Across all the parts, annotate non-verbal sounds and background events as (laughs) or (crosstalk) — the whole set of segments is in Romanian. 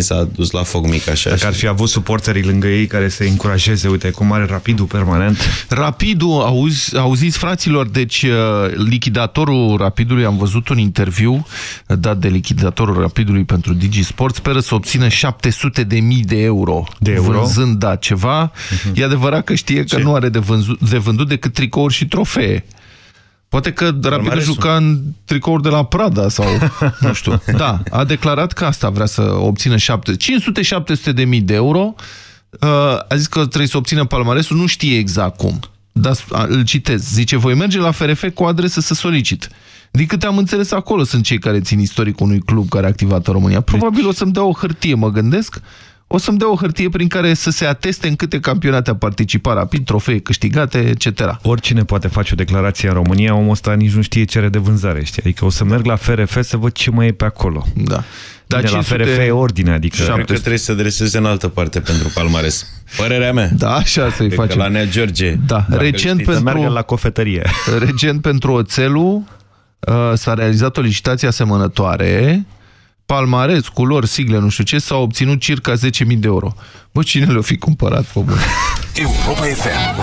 stins, a dus la foc mic așa. Dacă ar fi avut suporterii lângă ei care să încurajeze, uite cum are Rapidul permanent. Rapidul, auzi, auziți fraților, deci uh, lichidatorul Rapidului, am văzut un interviu dat de lichidatorul Rapidului pentru Digisport, speră să obțină 700 de mii de euro, de euro? vânzând da, ceva. Uh Mhm. -huh. E adevărat că știe că Ce? nu are de, vânzut, de vândut decât tricouri și trofee. Poate că Rapidul juca în tricouri de la Prada sau (laughs) nu știu. Da, a declarat că asta vrea să obțină 500-700 de mii de euro. Uh, a zis că trebuie să obțină palmaresul, nu știe exact cum. Dar îl citez. Zice, voi merge la FRF cu o adresă să solicit. Din câte am înțeles, acolo sunt cei care țin istoricul unui club care a activat în România. Probabil o să-mi dea o hârtie, mă gândesc, o să-mi dea o hârtie prin care să se ateste în câte campionate a participat rapid, trofee câștigate, etc. Oricine poate face o declarație în România, omul ăsta nici nu știe ce are de vânzare, știi? Adică o să merg la FRF să văd ce mai e pe acolo. Da. Dar Bine, 500... la FRF e ordine, adică... Și cred că trebuie să adreseze în altă parte pentru palmares. Părerea mea. Da, așa să-i facem. la Nea George. Da, recent pentru... Să meargă la cofetărie. Recent pentru oțelul uh, s-a realizat o licitație asemănătoare palmares, culori, sigle, nu știu ce, s-au obținut circa 10.000 de euro. Bă, cine le-o fi cumpărat, pe bun? Europa FM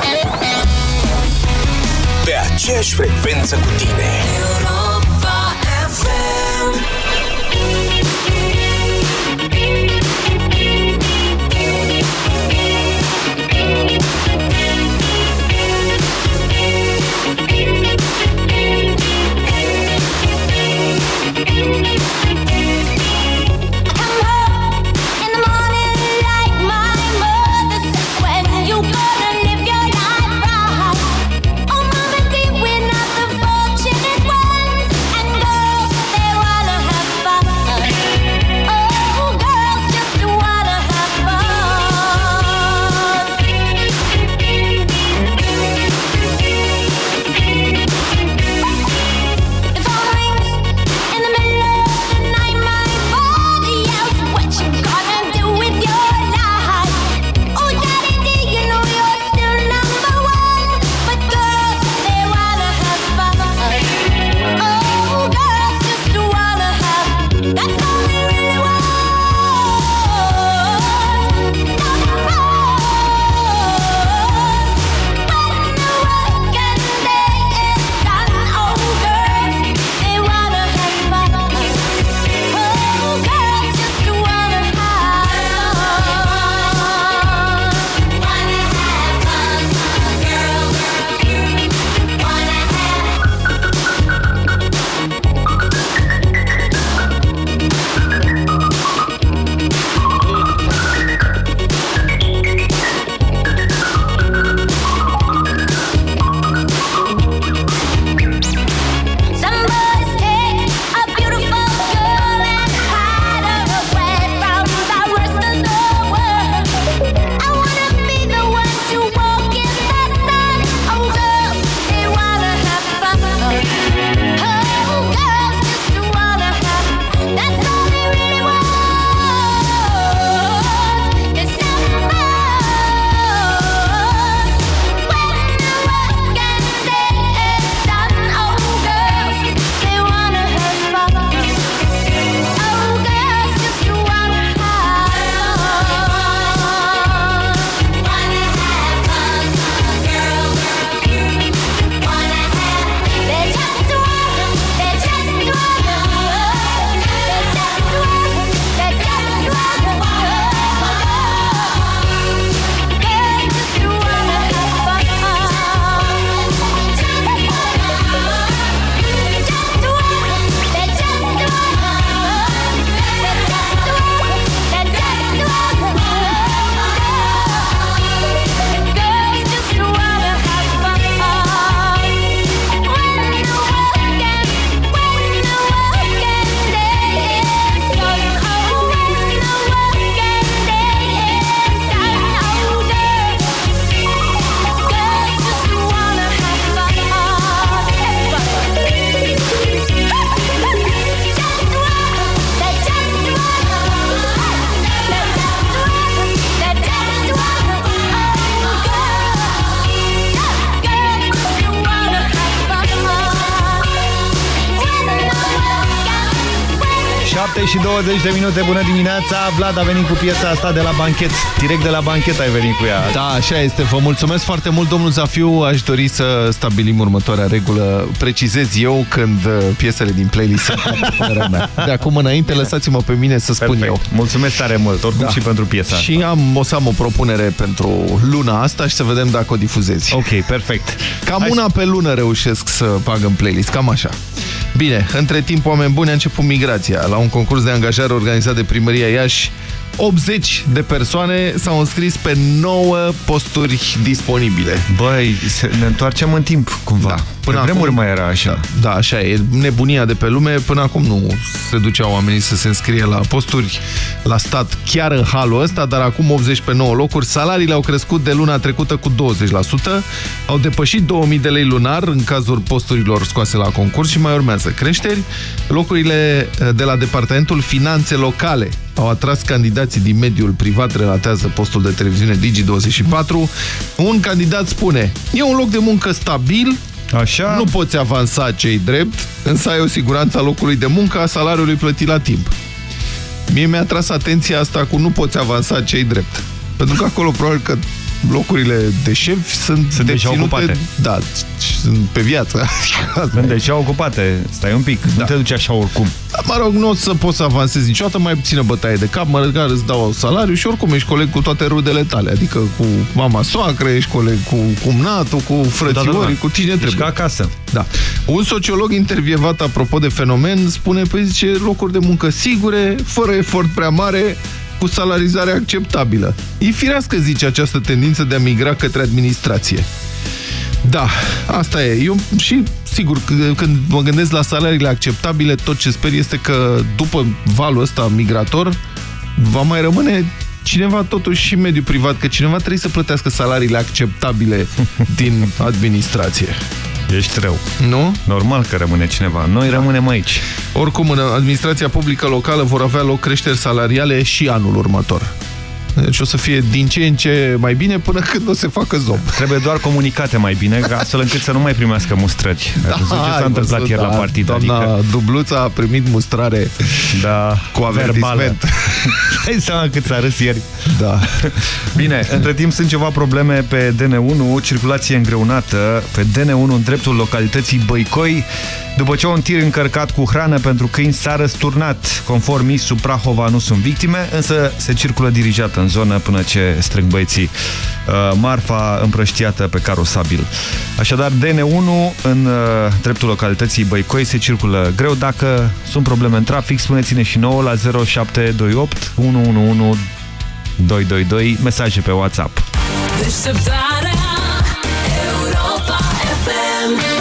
Pe aceeași frecvență cu tine Europa 20 de minute, bună dimineața. Vlad a venit cu piesa asta de la banchet. Direct de la banchet ai venit cu ea. Da, așa este, vă mulțumesc foarte mult Domnul Zafiu, aș dori să stabilim următoarea regulă. Precizez eu când uh, piesele din playlist sunt mea. De acum înainte, lăsați-mă pe mine să spun Perfect. eu. Mulțumesc tare mult, oricum da. și pentru piesa Și am, o să am o propunere pentru luna asta și să vedem dacă o difuzezi. Ok, perfect. Cam Hai una pe lună reușesc să pag în playlist, cam așa Bine, între timp, oameni buni, a început migrația. La un concurs de angajare organizat de primăria Iași, 80 de persoane s-au înscris pe 9 posturi disponibile. Băi, ne întoarcem în timp, cumva. Da. Până pe vremuri mai era așa. Da, da, așa e. Nebunia de pe lume. Până acum nu se duceau oamenii să se înscrie la posturi la stat chiar în halul ăsta, dar acum 80 pe 9 locuri. Salariile au crescut de luna trecută cu 20%. Au depășit 2000 de lei lunar în cazul posturilor scoase la concurs și mai urmează creșteri. Locurile eh, de la Departamentul Finanțe Locale au atras candidații din mediul privat, relatează postul de televiziune Digi24. Un candidat spune, e un loc de muncă stabil, Așa? Nu poți avansa cei drept, însă ai o siguranță a locului de muncă, a salariului plătit la timp. Mie mi-a tras atenția asta cu nu poți avansa cei drept. Pentru că acolo probabil că locurile de șef sunt, sunt deja ocupate. Da, sunt pe viață. (laughs) Sunt deja ocupate. Stai un pic, da. nu te duci așa oricum. Da, mă rog, nu o să poți să avansezi niciodată, mai puțină bătaie de cap, măcar îți dau salariu și oricum ești coleg cu toate rudele tale, adică cu mama soacră, ești coleg cu cumnatul, cu frățiorii, da, da, da. cu cine trebuie. ca acasă. Da. Un sociolog intervievat apropo de fenomen spune, păi zice, locuri de muncă sigure, fără efort prea mare, cu salarizare acceptabilă. E firească, zice, această tendință de a migra către administrație. Da, asta e. Eu și, sigur, când mă gândesc la salariile acceptabile, tot ce sper este că după valul ăsta migrator va mai rămâne cineva totuși și mediul privat, că cineva trebuie să plătească salariile acceptabile (laughs) din administrație. Ești rău. Nu? Normal că rămâne cineva. Noi da. rămânem aici. Oricum, în administrația publică locală vor avea loc creșteri salariale și anul următor. Deci o să fie din ce în ce mai bine până când o se facă zob. Trebuie doar comunicate mai bine, (laughs) astfel încât să nu mai primească mustrări. Da, ce s-a întâmplat ieri da, la partid? Doamna adică... Dubluța a primit mustrare da, cu avertisment. (laughs) Dai seama cât s-a râs ieri. Da. Bine, între timp sunt ceva probleme pe DN1, circulație îngreunată pe DN1 în dreptul localității Băicoi, după ce un tir încărcat cu hrană pentru câini s-a răsturnat. Conform ISU Prahova nu sunt victime, însă se circulă dirijată în zonă până ce strâng băieții uh, marfa împrăștiată pe carosabil. Așadar, DN1 în uh, dreptul localității Băicoi se circulă greu. Dacă sunt probleme în trafic, spuneți-ne și nouă la 0728 111 222 mesaje pe WhatsApp. Deșteptarea Europa FM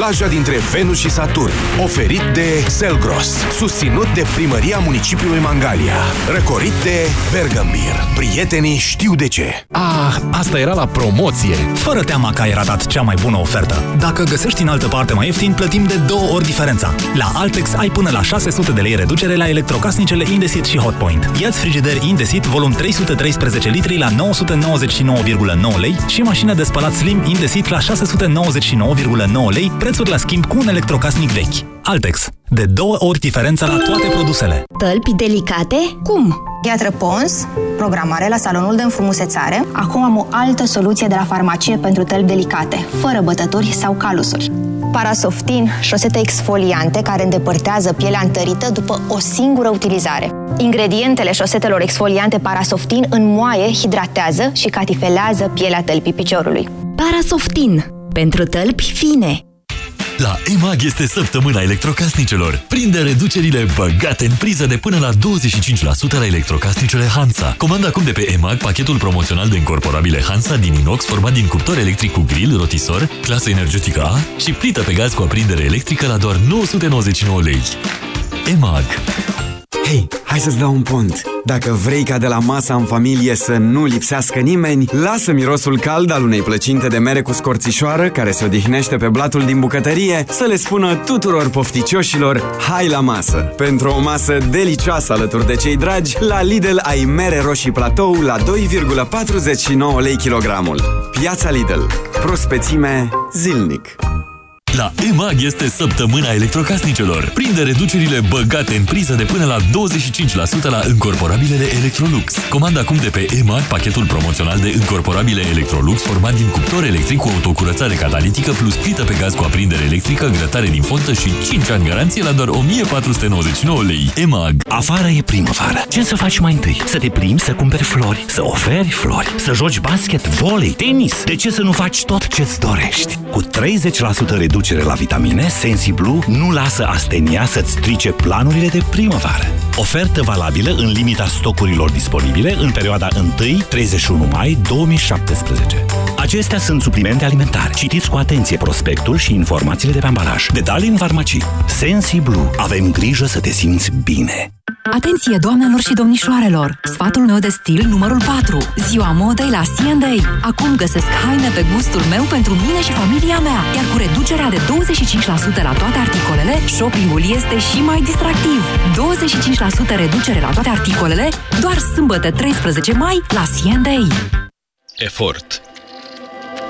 plaja dintre Venus și Saturn, oferit de Selgros, susținut de Primăria Municipiului Mangalia, răcorit de Bergambir. Prietenii știu de ce. Ah, asta era la promoție! Fără teama că ai ratat cea mai bună ofertă. Dacă găsești în altă parte mai ieftin, plătim de două ori diferența. La Altex ai până la 600 de lei reducere la electrocasnicele Indesit și Hotpoint. Iați frigider Indesit volum 313 litri la 999,9 lei și mașină de spălat Slim Indesit la 699,9 lei, prețuri la schimb cu un electrocasnic vechi. Altex. De două ori diferența la toate produsele. Tălpi delicate? Cum? Gheatră Pons, programare la salonul de înfrumusețare. Acum am o altă soluție de la farmacie pentru tălpi delicate, fără bătături sau calusuri. Parasoftin, șosete exfoliante care îndepărtează pielea întărită după o singură utilizare. Ingredientele șosetelor exfoliante Parasoftin înmoaie, hidratează și catifelează pielea tălpii piciorului. Parasoftin. Pentru tălpi fine. La EMAG este săptămâna electrocasnicelor. Prinde reducerile băgate în priză de până la 25% la electrocasnicele Hansa. Comanda acum de pe EMAG pachetul promoțional de incorporabile Hansa din inox format din cuptor electric cu grill, rotisor, clasă energetică A și plită pe gaz cu aprindere electrică la doar 999 lei. EMAG Hei, hai să-ți dau un pont! Dacă vrei ca de la masa în familie să nu lipsească nimeni, lasă mirosul cald al unei plăcinte de mere cu scorțișoară care se odihnește pe blatul din bucătărie să le spună tuturor pofticioșilor hai la masă! Pentru o masă delicioasă alături de cei dragi, la Lidl ai mere roșii platou la 2,49 lei kilogramul. Piața Lidl. Prospețime zilnic. La EMAG este săptămâna electrocasnicelor. Prinde reducerile băgate în priză de până la 25% la încorporabilele Electrolux. Comanda acum de pe EMAG pachetul promoțional de încorporabile Electrolux format din cuptor electric cu autocurățare catalitică plus plită pe gaz cu aprindere electrică, grătare din fontă și 5 ani garanție la doar 1499 lei. EMAG. Afară e primăvară. Ce să faci mai întâi? Să te plimbi, să cumperi flori, să oferi flori, să joci basket, volei, tenis. De ce să nu faci tot ce-ți dorești? Cu 30% reducere reducere la vitamine, SensiBlue nu lasă astenia să-ți strice planurile de primăvară. Ofertă valabilă în limita stocurilor disponibile în perioada 1-31 mai 2017. Acestea sunt suplimente alimentare. Citiți cu atenție prospectul și informațiile de pe ambalaj. Detalii în farmacii. SensiBlue. Avem grijă să te simți bine. Atenție, doamnelor și domnișoarelor! Sfatul meu de stil numărul 4. Ziua modei la C&A. Acum găsesc haine pe gustul meu pentru mine și familia mea. Iar cu reducerea de 25% la toate articolele, shoppingul este și mai distractiv. 25% reducere la toate articolele, doar sâmbătă 13 mai la C&A. Efort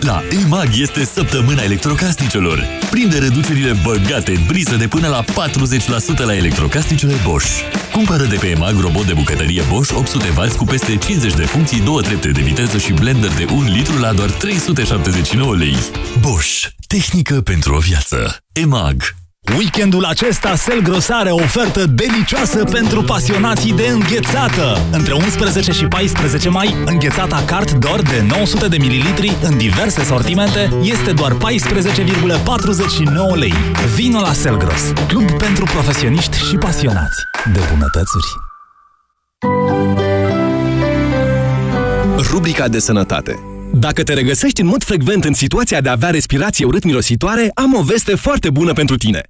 La EMAG este săptămâna electrocasnicelor. Prinde reducerile băgate în briză de până la 40% la electrocasnicele Bosch. Cumpără de pe EMAG robot de bucătărie Bosch 800W cu peste 50 de funcții, două trepte de viteză și blender de 1 litru la doar 379 lei. Bosch. Tehnică pentru o viață. EMAG. Weekendul acesta Selgros are o ofertă delicioasă pentru pasionații de înghețată. Între 11 și 14 mai, înghețata cart doar de 900 de mililitri în diverse sortimente este doar 14,49 lei. Vino la Selgros, club pentru profesioniști și pasionați de bunătățuri. Rubrica de sănătate dacă te regăsești în mod frecvent în situația de a avea respirație urât-mirositoare, am o veste foarte bună pentru tine.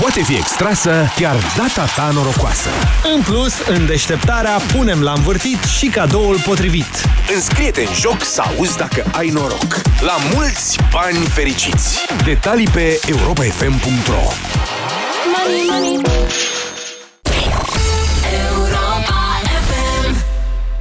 poate fi extrasă chiar data ta norocoasă. În plus, în deșteptarea punem la învârtit și cadoul potrivit. Înscrie-te în joc să auzi dacă ai noroc. La mulți bani fericiți! Detalii pe europafm.ro Money, money.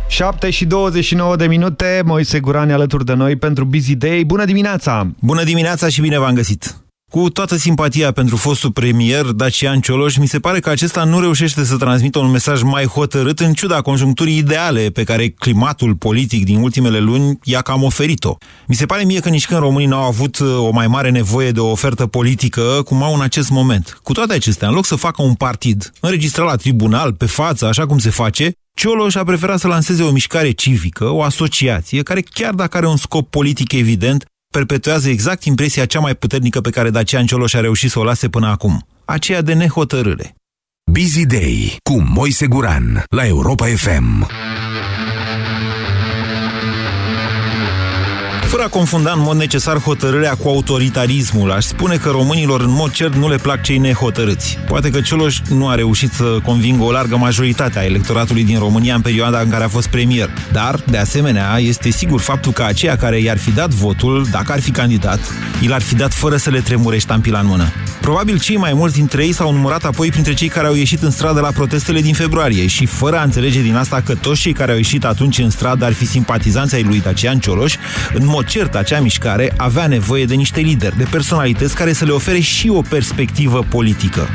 7 și 29 de minute, Moise Gurani alături de noi pentru Busy Day. Bună dimineața! Bună dimineața și bine v-am găsit! Cu toată simpatia pentru fostul premier Dacian Cioloș, mi se pare că acesta nu reușește să transmită un mesaj mai hotărât în ciuda conjuncturii ideale pe care climatul politic din ultimele luni i-a cam oferit-o. Mi se pare mie că nici când românii n-au avut uh, o mai mare nevoie de o ofertă politică cum au în acest moment. Cu toate acestea, în loc să facă un partid înregistrat la tribunal, pe față, așa cum se face, Cioloș a preferat să lanseze o mișcare civică, o asociație, care chiar dacă are un scop politic evident, perpetuează exact impresia cea mai puternică pe care Dacian Cioloș a reușit să o lase până acum, aceea de nehotărâre. Busy Day cu Moise Guran la Europa FM. Fără a confunda în mod necesar hotărârea cu autoritarismul, aș spune că românilor în mod cert nu le plac cei nehotărâți. Poate că Cioloș nu a reușit să convingă o largă majoritate a electoratului din România în perioada în care a fost premier. Dar, de asemenea, este sigur faptul că aceia care i-ar fi dat votul, dacă ar fi candidat, i l-ar fi dat fără să le tremure ștampila în mână. Probabil cei mai mulți dintre ei s-au numărat apoi printre cei care au ieșit în stradă la protestele din februarie și fără a înțelege din asta că toți cei care au ieșit atunci în stradă ar fi simpatizanți ai lui Dacian Cioloș, în mod cert acea mișcare avea nevoie de niște lideri, de personalități care să le ofere și o perspectivă politică.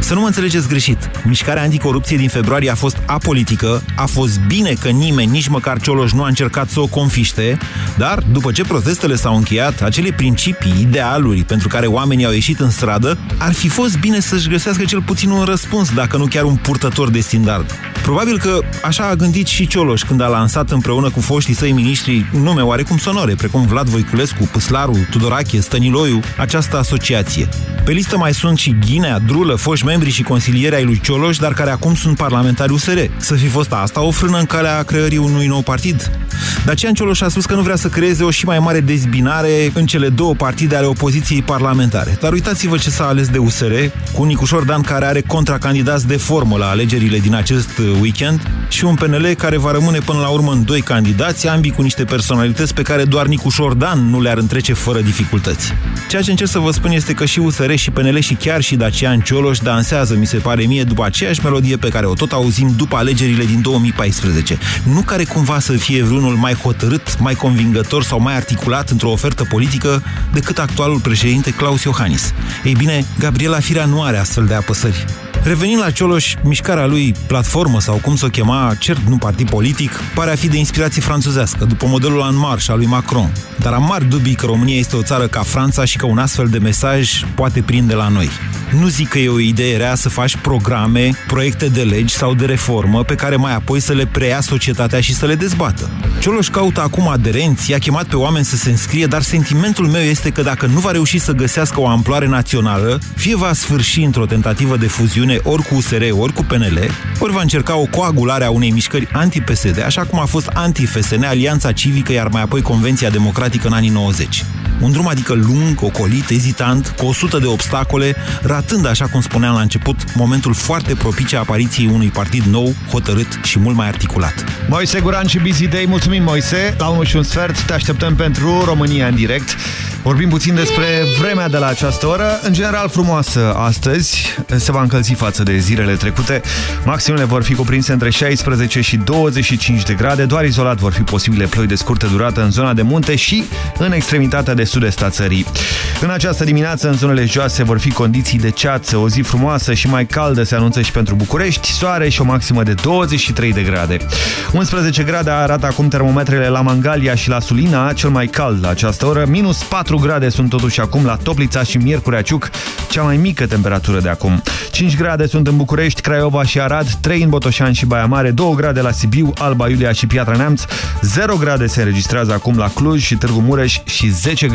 Să nu mă înțelegeți greșit, mișcarea anticorupție din februarie a fost apolitică, a fost bine că nimeni, nici măcar Cioloș, nu a încercat să o confiște, dar după ce protestele s-au încheiat, acele principii, idealuri pentru care oamenii au ieșit în stradă, ar fi fost bine să-și găsească cel puțin un răspuns, dacă nu chiar un purtător de standard. Probabil că așa a gândit și Cioloș când a lansat împreună cu foștii săi miniștri nume oarecum sonore, precum Vlad Voiculescu, Păslaru, Tudorache, Stăniloiu, această asociație. Pe listă mai sunt și Ghinea, Drulă, foști membri și consilieri ai lui Cioloș, dar care acum sunt parlamentari USR. Să fi fost asta o frână în calea creării unui nou partid? Dacian Cioloș a spus că nu vrea să creeze o și mai mare dezbinare în cele două partide ale opoziției parlamentare. Dar uitați-vă ce s-a ales de USR, cu Nicușor Dan care are contracandidați de formă la alegerile din acest weekend și un PNL care va rămâne până la urmă în doi candidați, ambii cu niște personalități pe care doar Nicușor Dan nu le-ar întrece fără dificultăți. Ceea ce încerc să vă spun este că și USR și PNL și chiar și Dacian Cioloș dansează, mi se pare mie, după aceeași melodie pe care o tot auzim după alegerile din 2014. Nu care cumva să fie vreunul mai hotărât, mai convingător sau mai articulat într-o ofertă politică decât actualul președinte Claus Iohannis. Ei bine, Gabriela Firea nu are astfel de apăsări. Revenind la Cioloș, mișcarea lui, platformă sau cum să o chema, cert nu partid politic, pare a fi de inspirație franțuzească, după modelul în marș al lui Macron. Dar am mari dubii că România este o țară ca Franța și că un astfel de mesaj poate prinde la noi. Nu zic că e o idee rea să faci programe, proiecte de legi sau de reformă pe care mai apoi să le preia societatea și să le dezbată. Cioloș caută acum aderenți, i-a chemat pe oameni să se înscrie, dar sentimentul meu este că dacă nu va reuși să găsească o amploare națională, fie va sfârși într-o tentativă de fuziune ori cu USR, ori cu PNL, ori va încerca o coagulare a unei mișcări anti-PSD, așa cum a fost anti-FSN, Alianța Civică, iar mai apoi Convenția Democratică în anii 90. Un drum adică lung, ocolit, ezitant, cu 100 de obstacole, ratând, așa cum spuneam la început, momentul foarte propice a apariției unui partid nou, hotărât și mult mai articulat. Moise Guran și Busy Day, mulțumim Moise, la 1 și un sfert, te așteptăm pentru România în direct. Vorbim puțin despre vremea de la această oră, în general frumoasă astăzi, se va încălzi față de zilele trecute. Maximele vor fi cuprinse între 16 și 25 de grade, doar izolat vor fi posibile ploi de scurtă durată în zona de munte și în extremitatea de sud-est a țării. În această dimineață, în zonele joase, vor fi condiții de ceață, o zi frumoasă și mai caldă se anunță și pentru București, soare și o maximă de 23 de grade. 11 grade arată acum termometrele la Mangalia și la Sulina, cel mai cald la această oră, minus 4 grade sunt totuși acum la Toplița și Miercurea Ciuc, cea mai mică temperatură de acum. 5 grade sunt în București, Craiova și Arad, 3 în Botoșani și Baia Mare, 2 grade la Sibiu, Alba Iulia și Piatra Neamț, 0 grade se înregistrează acum la Cluj și Târgu Mureș și 10 grade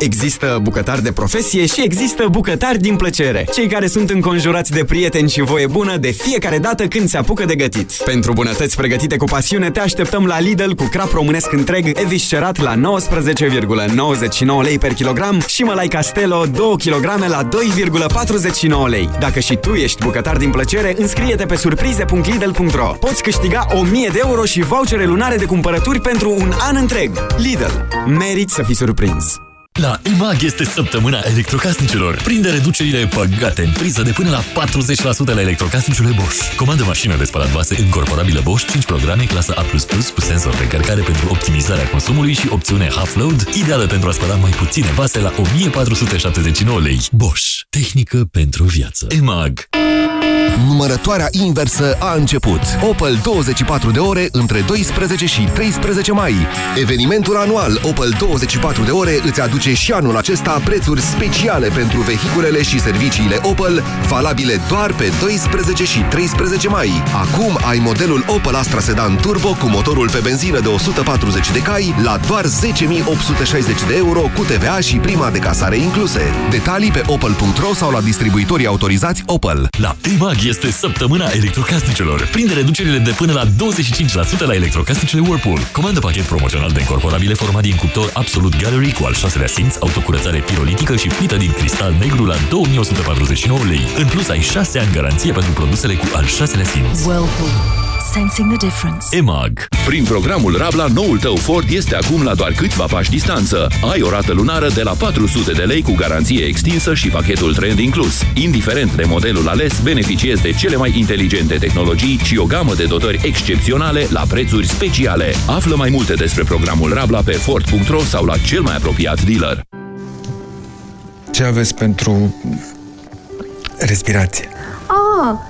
Există bucătari de profesie și există bucătari din plăcere. Cei care sunt înconjurați de prieteni și voie bună de fiecare dată când se apucă de gătit. Pentru bunătăți pregătite cu pasiune, te așteptăm la Lidl cu crap românesc întreg eviscerat la 19,99 lei per kilogram și mălai Castello 2 kg la 2,49 lei. Dacă și tu ești bucătar din plăcere, înscrie-te pe surprize.lidl.ro. Poți câștiga 1000 de euro și vouchere lunare de cumpărături pentru un an întreg. Lidl. Merit să fii surprins! La EMAG este săptămâna electrocasnicelor. Prinde reducerile păgate în priză de până la 40% la electrocasnicele Bosch. Comandă mașină de spălat vase incorporabilă Bosch, 5 programe, clasă A++ cu senzor de încărcare pentru optimizarea consumului și opțiune Half Load, ideală pentru a spăla mai puține vase la 1479 lei. Bosch. Tehnică pentru viață. EMAG. Numărătoarea inversă a început. Opel 24 de ore între 12 și 13 mai. Evenimentul anual Opel 24 de ore îți aduce și anul acesta prețuri speciale pentru vehiculele și serviciile Opel, valabile doar pe 12 și 13 mai. Acum ai modelul Opel Astra Sedan Turbo cu motorul pe benzină de 140 de cai la doar 10.860 de euro cu TVA și prima de casare incluse. Detalii pe opel.ro sau la distribuitorii autorizați Opel. La EMAG este săptămâna electrocasnicelor. Prinde reducerile de până la 25% la electrocasnicele Whirlpool. Comandă pachet promoțional de incorporabile format din cuptor Absolute Gallery cu al șaselea simț, autocurățare pirolitică și plită din cristal negru la 2149 lei. În plus, ai 6 ani garanție pentru produsele cu al șaselea simț. Whirlpool. Sensing the difference. EMAG. Prin programul Rabla, noul tău Ford este acum la doar câțiva pași distanță. Ai o rată lunară de la 400 de lei cu garanție extinsă și pachetul trend inclus. Indiferent de modelul ales, beneficiezi de cele mai inteligente tehnologii și o gamă de dotări excepționale la prețuri speciale. Află mai multe despre programul Rabla pe Ford.ro sau la cel mai apropiat dealer. Ce aveți pentru respirație? Ah,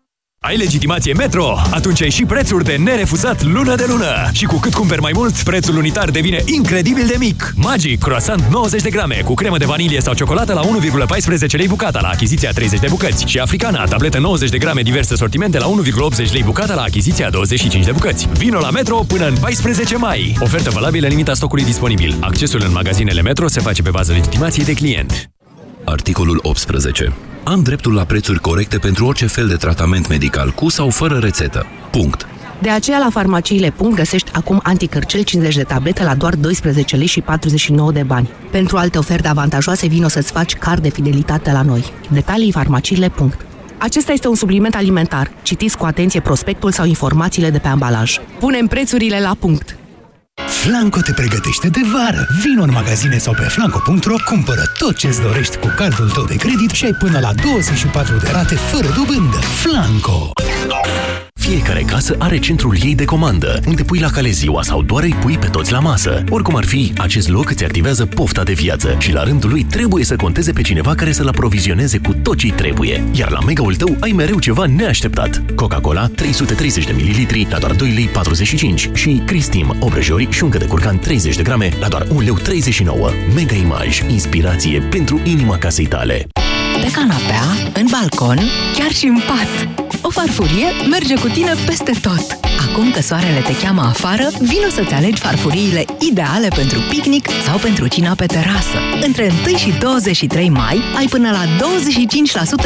Ai legitimație Metro? Atunci ai și prețuri de nerefuzat lună de lună. Și cu cât cumperi mai mult, prețul unitar devine incredibil de mic. Magic, croissant 90 de grame cu cremă de vanilie sau ciocolată la 1,14 lei bucata la achiziția 30 de bucăți. Și Africana, tabletă 90 de grame diverse sortimente la 1,80 lei bucata la achiziția 25 de bucăți. Vino la Metro până în 14 mai. Ofertă valabilă în limita stocului disponibil. Accesul în magazinele Metro se face pe bază legitimației de client. Articolul 18. Am dreptul la prețuri corecte pentru orice fel de tratament medical cu sau fără rețetă. Punct. De aceea la farmaciile Punct găsești acum anticărcel 50 de tablete la doar 12 lei și 49 de bani. Pentru alte oferte avantajoase vino să-ți faci card de fidelitate la noi. Detalii farmaciile Punct. Acesta este un supliment alimentar. Citiți cu atenție prospectul sau informațiile de pe ambalaj. Punem prețurile la punct! Flanco te pregătește de vară. Vino în magazine sau pe flanco.ro, cumpără tot ce-ți dorești cu cardul tău de credit și ai până la 24 de rate fără dobândă. Flanco! Fiecare casă are centrul ei de comandă, unde pui la cale ziua sau doar îi pui pe toți la masă. Oricum ar fi, acest loc îți activează pofta de viață și la rândul lui trebuie să conteze pe cineva care să-l aprovizioneze cu tot ce trebuie. Iar la mega-ul tău ai mereu ceva neașteptat. Coca-Cola 330 de ml la doar 2,45 lei și Cristim, obrăjori și șuncă de curcan 30 de grame la doar 1,39 lei. Mega Image, inspirație pentru inima casei tale. Pe canapea, în balcon, chiar și în pat. O farfurie merge cu tine peste tot. Acum că soarele te cheamă afară, vino să-ți alegi farfuriile ideale pentru picnic sau pentru cina pe terasă. Între 1 și 23 mai ai până la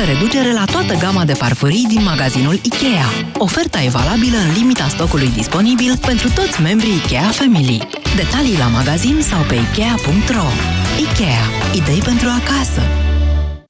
25% reducere la toată gama de farfurii din magazinul IKEA. Oferta e valabilă în limita stocului disponibil pentru toți membrii IKEA Family. Detalii la magazin sau pe ikea.ro IKEA. Idei pentru acasă.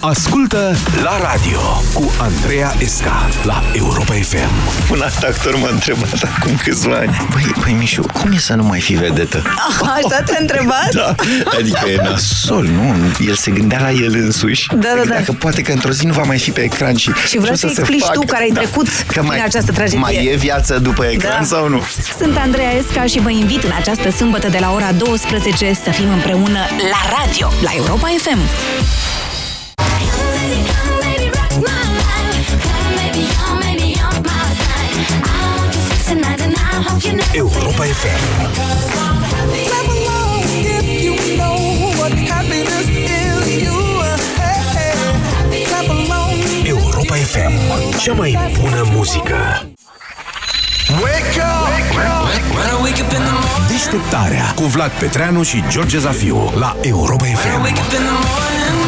Ascultă la radio cu Andreea Esca la Europa FM. Un alt actor m-a întrebat acum câțiva ani. Băi, băi, Mișu, cum e să nu mai fii vedetă? (laughs) Așa te-a întrebat? Da, adică e nasol, nu? El se gândea la el însuși. Da, da, da. Dacă poate că într-o zi nu va mai fi pe ecran și... Și vreau ce să o se explici facă? tu care ai trecut Că prin această tragedie. Mai e viață după ecran Da. sau nu? Sunt Andreea Esca și vă invit în această sâmbătă de la ora 12 să fim împreună la radio, la Europa FM. Europa FM. Europa FM. Cea mai bună muzică. Wake up! Deșteptarea cu Vlad Petreanu și George Zafiu la Europa FM.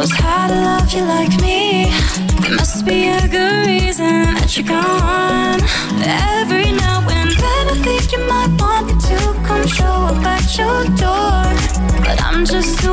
Knows how to love you like me. There must be a good reason that you're gone.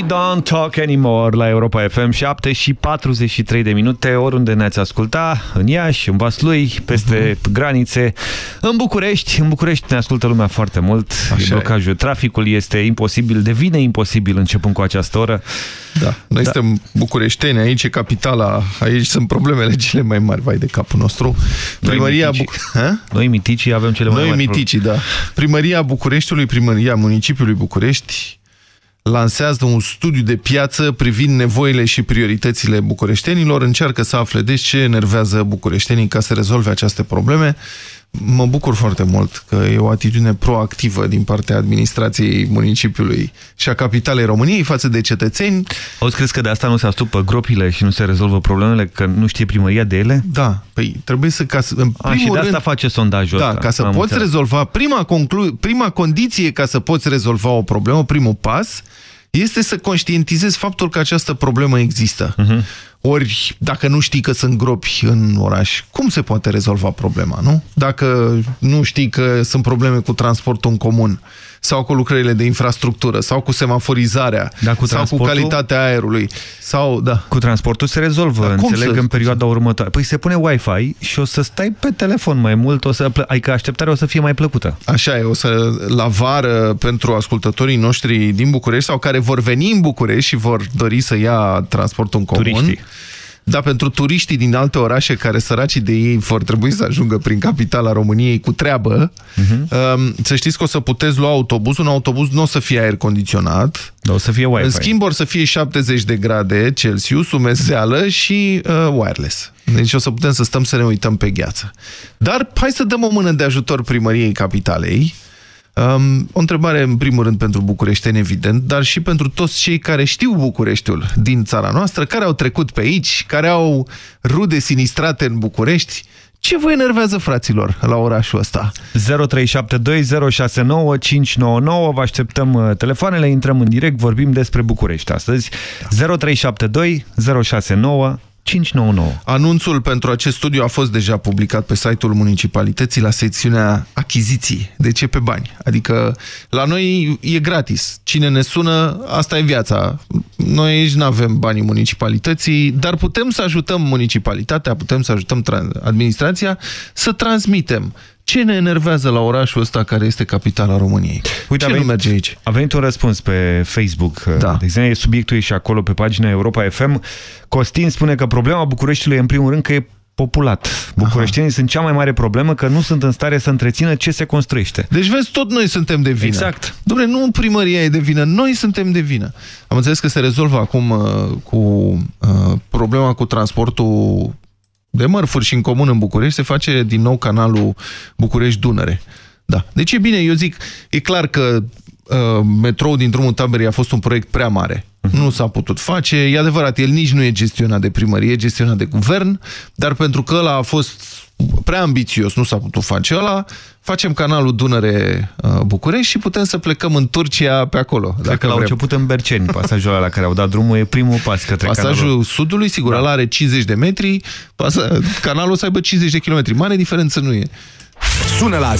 We don't talk anymore la Europa FM 7 și 43 de minute oriunde ne-ați asculta în Iași, în Vaslui, peste Mhm. granițe în București, în București ne ascultă lumea foarte mult Așa e e. blocajul, traficul este imposibil, devine imposibil începând cu această oră Da, noi Da. suntem bucureșteni, aici e capitala, aici sunt problemele cele mai mari, vai de capul nostru. Primăria miticii. Buc Ha? Noi miticii avem cele mai Noi mari miticii, da. Primăria Bucureștiului, primăria municipiului București lansează un studiu de piață privind nevoile și prioritățile bucureștenilor, încearcă să afle deci ce enervează bucureștenii ca să rezolve aceste probleme. Mă bucur foarte mult că e o atitudine proactivă din partea administrației municipiului și a capitalei României față de cetățeni. Auzi, crezi că de asta nu se astupă gropile și nu se rezolvă problemele, că nu știe primăria de ele? Da, păi trebuie să... Ca să în A, și primul de asta rând, face sondajul Da, ăsta. ca să Am poți înțeles. rezolva, prima, conclu prima condiție ca să poți rezolva o problemă, primul pas, este să conștientizezi faptul că această problemă există. Mhm. Ori, dacă nu știi că sunt gropi în oraș, cum se poate rezolva problema, nu? Dacă nu știi că sunt probleme cu transportul în comun, sau cu lucrările de infrastructură, sau cu semaforizarea, Da, cu sau cu transportul- calitatea aerului, sau, da. Cu transportul se rezolvă, Dar cum înțeleg, să- în perioada următoare. Păi se pune Wi-Fi și o să stai pe telefon mai mult, o să plă... adică așteptarea o să fie mai plăcută. Așa e, o să la vară pentru ascultătorii noștri din București sau care vor veni în București și vor dori să ia transportul în comun. Turiștii. Da, pentru turiștii din alte orașe care săracii de ei vor trebui să ajungă prin capitala României cu treabă, Mhm. um, să știți că o să puteți lua autobuz. Un autobuz nu o să fie aer condiționat. Dar o să fie Wi-Fi. În schimb, or să fie 70 de grade Celsius, umezeală și uh, wireless. Deci o să putem să stăm să ne uităm pe gheață. Dar hai să dăm o mână de ajutor primăriei capitalei. Um, o întrebare în primul rând pentru bucureșteni, evident, dar și pentru toți cei care știu Bucureștiul din țara noastră, care au trecut pe aici, care au rude sinistrate în București. Ce vă enervează, fraților, la orașul ăsta? 0372069599 Vă așteptăm uh, telefoanele, intrăm în direct, vorbim despre București astăzi. 0372069599 Anunțul pentru acest studiu a fost deja publicat pe site-ul municipalității la secțiunea achiziții. De ce pe bani? Adică la noi e gratis. Cine ne sună, asta e viața. Noi aici nu avem banii municipalității, dar putem să ajutăm municipalitatea, putem să ajutăm tra- administrația să transmitem ce ne enervează la orașul ăsta care este capitala României. Uite, ce a nu venit, merge aici? A venit un răspuns pe Facebook. Da. De exemplu, subiectul e și acolo pe pagina Europa FM. Costin spune că problema Bucureștiului e în primul rând că e populat. Bucureștenii Aha. sunt cea mai mare problemă că nu sunt în stare să întrețină ce se construiește. Deci vezi, tot noi suntem de vină. Exact. Dom'le, nu primăria e de vină, noi suntem de vină. Am înțeles că se rezolvă acum uh, cu uh, problema cu transportul de mărfuri și în comun în București, se face din nou canalul București-Dunăre. Da. Deci e bine, eu zic, e clar că uh, metrou din drumul taberei a fost un proiect prea mare. Nu s-a putut face. E adevărat, el nici nu e gestionat de primărie, e gestionat de guvern, dar pentru că ăla a fost prea ambițios, nu s-a putut face ăla, facem canalul Dunăre-București și putem să plecăm în Turcia pe acolo. Cred că l-au vrem. început în Berceni, (laughs) pasajul ăla la care au dat drumul, e primul pas către Pasajul canalul. sudului, sigur, da. are 50 de metri, pasa, canalul o să aibă 50 de kilometri. Mare diferență nu e. Sună la 0372069599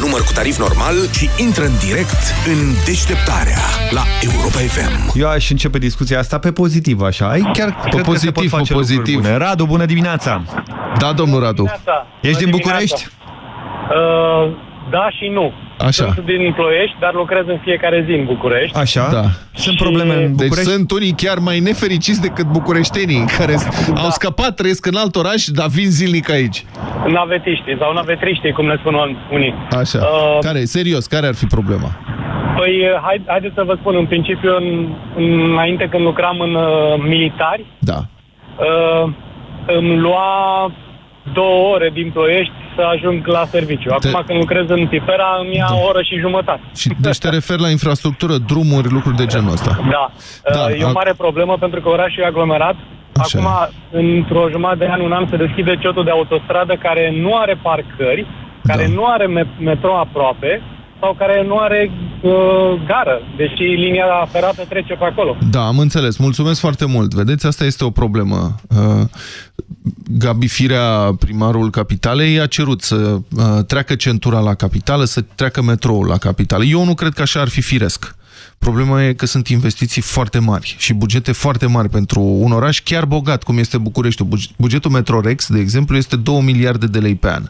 număr cu tarif normal și intră în direct în deșteptarea la Europa FM. Eu aș începe discuția asta pe pozitiv, așa. Ai chiar Pe cred că se pozitiv, pot pe face pozitiv. lucruri bune. Radu, bună dimineața! Da, domnul Radu. Ești din București? Uh, da și nu. Așa. Sunt din Ploiești, dar lucrez în fiecare zi în București. Așa? Da. Sunt probleme în Deci București? sunt unii chiar mai nefericiți decât bucureștenii, care da. au scăpat, trăiesc în alt oraș, dar vin zilnic aici. Navetiștii sau navetriștii, cum ne spun unii. Așa. Uh, Care, serios, care ar fi problema? Păi, uh, hai, haideți să vă spun, în principiu, în, înainte când lucram în uh, militari, Da. uh, îmi lua două ore din Ploiești să ajung la serviciu. Acum Te- când lucrez în Tipera, îmi ia o oră și jumătate. Și, deci te referi la infrastructură, drumuri, lucruri de genul ăsta. Da. Da, Uh, e o ac- mare problemă pentru că orașul e aglomerat. Așa Acum, într-o jumătate de an, un an, se deschide ciotul de autostradă care nu are parcări, care Da. nu are me- metro aproape sau care nu are uh, gară, deși linia ferată trece pe acolo. Da, am înțeles. Mulțumesc foarte mult. Vedeți, asta este o problemă. Uh, Gabi Firea, primarul capitalei, a cerut să uh, treacă centura la capitală, să treacă metroul la capitală. Eu nu cred că așa ar fi firesc. Problema e că sunt investiții foarte mari și bugete foarte mari pentru un oraș chiar bogat, cum este Bucureștiul. Buge- Bugetul Metrorex, de exemplu, este 2 miliarde de lei pe an.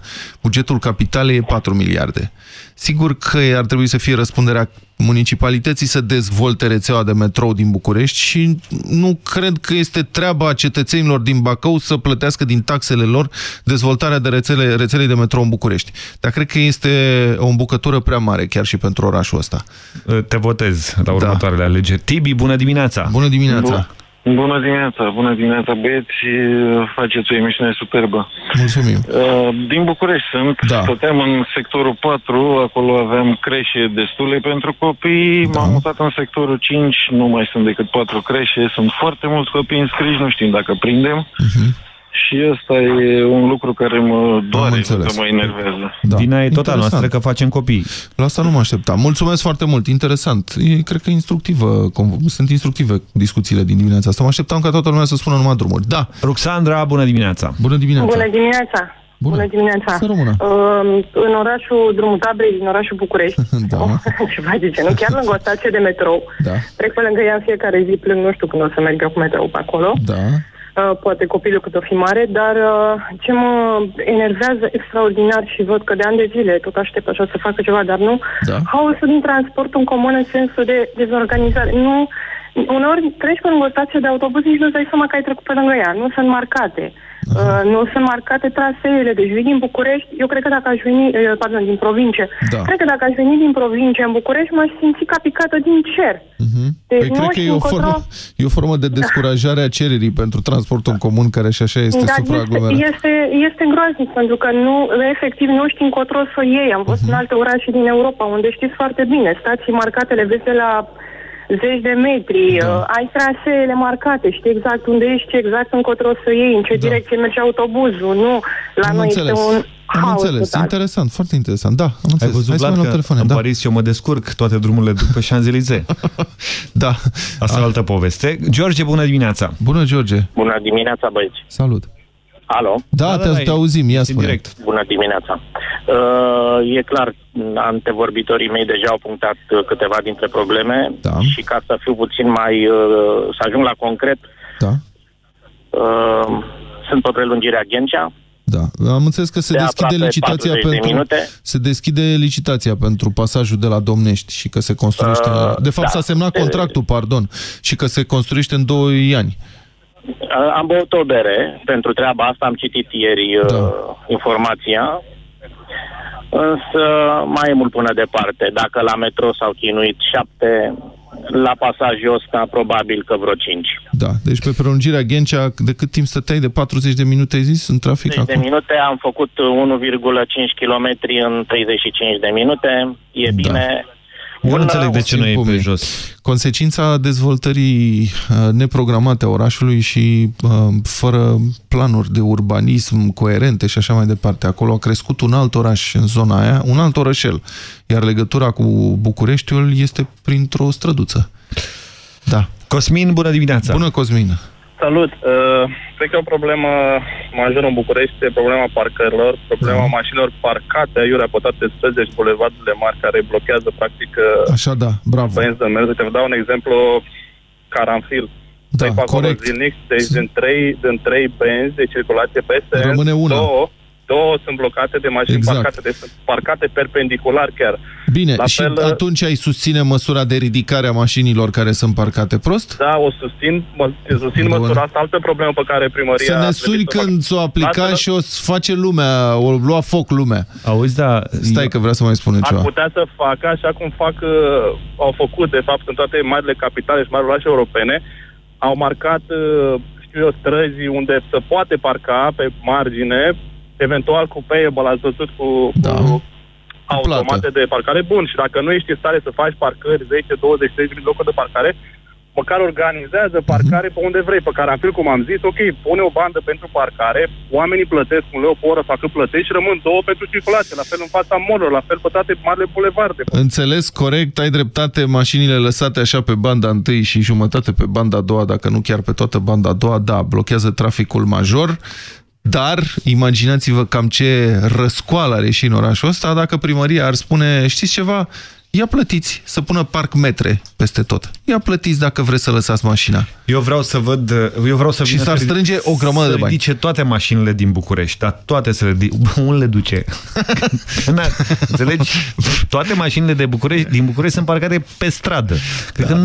Bugetul capitalei e 4 miliarde. Sigur că ar trebui să fie răspunderea municipalității să dezvolte rețeaua de metrou din București și nu cred că este treaba cetățenilor din Bacău să plătească din taxele lor dezvoltarea de rețele, rețelei de metrou în București. Dar cred că este o îmbucătură prea mare chiar și pentru orașul ăsta. Te votez la următoarele alegeri. Tibi, bună dimineața! Bună dimineața! Bună dimineața, bună dimineața băieți, faceți o emisiune superbă. Mulțumim! Uh, Din București sunt, da. stăteam în sectorul 4, acolo aveam creșe destule pentru copii, da. m-am mutat în sectorul 5, nu mai sunt decât 4 creșe, sunt foarte mulți copii înscriși, nu știm dacă prindem. Mhm. Și ăsta e un lucru care mă doare, că mă enervează. Da. Vina e tot a Interesant. noastră că facem copii. La asta nu mă așteptam. Mulțumesc foarte mult, interesant. E, cred că instructivă, conv- sunt instructive discuțiile din dimineața asta. Mă așteptam ca toată lumea să spună numai drumuri. Da. Ruxandra, bună dimineața! Bună dimineața! Bună dimineața! Bună, dimineața! Să rămână. Uh, în orașul Drumul Tabrei, din orașul București, (laughs) da. ceva de genul, chiar lângă o stație de metrou. Da. Trec pe lângă ea în fiecare zi, plâng, nu știu când o să merg eu cu metrou pe acolo. Da. Uh, poate copilul cât o fi mare, dar uh, ce mă enervează extraordinar și văd că de ani de zile tot aștept așa să facă ceva, dar nu, da. haosul din transportul în comun în sensul de dezorganizare. Nu, uneori treci pe lângă o stație de autobuz, nici nu-ți dai seama că ai trecut pe lângă ea, nu sunt marcate. Uh, nu sunt marcate traseele, deci vii din București, eu cred că dacă aș veni, uh, pardon, din provincie, Da. cred că dacă aș veni din provincie în București, m-aș simți ca picată din cer. Deci Păi nu cred că știu e o, încotro- formă, e o formă de descurajare a cererii pentru transportul în comun, care și așa este Dar este, supraaglomerat. este, este groaznic, pentru că nu, efectiv nu știi încotro să o iei. Am fost Mhm. în alte orașe din Europa, unde știți foarte bine, stații marcate, le vezi de la zeci de metri, da. uh, ai traseele marcate, știi exact unde ești, știi exact încotro să o iei, în ce da. direcție merge autobuzul, nu? La Am noi înțeles. este un Am haos înțeles. total. Interesant, foarte interesant. Da, am Ai înțeles. văzut, Hai să Vlad, mai luăm că telefoane. în Da. Paris eu mă descurc toate drumurile pe Champs-Élysées. (laughs) da. Asta e o altă poveste. George, bună dimineața! Bună, George! Bună dimineața, băieți. Salut! Alo? Da, te, te auzim, ia spune. Bună dimineața. Uh, e clar, antevorbitorii mei deja au punctat uh, câteva dintre probleme da. și ca să fiu puțin mai... Uh, să ajung la concret, Da. uh, sunt pe prelungirea Ghencea. Da, am înțeles că se De deschide aproape licitația 40 de pentru minute. se deschide licitația pentru pasajul de la Domnești și că se construiește Uh, de fapt da. s-a semnat contractul, pardon, și că se construiește în 2 ani. Uh, am băut o bere pentru treaba asta, am citit ieri uh, Da. informația. Însă mai e mult până departe. Dacă la metro s-au chinuit șapte, la pasajul ăsta probabil că vreo cinci. Da, deci pe prelungirea Ghencea, de cât timp stăteai? De 40 de minute ai zis în trafic 30 de acum? minute, am făcut 1,5 km în 35 de minute. E bine. Eu nu înțeleg de ce nu e pe Pomii. jos. Consecința dezvoltării uh, neprogramate a orașului și uh, fără planuri de urbanism coerente și așa mai departe. Acolo a crescut un alt oraș în zona aia, un alt orășel, iar legătura cu Bucureștiul este printr-o străduță. Da. Cosmin, bună dimineața! Bună, Cosmin! Salut! Uh, cred că o problemă majoră în București este problema parcărilor, problema Da. mașinilor parcate aiurea pe toate străzile și bulevardurile mari care blochează practic uh, Așa, da, bravo. benzi de mers. Uite, vă dau un exemplu caranfil. Da, Trec pe acolo corect. zilnic, deci din trei, din trei benzi de circulație peste Rămâne una. două, două sunt blocate de mașini Exact. parcate, deci sunt parcate perpendicular chiar. Bine, La și fel, uh, atunci ai susține măsura de ridicare a mașinilor care sunt parcate prost? Da, o susțin, mă, susțin Bun. măsura asta, altă problemă pe care primăria... Să ne a suni trebuit să o facă. când s-o aplica Lasă-mă- și o să face lumea, o lua foc lumea. Auzi, da... Stai că vreau să mai spune ar ceva. putea să facă așa cum fac, uh, au făcut, de fapt, în toate marile capitale și marile orașe europene, au marcat, uh, știu eu, străzi unde se poate parca pe margine, eventual cu payable, ați văzut, cu, da. cu automate de parcare. Bun, și dacă nu ești în stare să faci parcări 10, 20, 30 de locuri de parcare, măcar organizează parcare pe unde vrei, pe caranfil, cum am zis, ok, pune o bandă pentru parcare, oamenii plătesc un leu pe oră, facă plătești și rămân două pentru circulație, la fel în fața mall la fel pe toate marile bulevarde. Înțeles corect, ai dreptate, mașinile lăsate așa pe banda întâi și jumătate pe banda a doua, dacă nu chiar pe toată banda a doua, da, blochează traficul major, dar imaginați-vă cam ce răscoală are și în orașul ăsta dacă primăria ar spune, știți ceva, ia plătiți să pună parc metre peste tot. Ia plătiți dacă vreți să lăsați mașina. Eu vreau să văd... Eu vreau să Și vină s-ar să- strânge o grămadă să de bani. ridice toate mașinile din București, dar toate să le... di- (laughs) Unde le duce? (laughs) Na, Înțelegi? Toate mașinile de București, din București sunt parcate pe stradă. Cred că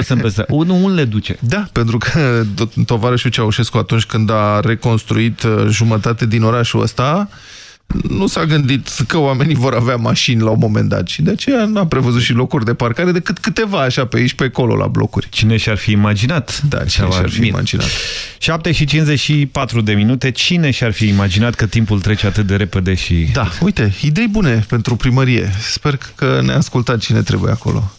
90% sunt pe stradă. Unul unde le duce? Da, pentru că to- tovarășul Ceaușescu atunci când a reconstruit uh, jumătate din orașul ăsta, nu s-a gândit că oamenii vor avea mașini la un moment dat și de aceea n-a prevăzut și locuri de parcare decât câteva așa pe aici, pe acolo, la blocuri. Cine și-ar fi imaginat? Da, cine Ceva și-ar fi bine. imaginat. 7 și 54 de minute. Cine și-ar fi imaginat că timpul trece atât de repede și... Da, uite, idei bune pentru primărie. Sper că ne-a ascultat cine trebuie acolo.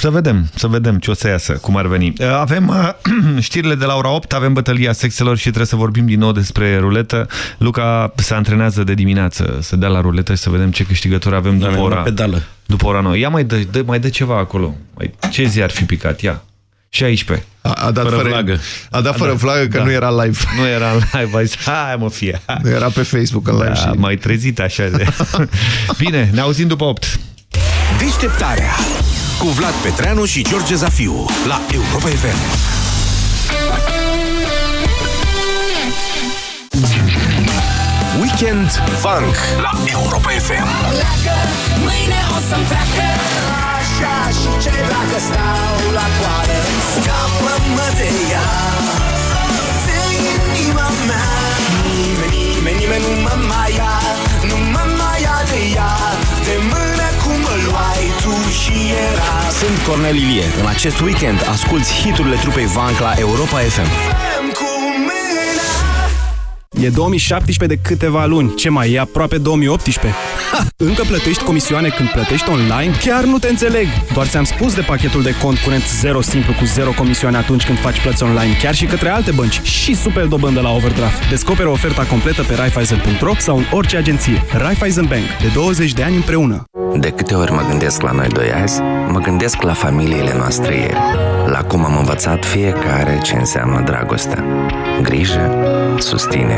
Să vedem, să vedem ce o să iasă, cum ar veni. Avem uh, (clears throat) știrile de la ora 8, avem bătălia sexelor și trebuie să vorbim din nou despre ruletă. Luca se antrenează de dimineață să dea la ruletă și să vedem ce câștigători avem după ora, pedală. după ora 9. Ia mai dă, dă, mai dă ceva acolo. Mai, ce zi ar fi picat? Ia. 16. A, a dat fără, fără flagă. A dat fără da, flagă că da. nu era live. Nu era live, ai zis, hai mă fie. (laughs) Nu era pe Facebook în live Da, și... mai trezit așa de... (laughs) Bine, ne auzim după 8. Deșteptarea cu Vlad Petreanu și George Zafiu la Europa FM. Weekend Funk la Europa FM. Mâine o să-mi treacă Așa și ce dacă stau la coadă Scapă-mă de ea De inima mea Nimeni, nimeni, nimeni nu mă mai ia Nu mă mai ia de ea De mână și era Sunt Cornel Ilie. În acest weekend asculti hiturile trupei Vank la Europa FM. Cu mâna E 2017 de câteva luni. Ce mai e aproape 2018? Ha! Încă plătești comisioane când plătești online? Chiar nu te înțeleg! Doar ți-am spus de pachetul de cont curent 0 simplu cu 0 comisioane atunci când faci plăți online, chiar și către alte bănci și super dobândă la overdraft. Descoperă oferta completă pe Raiffeisen.ro sau în orice agenție. Raiffeisen Bank. De 20 de ani împreună. De câte ori mă gândesc la noi doi azi, mă gândesc la familiile noastre ieri, la cum am învățat fiecare ce înseamnă dragostea, grijă, susținere.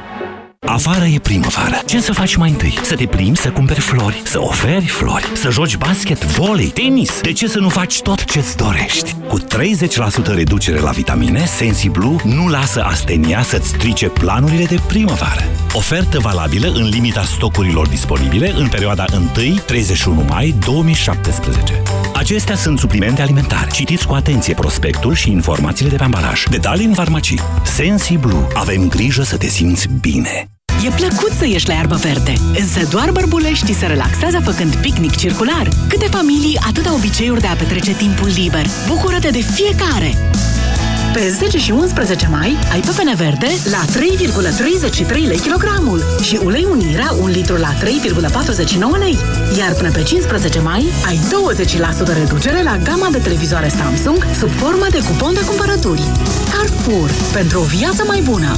Afară e primăvară. Ce să faci mai întâi? Să te plimbi, să cumperi flori, să oferi flori, să joci basket, volei, tenis. De ce să nu faci tot ce-ți dorești? Cu 30% reducere la vitamine, SensiBlue nu lasă astenia să-ți strice planurile de primăvară. Ofertă valabilă în limita stocurilor disponibile în perioada 1-31 mai 2017. Acestea sunt suplimente alimentare. Citiți cu atenție prospectul și informațiile de pe ambalaj. Detalii în farmacii. SensiBlue. Avem grijă să te simți bine. E plăcut să ieși la iarbă verde, însă doar bărbuleștii se relaxează făcând picnic circular. Câte familii, atâta obiceiuri de a petrece timpul liber. Bucură-te de fiecare! Pe 10 și 11 mai ai pepene verde la 3,33 lei kilogramul și ulei unirea 1 litru la 3,49 lei. Iar până pe 15 mai ai 20% reducere la gama de televizoare Samsung sub formă de cupon de cumpărături. Carrefour. Pentru o viață mai bună!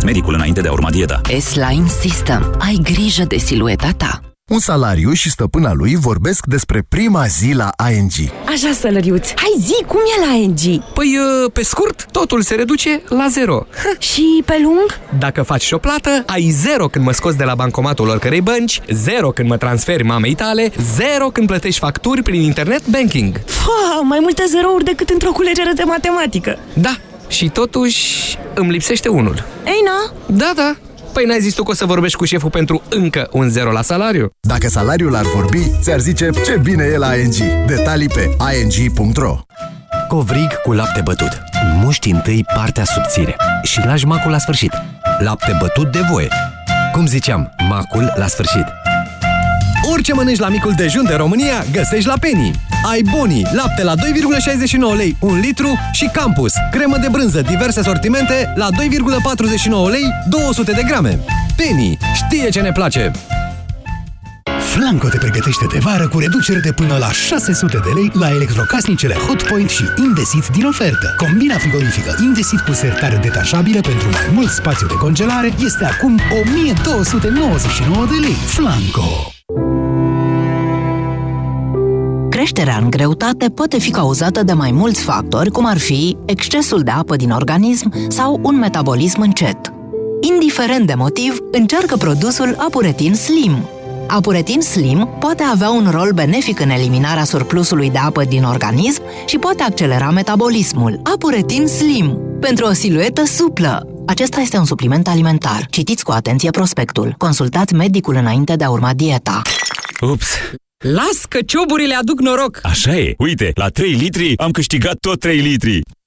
medicul înainte de a urma dieta. S-Line System. Ai grijă de silueta ta. Un salariu și stăpâna lui vorbesc despre prima zi la ING. Așa, sălăriuț. Hai zi, cum e la NG? Păi, pe scurt, totul se reduce la zero. Și pe lung? Dacă faci și o plată, ai zero când mă scoți de la bancomatul oricărei bănci, zero când mă transferi mamei tale, zero când plătești facturi prin internet banking. Fa, mai multe zerouri decât într-o culegere de matematică. Da, și totuși îmi lipsește unul. Ei, na? Da, da. Păi n-ai zis tu că o să vorbești cu șeful pentru încă un zero la salariu? Dacă salariul ar vorbi, ți-ar zice ce bine e la ING. Detalii pe ing.ro Covrig cu lapte bătut. Muști întâi partea subțire și lași macul la sfârșit. Lapte bătut de voie. Cum ziceam, macul la sfârșit. Orice mănânci la micul dejun de România, găsești la Penny. Ai Boni, lapte la 2,69 lei, 1 litru și Campus, cremă de brânză, diverse sortimente la 2,49 lei, 200 de grame. Penny știe ce ne place! Flanco te pregătește de vară cu reduceri de până la 600 de lei la electrocasnicele Hotpoint și Indesit din ofertă. Combina frigorifică Indesit cu sertare detașabilă pentru mai mult spațiu de congelare este acum 1299 de lei. Flanco! Creșterea în greutate poate fi cauzată de mai mulți factori, cum ar fi excesul de apă din organism sau un metabolism încet. Indiferent de motiv, încearcă produsul Apuretin Slim. Apuretin Slim poate avea un rol benefic în eliminarea surplusului de apă din organism și poate accelera metabolismul. Apuretin Slim, pentru o siluetă suplă. Acesta este un supliment alimentar. Citiți cu atenție prospectul. Consultați medicul înainte de a urma dieta. Ups! Las că cioburile aduc noroc! Așa e! Uite, la 3 litri am câștigat tot 3 litri!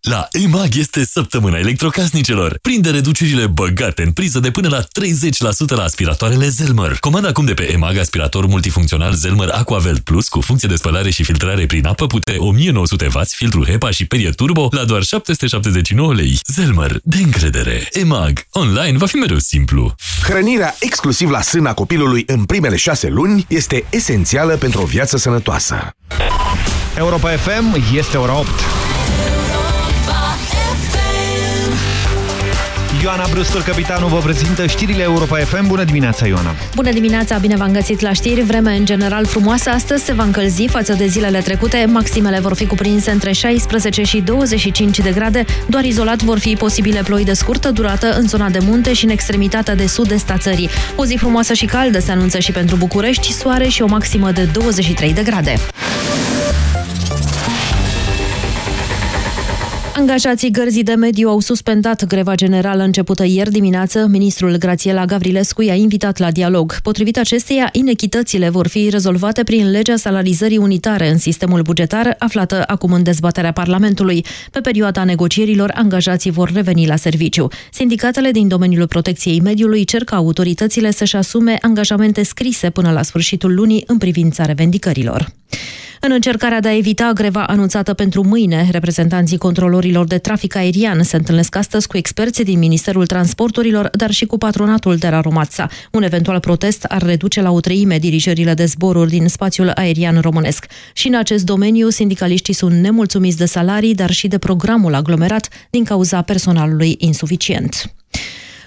La EMAG este săptămâna electrocasnicelor. Prinde reducerile băgate în priză de până la 30% la aspiratoarele Zelmer. Comanda acum de pe EMAG aspirator multifuncțional Zelmer Aquavel Plus cu funcție de spălare și filtrare prin apă, putere 1900W, filtru HEPA și perie turbo la doar 779 lei. Zelmer, de încredere. EMAG. Online va fi mereu simplu. Hrănirea exclusiv la sâna copilului în primele șase luni este esențială pentru o viață sănătoasă. Europa FM este ora 8. Ioana Brustur, capitanul, vă prezintă știrile Europa FM. Bună dimineața, Ioana! Bună dimineața, bine v-am găsit la știri. Vremea în general frumoasă. Astăzi se va încălzi față de zilele trecute. Maximele vor fi cuprinse între 16 și 25 de grade. Doar izolat vor fi posibile ploi de scurtă durată în zona de munte și în extremitatea de sud-est a țării. O zi frumoasă și caldă se anunță și pentru București, soare și o maximă de 23 de grade. Angajații gărzii de mediu au suspendat greva generală începută ieri dimineață. Ministrul Grațiela Gavrilescu i-a invitat la dialog. Potrivit acesteia, inechitățile vor fi rezolvate prin legea salarizării unitare în sistemul bugetar, aflată acum în dezbaterea Parlamentului. Pe perioada negocierilor, angajații vor reveni la serviciu. Sindicatele din domeniul protecției mediului cer ca autoritățile să-și asume angajamente scrise până la sfârșitul lunii în privința revendicărilor. În încercarea de a evita greva anunțată pentru mâine, reprezentanții controlorilor de trafic aerian se întâlnesc astăzi cu experții din Ministerul Transporturilor, dar și cu patronatul de la Romața. Un eventual protest ar reduce la o treime dirigerile de zboruri din spațiul aerian românesc. Și în acest domeniu, sindicaliștii sunt nemulțumiți de salarii, dar și de programul aglomerat din cauza personalului insuficient.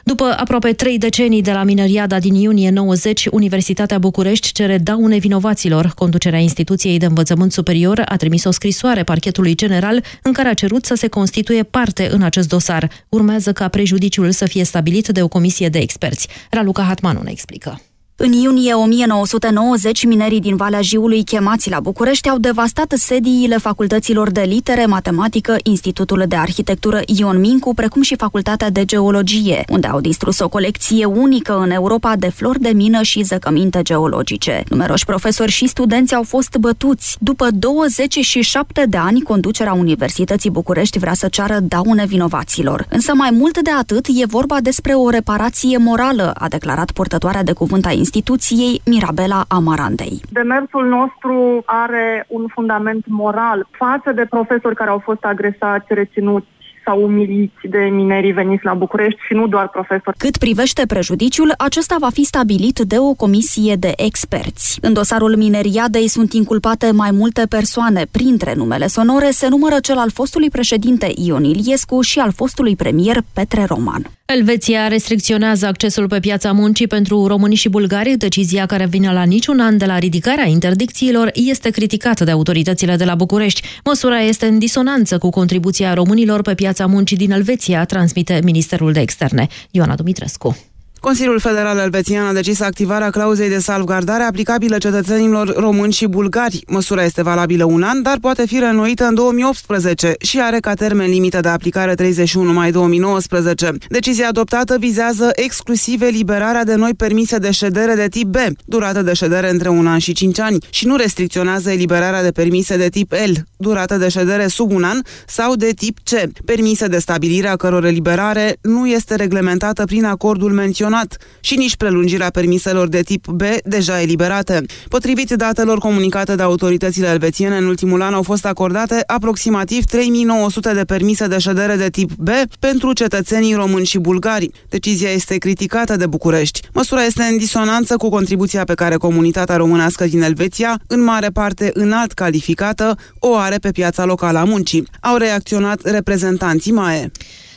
După aproape trei decenii de la mineriada din iunie 90, Universitatea București cere daune vinovaților. Conducerea instituției de învățământ superior a trimis o scrisoare parchetului general în care a cerut să se constituie parte în acest dosar. Urmează ca prejudiciul să fie stabilit de o comisie de experți. Raluca Hatmanu ne explică. În iunie 1990, minerii din Valea Jiului chemați la București au devastat sediile facultăților de litere, matematică, Institutul de Arhitectură Ion Mincu, precum și Facultatea de Geologie, unde au distrus o colecție unică în Europa de flori de mină și zăcăminte geologice. Numeroși profesori și studenți au fost bătuți. După 27 de ani, conducerea Universității București vrea să ceară daune vinovaților. Însă mai mult de atât, e vorba despre o reparație morală, a declarat purtătoarea de cuvânt a instituției Mirabela Amarandei. Demersul nostru are un fundament moral față de profesori care au fost agresați, reținuți sau umiliți de minerii veniți la București și nu doar profesori. Cât privește prejudiciul, acesta va fi stabilit de o comisie de experți. În dosarul mineriadei sunt inculpate mai multe persoane. Printre numele sonore se numără cel al fostului președinte Ion Iliescu și al fostului premier Petre Roman. Elveția restricționează accesul pe piața muncii pentru români și bulgari. Decizia care vine la niciun an de la ridicarea interdicțiilor este criticată de autoritățile de la București. Măsura este în disonanță cu contribuția românilor pe piața muncii din Elveția, transmite Ministerul de Externe. Ioana Dumitrescu. Consiliul Federal Elvețian a decis activarea clauzei de salvgardare aplicabilă cetățenilor români și bulgari. Măsura este valabilă un an, dar poate fi reînnoită în 2018 și are ca termen limită de aplicare 31 mai 2019. Decizia adoptată vizează exclusiv eliberarea de noi permise de ședere de tip B, durată de ședere între un an și 5 ani, și nu restricționează eliberarea de permise de tip L, durată de ședere sub un an, sau de tip C, permise de stabilire a căror eliberare nu este reglementată prin acordul menționat menționat și nici prelungirea permiselor de tip B deja eliberate. Potrivit datelor comunicate de autoritățile elvețiene, în ultimul an au fost acordate aproximativ 3900 de permise de ședere de tip B pentru cetățenii români și bulgari. Decizia este criticată de București. Măsura este în disonanță cu contribuția pe care comunitatea românească din Elveția, în mare parte înalt calificată, o are pe piața locală a muncii. Au reacționat reprezentanții MAE.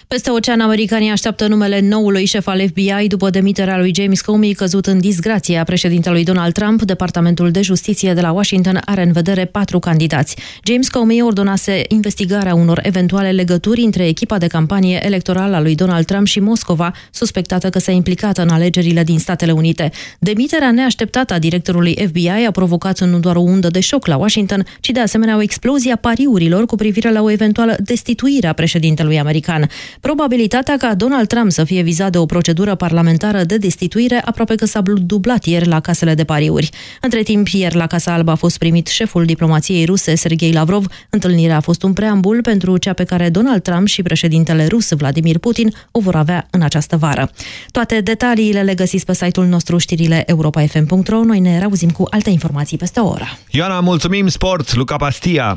Peste ocean, americanii așteaptă numele noului șef al FBI după demiterea lui James Comey, căzut în disgrație a președintelui Donald Trump. Departamentul de Justiție de la Washington are în vedere patru candidați. James Comey ordonase investigarea unor eventuale legături între echipa de campanie electorală a lui Donald Trump și Moscova, suspectată că s-a implicat în alegerile din Statele Unite. Demiterea neașteptată a directorului FBI a provocat nu doar o undă de șoc la Washington, ci de asemenea o explozie a pariurilor cu privire la o eventuală destituire a președintelui american. Probabilitatea ca Donald Trump să fie vizat de o procedură parlamentară de destituire aproape că s-a dublat ieri la casele de pariuri. Între timp, ieri la Casa Albă a fost primit șeful diplomației ruse, Sergei Lavrov. Întâlnirea a fost un preambul pentru cea pe care Donald Trump și președintele rus, Vladimir Putin, o vor avea în această vară. Toate detaliile le găsiți pe site-ul nostru știrile europa.fm.ro. Noi ne reauzim cu alte informații peste o oră. Ioana, mulțumim sport, Luca Pastia!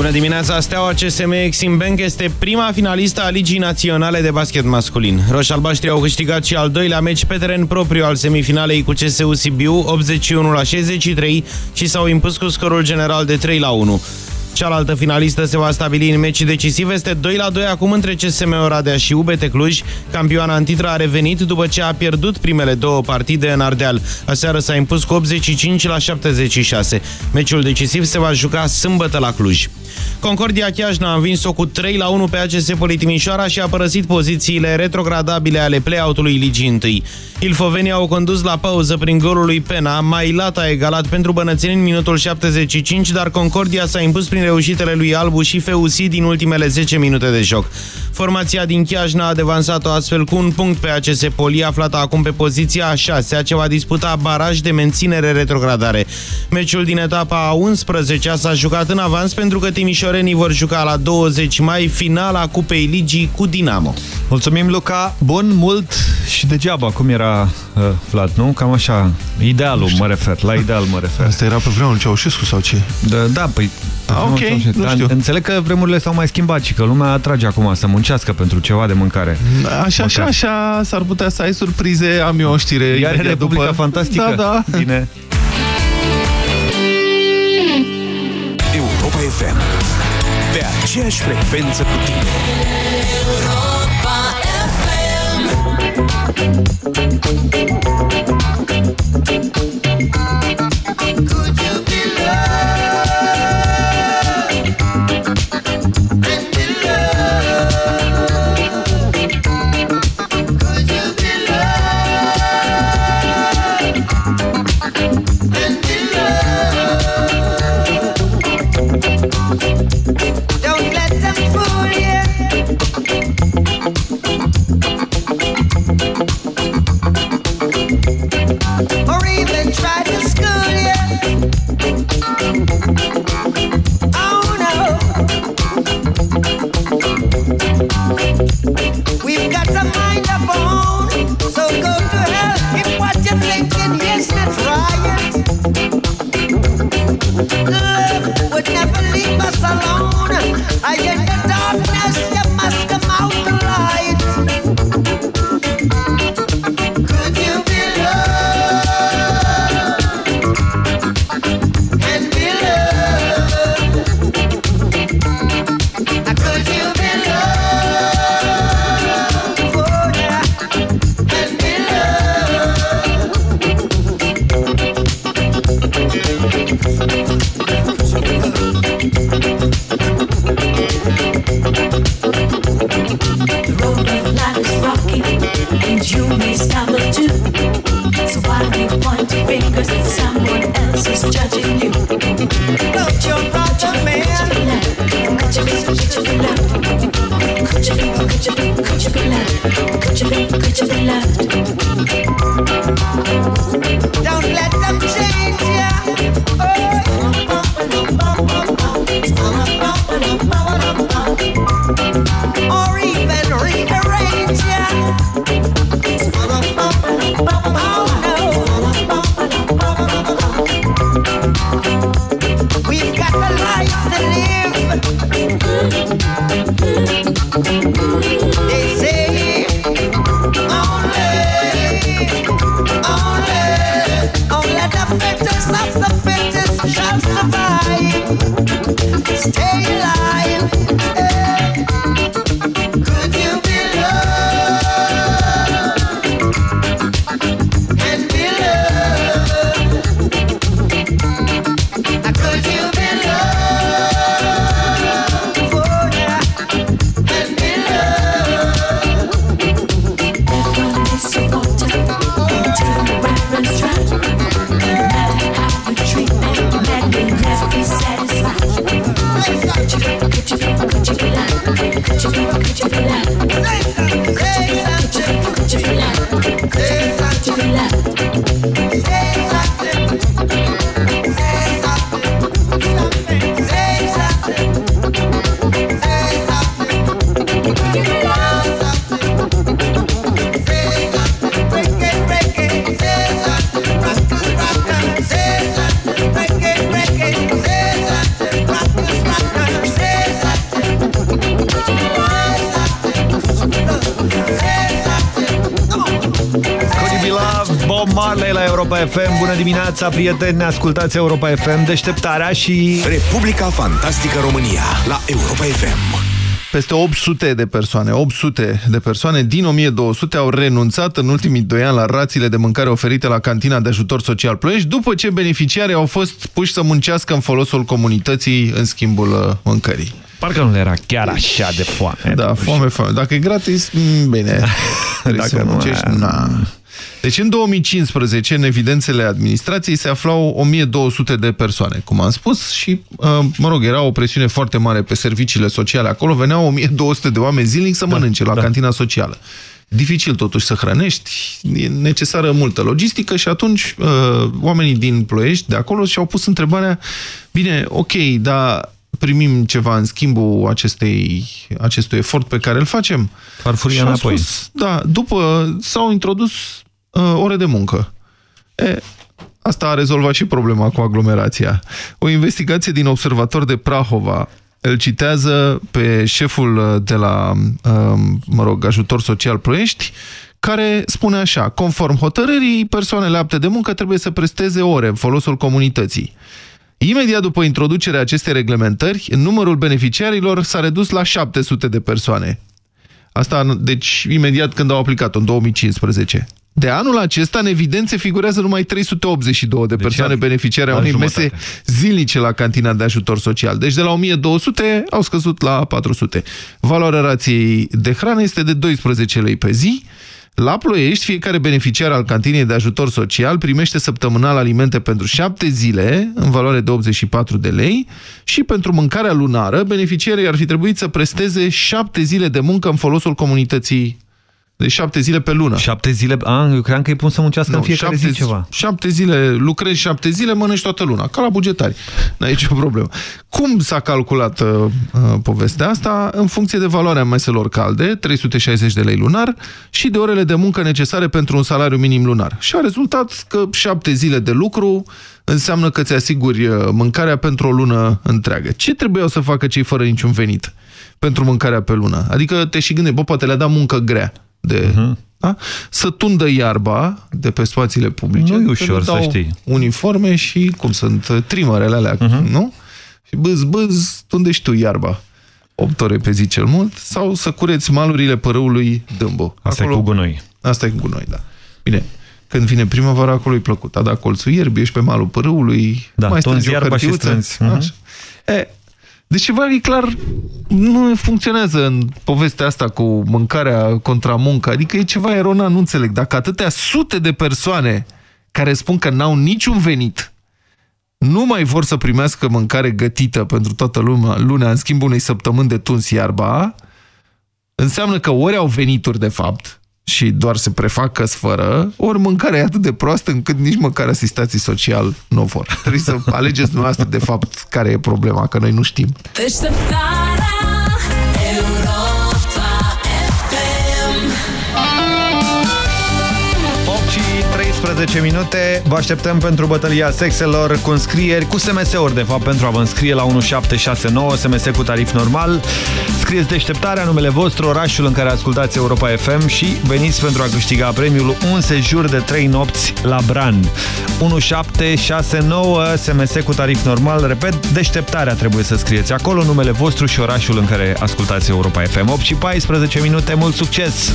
Bună dimineața! Steaua CSM Exim Bank este prima finalistă a Ligii Naționale de Basket Masculin. Roșalbaștri au câștigat și al doilea meci pe teren propriu al semifinalei cu CSU Sibiu, 81 la 63 și s-au impus cu scorul general de 3 la 1. Cealaltă finalistă se va stabili în meci decisiv. Este 2 la 2 acum între CSM Oradea și UBT Cluj. Campioana în titră a revenit după ce a pierdut primele două partide în Ardeal. Aseară s-a impus cu 85 la 76. Meciul decisiv se va juca sâmbătă la Cluj. Concordia Chiajna a învins-o cu 3 la 1 pe ACS Politimișoara și a părăsit pozițiile retrogradabile ale play-out-ului Ligii 1. Ilfovenii au condus la pauză prin golul lui Pena, Mailat a egalat pentru bănățeni în minutul 75, dar Concordia s-a impus prin reușitele lui Albu și Feusi din ultimele 10 minute de joc. Formația din Chiajna a devansat-o astfel cu un punct pe ACS Poli, aflată acum pe poziția a 6 ce va disputa baraj de menținere retrogradare. Meciul din etapa a 11 s-a jucat în avans pentru că timișorenii vor juca la 20 mai finala Cupei Ligii cu Dinamo. Mulțumim, Luca! Bun, mult și degeaba, cum era uh, Vlad, nu? Cam așa, idealul mă refer, la ideal mă refer. Asta era pe vreunul Ceaușescu sau ce? Da, da păi... A, ok, nu știu. Înțeleg că vremurile s-au mai schimbat și că lumea atrage acum să muncească pentru ceva de mâncare. Așa, așa, așa, s-ar putea să ai surprize, am eu o știre. Iar Republica după... Fantastică? Da, da. Bine. Europa FM. Pe aceeași frecvență cu tine. Europa FM. Dimineața, prieteni, ne ascultați Europa FM, deșteptarea și... Republica Fantastică România la Europa FM. Peste 800 de persoane, 800 de persoane din 1200 au renunțat în ultimii doi ani la rațiile de mâncare oferite la cantina de ajutor social Ploiești, după ce beneficiarii au fost puși să muncească în folosul comunității în schimbul uh, mâncării. Parcă nu era chiar așa de foame. Da, foame, foame. Dacă e gratis, mm, bine. (laughs) Dacă să nu muncești, e- na. Deci în 2015, în evidențele administrației, se aflau 1200 de persoane, cum am spus, și, uh, mă rog, era o presiune foarte mare pe serviciile sociale. Acolo veneau 1200 de oameni zilnic să mănânce la cantina socială. Dificil totuși să hrănești, e necesară multă logistică și atunci uh, oamenii din Ploiești de acolo și-au pus întrebarea, bine, ok, dar primim ceva în schimbul acestei, acestui efort pe care îl facem. Farfuria Și au înapoi. spus, da, după s-au introdus uh, ore de muncă. E, asta a rezolvat și problema cu aglomerația. O investigație din Observator de Prahova îl citează pe șeful de la, um, mă rog, ajutor social Ploiești, care spune așa, conform hotărârii, persoanele apte de muncă trebuie să presteze ore în folosul comunității. Imediat după introducerea acestei reglementări, numărul beneficiarilor s-a redus la 700 de persoane. Asta, deci, imediat când au aplicat-o, în 2015. De anul acesta, în evidențe, figurează numai 382 de persoane iar beneficiare a la unei jumătate. mese zilnice la cantina de ajutor social. Deci de la 1200 au scăzut la 400. Valoarea rației de hrană este de 12 lei pe zi. La Ploiești, fiecare beneficiar al cantinei de ajutor social primește săptămânal alimente pentru 7 zile, în valoare de 84 de lei, și pentru mâncarea lunară, beneficiarii ar fi trebuit să presteze 7 zile de muncă în folosul comunității Deci șapte zile pe lună. Șapte zile? A, eu cream că îi pun să muncească în fiecare șapte, zi ceva. Șapte zile, lucrezi șapte zile, mănânci toată luna, ca la bugetari. N-ai nicio problemă. Cum s-a calculat uh, uh, povestea asta? În funcție de valoarea meselor calde, 360 de lei lunar, și de orele de muncă necesare pentru un salariu minim lunar. Și a rezultat că șapte zile de lucru înseamnă că ți asiguri uh, mâncarea pentru o lună întreagă. Ce trebuiau să facă cei fără niciun venit pentru mâncarea pe lună? Adică te și gândești, bă, poate le-a dat muncă grea de... Mhm. Da? Să tundă iarba de pe spațiile publice. Nu e că ușor, le să dau știi. Uniforme și, cum sunt, trimărele alea, Mhm. nu? Și bâz, bâz, tundești tu iarba. 8 ore pe zi cel mult, sau să cureți malurile părâului Dâmbu. Asta e cu gunoi. Asta e cu gunoi, da. Bine, când vine primăvara, acolo e plăcut. A dat colțul ierbii, ești pe malul părâului, Da, mai tunzi strângi o iarba și hârtiuță, strânzi. Mhm. așa. E, deci ceva e clar, nu funcționează în povestea asta cu mâncarea contra muncă. Adică e ceva eronat, nu înțeleg. Dacă atâtea sute de persoane care spun că n-au niciun venit, nu mai vor să primească mâncare gătită pentru toată lumea, luna în schimbul unei săptămâni de tuns iarba, înseamnă că ori au venituri de fapt și doar se prefac că fără, ori mâncarea e atât de proastă încât nici măcar asistații social nu o vor. Trebuie să alegeți dumneavoastră de fapt care e problema, că noi nu știm. Deșteptarea Europa FM 8 și 13 minute. Vă așteptăm pentru bătălia sexelor cu înscrieri, cu SMS-uri, de fapt, pentru a vă înscrie la 1769, SMS cu tarif normal. Scrieți deșteptarea, numele vostru, orașul în care ascultați Europa FM și veniți pentru a câștiga premiul un sejur de 3 nopți la Bran. 1769, SMS cu tarif normal. Repet, deșteptarea trebuie să scrieți acolo, numele vostru și orașul în care ascultați Europa FM. 8 și 14 minute, mult succes!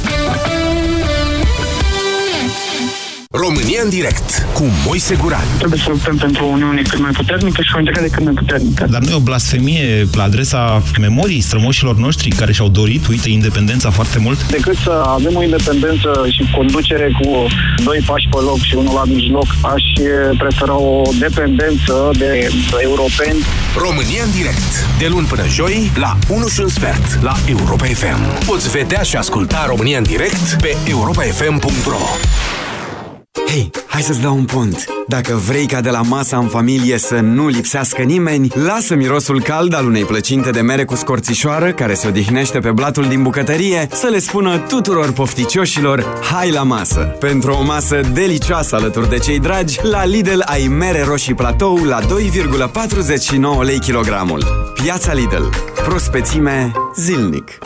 România în direct cu Moise Guran. Trebuie să luptăm pentru o Uniune cât mai puternică și o integrare cât mai puternică. Dar nu e o blasfemie la adresa memoriei strămoșilor noștri care și-au dorit, uite, independența foarte mult? Decât să avem o independență și conducere cu doi pași pe loc și unul la mijloc, aș prefera o dependență de europeni. România în direct, de luni până joi, la 1 și un sfert, la Europa FM. Poți vedea și asculta România în direct pe europafm.ro Hei, hai să-ți dau un pont. Dacă vrei ca de la masa în familie să nu lipsească nimeni, lasă mirosul cald al unei plăcinte de mere cu scorțișoară care se odihnește pe blatul din bucătărie să le spună tuturor pofticioșilor hai la masă. Pentru o masă delicioasă alături de cei dragi, la Lidl ai mere roșii platou la 2,49 lei kilogramul. Piața Lidl. Prospețime zilnic.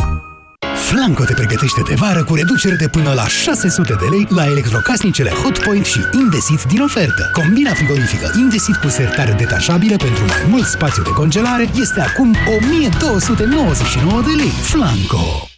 Flanco te pregătește de vară cu reduceri de până la 600 de lei la electrocasnicele Hotpoint și Indesit din ofertă. Combina frigorifică Indesit cu sertare detașabilă pentru mai mult spațiu de congelare este acum 1299 de lei. Flanco!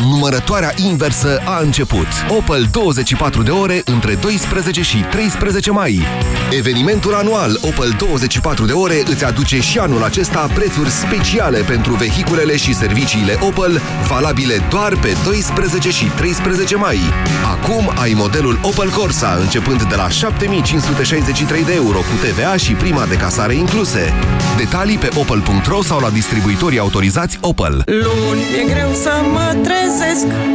Numărătoarea inversă a început. Opel 24 de ore între 12 și 13 mai. Evenimentul anual Opel 24 de ore îți aduce și anul acesta prețuri speciale pentru vehiculele și serviciile Opel, valabile doar pe 12 și 13 mai. Acum ai modelul Opel Corsa începând de la 7563 de euro cu TVA și prima de casare incluse. Detalii pe opel.ro sau la distribuitorii autorizați Opel. Luni e greu să mă trezesc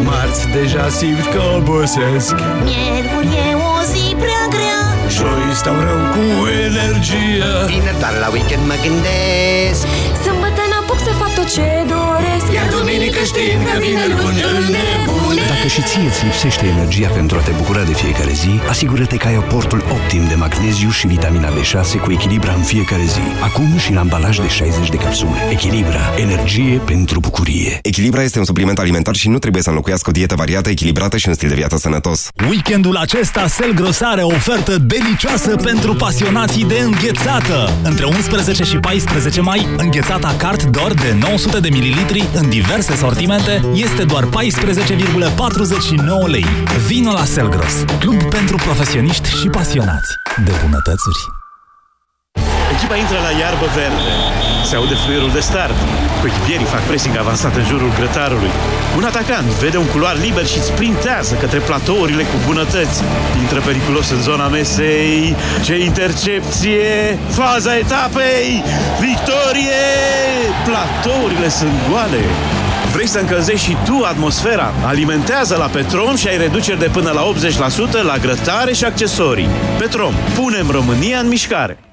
Marți deja simt că obosesc. Miercuri e o zi prea grea. Joi stau rău cu energie Vineri doar la weekend mă gândesc. Sâmbătă n-apuc să fac tot ce doresc. Iar duminică știind că vine luni îl nebune Dacă și ție îți lipsește energia pentru a te bucura de fiecare zi, asigură-te că ai aportul optim de magneziu și vitamina B6 cu Echilibra în fiecare zi. Acum și în ambalaj de 60 de capsule. Echilibra. Energie pentru bucurie. Echilibra este un supliment alimentar și nu trebuie să înlocuiască o dietă variată, echilibrată și un stil de viață sănătos. Weekendul acesta Selgros are o ofertă delicioasă pentru pasionații de înghețată. Între 11 și 14 mai, înghețata cart doar de 900 de mililitri în diverse sortimente este doar 14,49 lei. Vino la Selgros, club pentru profesioniști și pasionați de bunătățuri. Echipa intră la iarbă verde. Se aude fluierul de start. Coechipierii fac pressing avansat în jurul grătarului. Un atacant vede un culoar liber și sprintează către platourile cu bunătăți. Intră periculos în zona mesei. Ce intercepție! Faza etapei! Victorie! Platourile sunt goale. Vrei să încălzești și tu atmosfera? Alimentează la Petrom și ai reduceri de până la 80% la grătare și accesorii. Petrom, punem România în mișcare!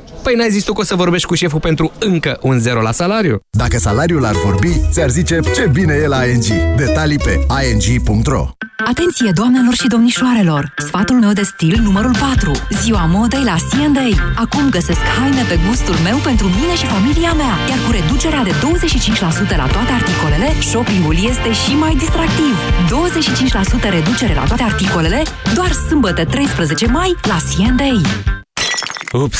Păi n-ai zis tu că o să vorbești cu șeful pentru încă un zero la salariu? Dacă salariul ar vorbi, ți-ar zice ce bine e la ING. Detalii pe ing.ro Atenție, doamnelor și domnișoarelor! Sfatul meu de stil numărul 4. Ziua modei la C&A. Acum găsesc haine pe gustul meu pentru mine și familia mea. Iar cu reducerea de 25% la toate articolele, shoppingul este și mai distractiv. 25% reducere la toate articolele, doar sâmbătă 13 mai la C&A. Ups!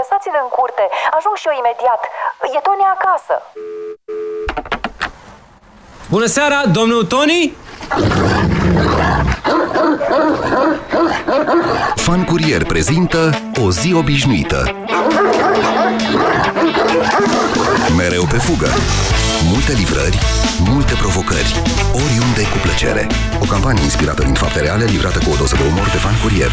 Da, vă rog, lăsați-l în curte. Ajung și eu imediat. E Tony acasă. Bună seara, domnul Tony? Fan Curier prezintă O zi obișnuită. Mereu pe fugă. Multe livrări, multe provocări, oriunde cu plăcere. O campanie inspirată din fapte reale, livrată cu o doză de umor de Fan Curier.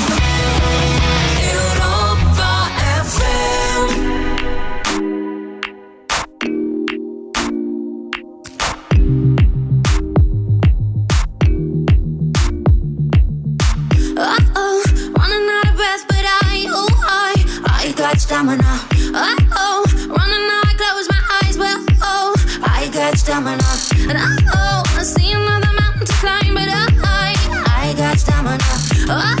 stamina. Oh, oh, running now, I close my eyes. Well, oh, I got stamina. And oh, oh, I see another mountain to climb, but I, I got stamina. Oh,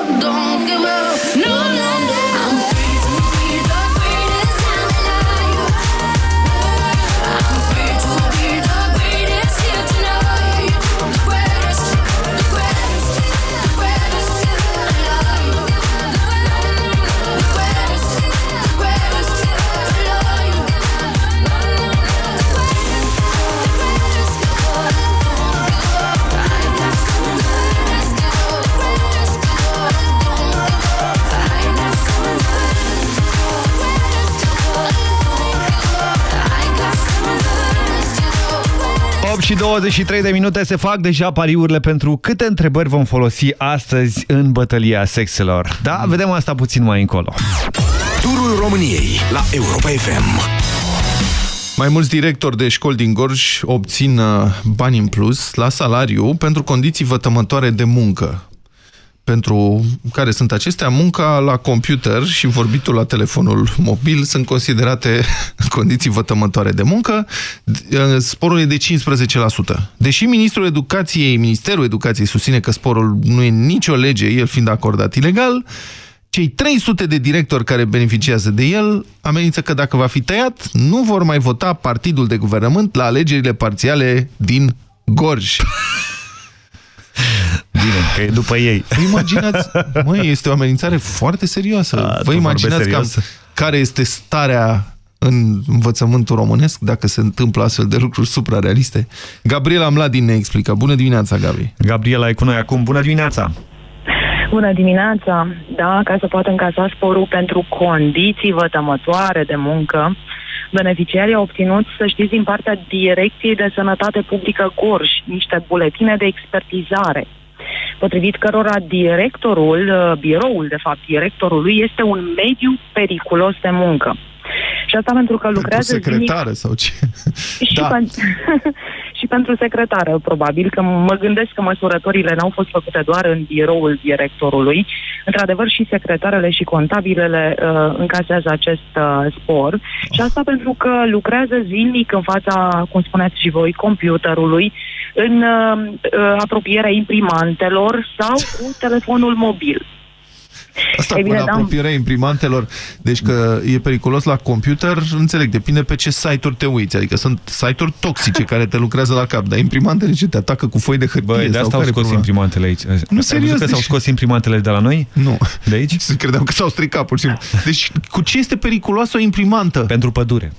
Și 23 de minute se fac deja pariurile pentru câte întrebări vom folosi astăzi în bătălia sexelor. Da, vedem asta puțin mai încolo. Turul României la Europa FM. Mai mulți directori de școli din Gorj obțin uh, bani în plus la salariu pentru condiții vătămătoare de muncă. Pentru care sunt acestea, munca la computer și vorbitul la telefonul mobil sunt considerate (laughs) condiții vătămătoare de muncă. Sporul e de 15%. Deși Ministrul Educației, Ministerul Educației susține că sporul nu e nicio lege, el fiind acordat ilegal, cei 300 de directori care beneficiază de el amenință că dacă va fi tăiat, nu vor mai vota partidul de guvernământ la alegerile parțiale din Gorj. (laughs) Bine, că e după ei. Imaginați, măi, este o amenințare foarte serioasă. A, Vă imaginați cam care este starea în învățământul românesc dacă se întâmplă astfel de lucruri suprarealiste? Gabriela Mladin ne explică. Bună dimineața, Gabi! Gabriela e cu noi acum. Bună dimineața! Bună dimineața! Da, ca să poată încasa sporul pentru condiții vătămătoare de muncă, beneficiarii au obținut, să știți, din partea Direcției de Sănătate Publică Gorj, niște buletine de expertizare potrivit cărora directorul, uh, biroul, de fapt, directorului, este un mediu periculos de muncă. Și asta pentru că lucrează Pentru secretară sau ce? (laughs) și, da. pen- (laughs) și pentru secretară, probabil, că mă gândesc că măsurătorile n-au fost făcute doar în biroul directorului. Într-adevăr, și secretarele și contabilele uh, încasează acest uh, spor. Și asta pentru că lucrează zilnic în fața, cum spuneați și voi, computerului, în uh, uh, apropierea imprimantelor sau cu telefonul mobil. Asta Ei cu bine, da. apropierea imprimantelor, deci că e periculos la computer, înțeleg, depinde pe ce site-uri te uiți. Adică sunt site-uri toxice care te lucrează la cap, dar imprimantele ce te atacă cu foi de hârtie Băi, de sau asta au care scos problema? imprimantele aici. Nu, Ai serios, văzut că deci- s-au scos imprimantele de la noi? Nu. De aici? Credeam că s-au stricat, pur și simplu. Deci, cu ce este periculoasă o imprimantă? Pentru pădure.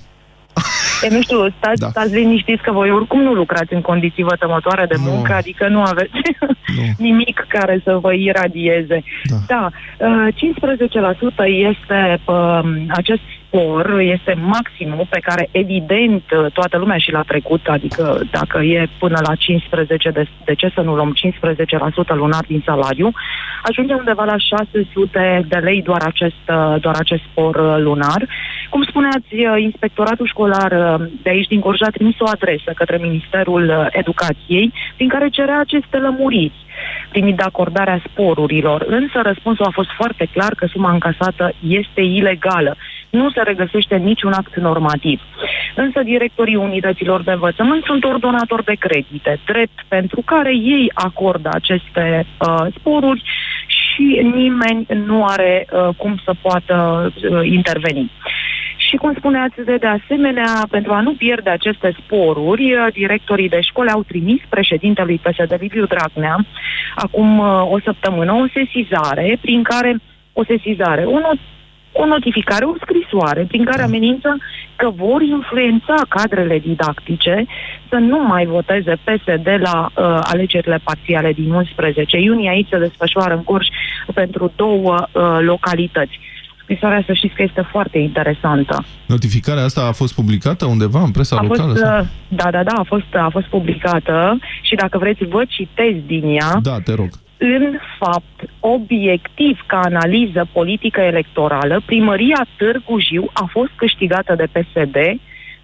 E, nu știu, stați, da. stați liniștiți că voi oricum nu lucrați în condiții vătămătoare de muncă, Nu. adică nu aveți (laughs) nimic care să vă iradieze. Da, da uh, 15% este uh, acest spor, este maximul pe care evident uh, toată lumea și l-a trecut, adică dacă e până la 15, de, de ce să nu luăm 15% lunar din salariu, ajunge undeva la 600 de lei doar acest, uh, doar acest spor uh, lunar. Cum spuneați, uh, inspectoratul școlar uh, de aici din Gorj a trimis o adresă către Ministerul uh, Educației prin care cerea aceste lămuriri primit de acordarea sporurilor. Însă răspunsul a fost foarte clar că suma încasată este ilegală. Nu se regăsește niciun act normativ. Însă directorii unităților de învățământ sunt ordonatori de credite, drept pentru care ei acordă aceste uh, sporuri și nimeni nu are uh, cum să poată uh, interveni. Și cum spuneați de, de asemenea, pentru a nu pierde aceste sporuri, uh, directorii de școli au trimis președintelui PSD Liviu Dragnea acum uh, o săptămână o sesizare prin care o sesizare, o, not- o notificare, o scrisoare prin care amenință că vor influența cadrele didactice să nu mai voteze PSD la uh, alegerile parțiale din 11 iunie. Aici se desfășoară în curs pentru două uh, localități. Scrisoarea să știți că este foarte interesantă. Notificarea asta a fost publicată undeva în presa A fost, locală? sau? uh, da, da, da, a fost, a fost publicată și dacă vreți vă citez din ea. Da, te rog. În fapt, obiectiv ca analiză politică electorală, primăria Târgu Jiu a fost câștigată de PSD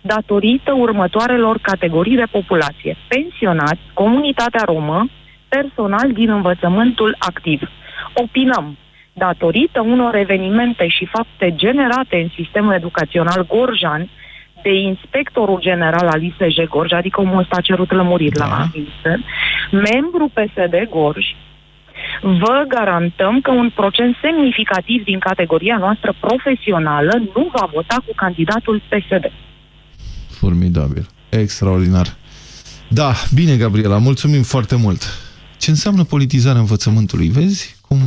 datorită următoarelor categorii de populație. Pensionați, comunitatea romă, personal din învățământul activ. Opinăm, datorită unor evenimente și fapte generate în sistemul educațional gorjan de inspectorul general al ISJ Gorj, adică omul ăsta a cerut lămuriri da. la minister, membru PSD Gorj, vă garantăm că un procent semnificativ din categoria noastră profesională nu va vota cu candidatul PSD. Formidabil. Extraordinar. Da, bine, Gabriela, mulțumim foarte mult. Ce înseamnă politizarea învățământului? Vezi cum...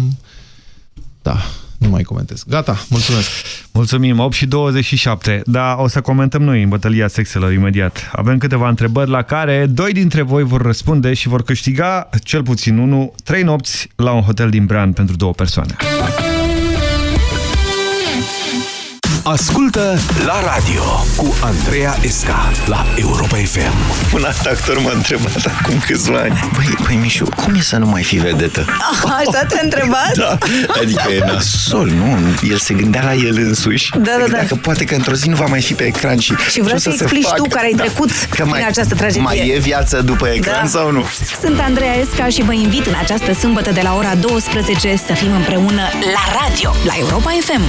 Da, nu mai comentez. Gata, mulțumesc. Mulțumim, 8 și 27. Da, o să comentăm noi în bătălia sexelor imediat. Avem câteva întrebări la care doi dintre voi vor răspunde și vor câștiga cel puțin unul, trei nopți la un hotel din Bran pentru două persoane. Ascultă la radio cu Andreea Esca la Europa FM. Un alt actor m-a întrebat acum câțiva ani. Băi, băi, Mișu, cum e să nu mai fii vedetă? Așa te-a întrebat? Da, adică e nasol, nu? El se gândea la el însuși. Da, da, da. Dacă poate că într-o zi nu va mai fi pe ecran și... Și vreau ce o să se explici facă? tu care ai trecut că mai, prin această tragedie. Mai e viață după ecran Da. sau nu? Sunt Andreea Esca și vă invit în această sâmbătă de la ora 12 să fim împreună la radio, la Europa FM.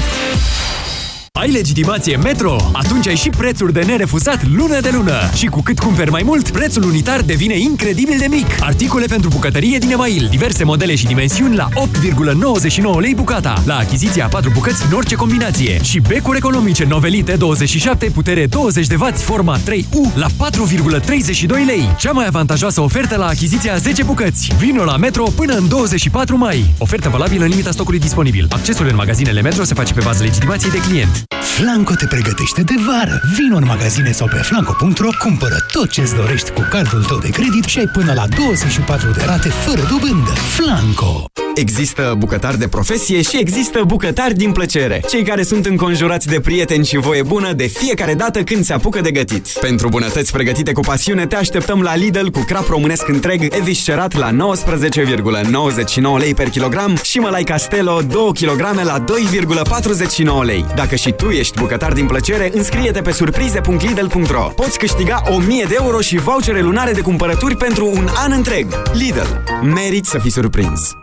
Ai legitimație Metro? Atunci ai și prețuri de nerefuzat lună de lună. Și cu cât cumperi mai mult, prețul unitar devine incredibil de mic. Articole pentru bucătărie din Email, diverse modele și dimensiuni la 8,99 lei bucata. La achiziția 4 bucăți în orice combinație. Și becuri economice novelite 27 putere 20W forma 3U la 4,32 lei. Cea mai avantajoasă ofertă la achiziția 10 bucăți. Vino la Metro până în 24 mai. Ofertă valabilă în limita stocului disponibil. Accesul în magazinele Metro se face pe bază legitimației de client. Flanco te pregătește de vară. Vino în magazine sau pe flanco.ro, cumpără tot ce-ți dorești cu cardul tău de credit și ai până la 24 de rate fără dobândă. Flanco! Există bucătari de profesie și există bucătari din plăcere. Cei care sunt înconjurați de prieteni și voie bună de fiecare dată când se apucă de gătit. Pentru bunătăți pregătite cu pasiune, te așteptăm la Lidl cu crap românesc întreg eviscerat la 19,99 lei per kilogram și mălai Castello 2 kg la 2,49 lei. Dacă și tu ești bucătar din plăcere, înscrie-te pe surprize.lidl.ro. Poți câștiga 1000 de euro și vouchere lunare de cumpărături pentru un an întreg. Lidl. Meriți să fii surprins.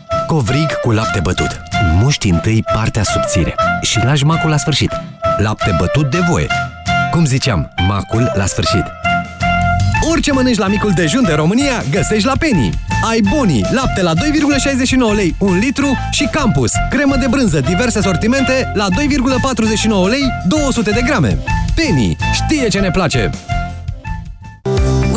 Covrig cu lapte bătut. Muști întâi partea subțire și lași macul la sfârșit. Lapte bătut de voie. Cum ziceam, macul la sfârșit. Orice mănânci la micul dejun de România, găsești la Penny. Ai Boni, lapte la 2,69 lei, 1 litru și Campus, cremă de brânză, diverse sortimente la 2,49 lei, 200 de grame. Penny știe ce ne place!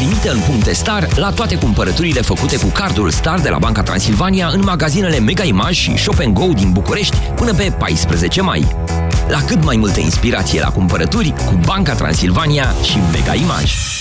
Primite în puncte Star la toate cumpărăturile făcute cu cardul Star de la Banca Transilvania în magazinele Mega Image și Shop Go din București până pe 14 mai. La cât mai multă inspirație la cumpărături cu Banca Transilvania și Mega Image.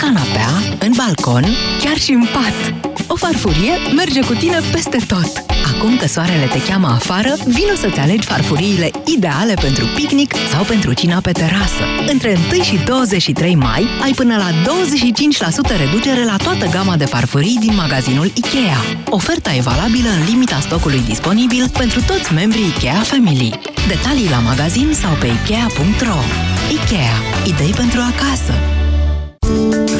Pe canapea, în balcon, chiar și în pat. O farfurie merge cu tine peste tot. Acum că soarele te cheamă afară, vino să-ți alegi farfuriile ideale pentru picnic sau pentru cina pe terasă. Între 1 și 23 mai ai până la 25% reducere la toată gama de farfurii din magazinul IKEA. Oferta e valabilă în limita stocului disponibil pentru toți membrii IKEA Family. Detalii la magazin sau pe ikea.ro IKEA. Idei pentru acasă.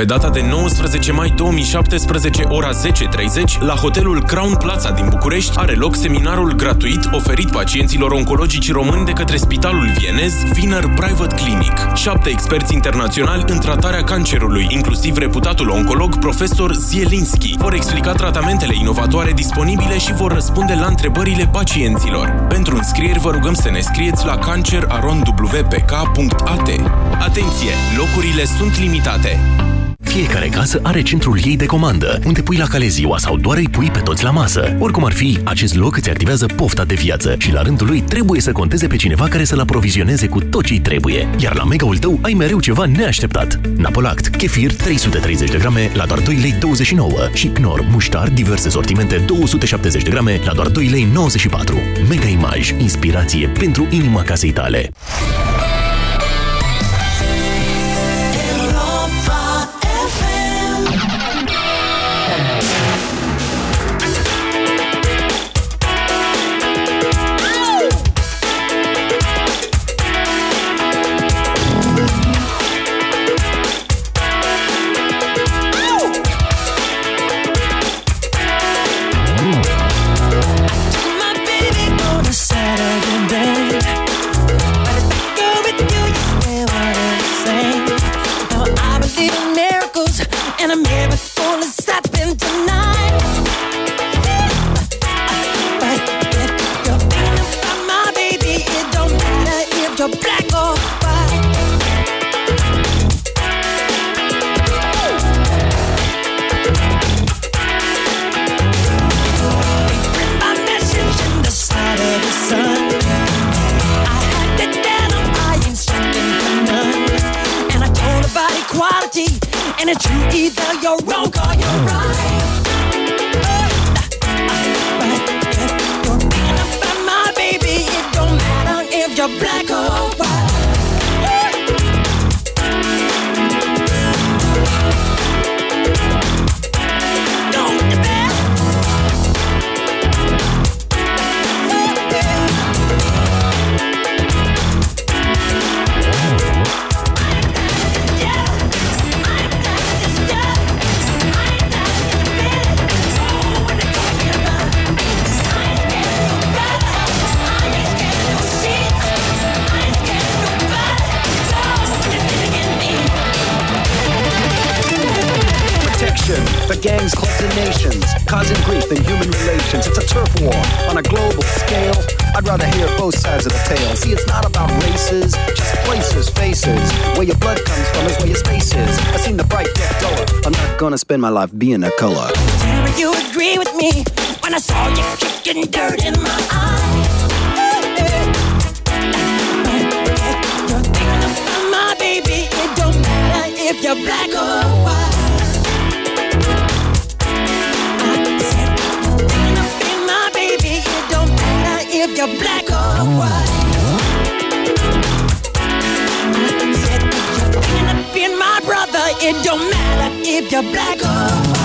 Pe data de 19 mai 2017, ora 10.30, la hotelul Crown Plaza din București, are loc seminarul gratuit oferit pacienților oncologici români de către Spitalul Vienez Wiener Private Clinic. Șapte experți internaționali în tratarea cancerului, inclusiv reputatul oncolog profesor Zielinski, vor explica tratamentele inovatoare disponibile și vor răspunde la întrebările pacienților. Pentru înscrieri vă rugăm să ne scrieți la cancerarondwpk.at. Atenție! Locurile sunt limitate! Fiecare casă are centrul ei de comandă, unde pui la cale ziua sau doar îi pui pe toți la masă. Oricum ar fi, acest loc îți activează pofta de viață și la rândul lui trebuie să conteze pe cineva care să-l aprovizioneze cu tot ce trebuie. Iar la mega-ul tău ai mereu ceva neașteptat. Napolact, kefir 330 de grame la doar 2 lei 29 și Knorr muștar diverse sortimente 270 de grame la doar 2 lei 94. Mega Image, inspirație pentru inima casei tale. Spend my life being a color. You agree with me when I saw you kicking dirt in my. You're thinking about my baby. It don't matter if you're black or white. I said you're thinking about my baby. It don't matter if you're black or white. Being my brother. It don't matter if you're black or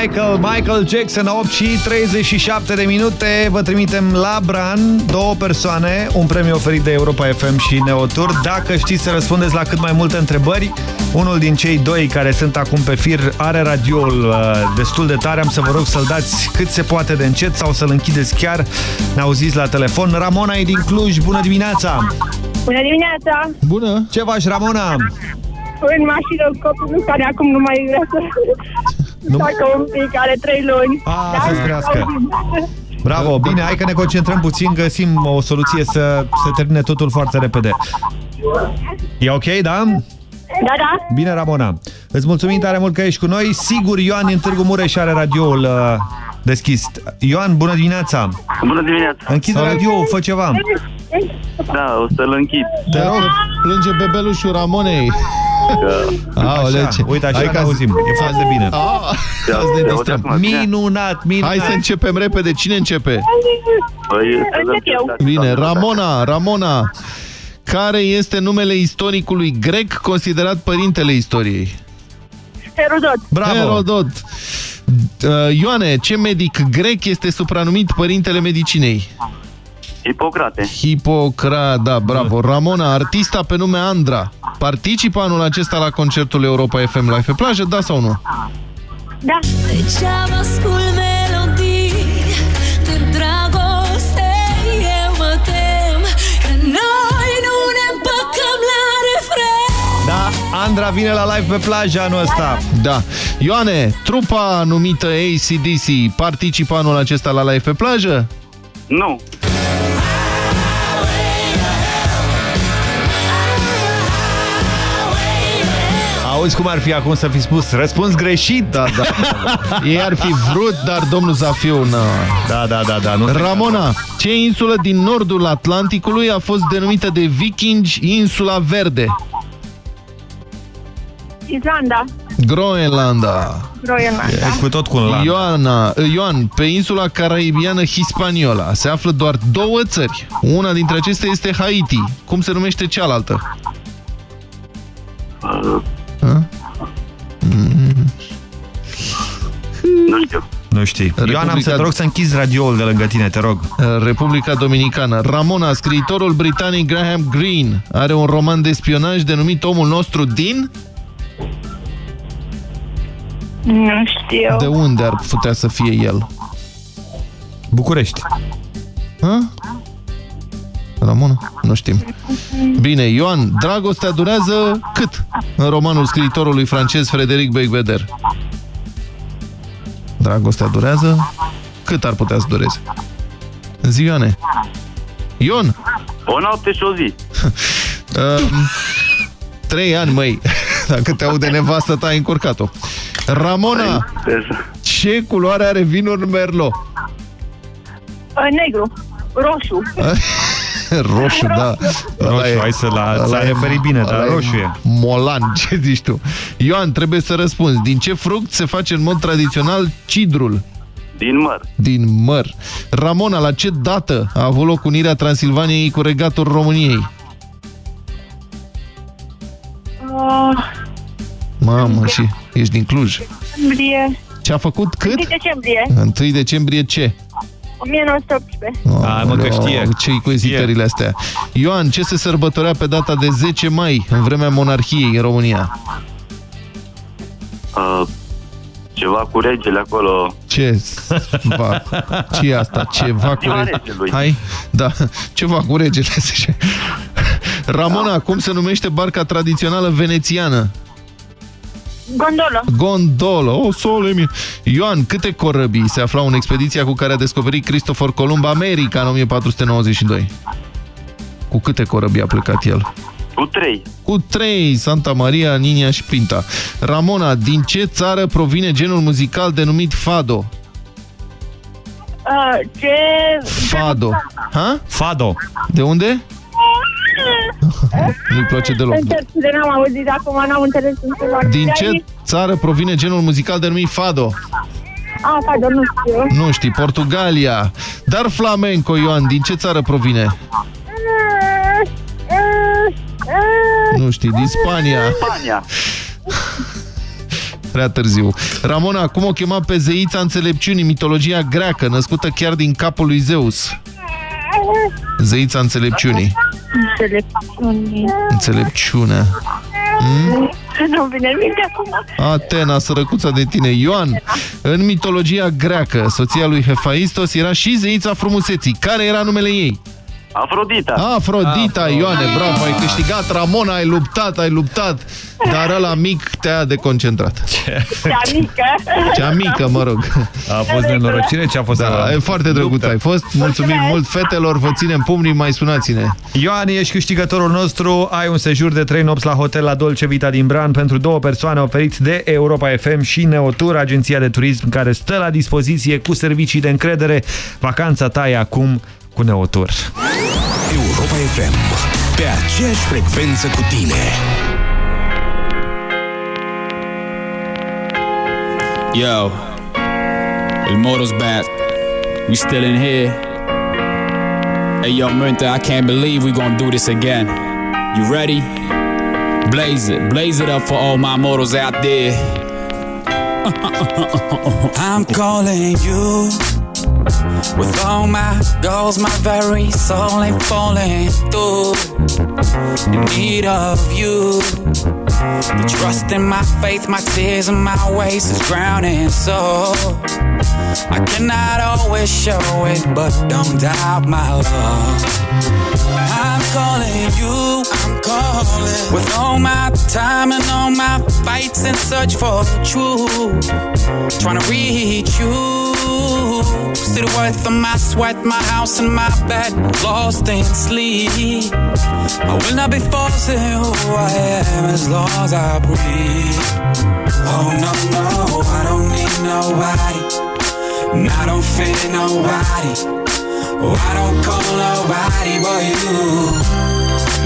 Michael, Michael Jackson, 8 și 37 de minute. Vă trimitem la Bran două persoane, un premiu oferit de Europa FM și Neotur. Dacă știți să răspundeți la cât mai multe întrebări, unul din cei doi care sunt acum pe fir are radioul uh, destul de tare. Am să vă rog să-l dați cât se poate de încet sau să-l închideți chiar. Ne auziți la telefon. Ramona e din Cluj. Bună dimineața! Bună dimineața! Bună! Ce faci, Ramona? În mașină copilul care acum nu mai vrea (laughs) să Nu- facă un pic, are trei luni. A, Dar să-ți trească. auzim. Bravo, bine, hai că ne concentrăm puțin, găsim o soluție să se termine totul foarte repede. E ok, da? Da, da. Bine, Ramona. Îți mulțumim tare mult că ești cu noi. Sigur, Ioan din Târgu Mureș are radioul uh, deschis. Ioan, bună dimineața! Bună dimineața! Închide radioul, fă ceva. Da, o să-l închid. Te rog, plânge bebelușul Ramonei. Aole, Așa, ce... uite, așa Hai ne că- auzim. E foarte bine. Ah, Te azi ne aud distrăm. acum, bine? Minunat, minunat. Hai să începem repede. Cine începe? Păi, Încep eu. Bine, Ramona, Ramona. Care este numele istoricului grec considerat părintele istoriei? Herodot. Bravo! Herodot. Uh, Ioane, ce medic grec este supranumit părintele medicinei? Hipocrate. Hipocrat, da, bravo. Ramona, artista pe nume Andra, participă anul acesta la concertul Europa FM Live pe plajă, da sau nu? Da. Degeaba ascult melodii de dragoste Eu mă tem că noi nu ne împăcăm la refren Da, Andra vine la live pe plajă anul ăsta. Da. Ioane, trupa numită ACDC participă anul acesta la Live pe plajă? Nu. Auzi cum ar fi acum să fi spus răspuns greșit? Da, da. da. Ei ar fi vrut, dar domnul Zafiu, na. Da, da, da, da. Nu Ramona, ce insulă din nordul Atlanticului a fost denumită de vikingi Insula Verde? Islanda. Groenlanda. Groenlanda. E cu tot cu un land. Ioana, Ioan, pe insula caraibiană Hispaniola se află doar două țări. Una dintre acestea este Haiti. Cum se numește cealaltă? Ha? Nu știu. Nu știi. Ioan, am să te rog să închizi radioul de lângă tine, te rog. Republica Dominicană. Ramona, scriitorul britanic Graham Greene, are un roman de spionaj denumit Omul nostru din... Nu știu. De unde ar putea să fie el? București. Ha? Ramona? Nu știm. Bine, Ioan, dragostea durează cât în romanul scriitorului francez Frederic Becbeder? Dragostea durează cât ar putea să dureze? Zi, Ioane. Ion! O noapte și o zi. (laughs) Um, trei ani, măi. (laughs) Dacă te aude nevastă ta, ai încurcat-o. Ramona, ce culoare are vinul Merlot? Uh, Negru. Roșu. (laughs) (laughs) roșu, da. Roșu, hai să la- ăla ți-ai e- referit bine, dar ăla e roșu e. Molan, (laughs) ce zici tu? Ioan, trebuie să răspunzi. Din ce fruct se face în mod tradițional cidrul? Din măr. Din măr. Ramona, la ce dată a avut loc unirea Transilvaniei cu regatul României? Uh, Mamă, și ești din Cluj. septembrie. Ce a făcut cât? 1 decembrie 1 decembrie ce? 1918. Hai, mă, că știe. Ce-i cu ezitările astea? Ioan, ce se sărbătorea pe data de 10 mai, în vremea monarhiei în România? Uh, ceva cu regele acolo. Ce? Va, ce e asta? Ceva cu Ziua regele? regelui. Hai? Da, ceva cu regele. (laughs) zice. Ramona, cum se numește barca tradițională venețiană? Gondolă. Gondolă, o sole mie. Ioan, câte corăbii se aflau în expediția cu care a descoperit Cristofor Columb America în 1492? Cu câte corăbii a plecat el? Cu trei. Cu trei, Santa Maria, Ninia și Pinta. Ramona, din ce țară provine genul muzical denumit Fado? Uh, ce... Fado. Ha? Fado. De unde? (laughs) Nu-i place deloc. Încerc de n-am auzit acum, n-am înțeles întrebarea. Din De ce aici? țară provine genul muzical denumit Fado? A, pardon, nu știu. Nu știi, Portugalia. Dar flamenco, Ioan, din ce țară provine? Nu știi, din Spania. Spania. (laughs) Prea târziu. Ramona, cum o chema pe zeița înțelepciunii, mitologia greacă, născută chiar din capul lui Zeus? Zeița înțelepciunii. Înțelepciune. Înțelepciunea. Hmm? Nu vine în minte acum. Atena, sărăcuța de tine. Ioan, în mitologia greacă, soția lui Hefaistos era și zeița frumuseții. Care era numele ei? Afrodita. Afrodita, Ioane, bravo, ai câștigat, Ramona, ai luptat, ai luptat, dar ăla mic te-a deconcentrat. Cea mică. Cea mică, mă rog. A fost nenorocire? Ce a fost? Da, e foarte drăguț ai fost. Mulțumim mult, fetelor, vă ținem pumnii, mai sunați-ne. Ioan, ești câștigătorul nostru. Ai un sejur de 3 nopți la hotel la Dolce Vita din Bran pentru două persoane oferit de Europa FM și Neotur, agenția de turism care stă la dispoziție cu servicii de încredere. Vacanța ta e acum cu Neotur. Europa FM. Pe aceeași frecvență cu tine. Yo, El Moro's back. We still in here. Hey, yo, Minta, I can't believe we gonna do this again. You ready? Blaze it, blaze it up for all my mortals out there. (laughs) I'm calling you with all my goals, my very soul ain't falling through. In need of you, the trust in my faith, my tears and my ways is drowning. So I cannot always show it, but don't doubt my love. I'm calling you, I'm calling with all my time and all my fights in search for the truth. Trying to reach you. See the worth of my sweat, my house and my bed, lost in sleep. I will not be forcing who I am as long as I breathe. Oh no, no, I don't need nobody. And I don't fear nobody. Oh, I don't call nobody but you.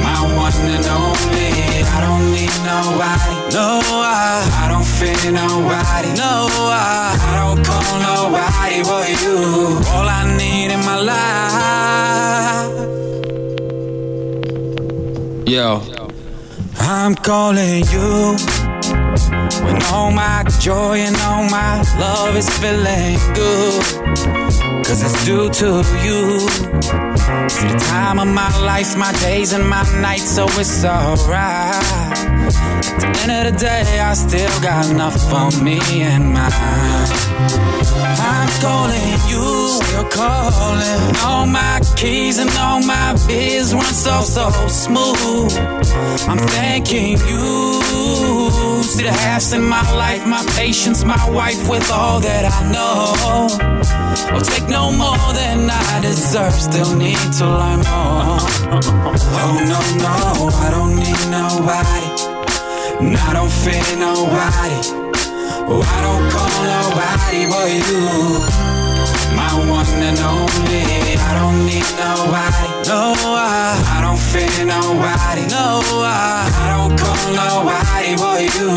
My one and only. I don't need nobody. No, I, I don't fear nobody. No, I, I don't call nobody but you. All I need in my life. Yo, I'm calling you. When all my joy and all my love is feeling good. Cause it's due to you. See the time of my life, my days and my nights, so it's alright. At the end of the day, I still got enough for me and mine. I'm calling you, still calling. All my keys and all my biz run so, so smooth. I'm thanking you. See the halves in my life, my patience, my wife with all that I know. I'll take no more than I deserve, still need to learn more. Oh no, no, I don't need nobody. And I don't fear nobody. Oh, I don't call nobody but you. My one and only. I don't need nobody. No, I, I don't fear nobody. No, I, I don't call nobody but you.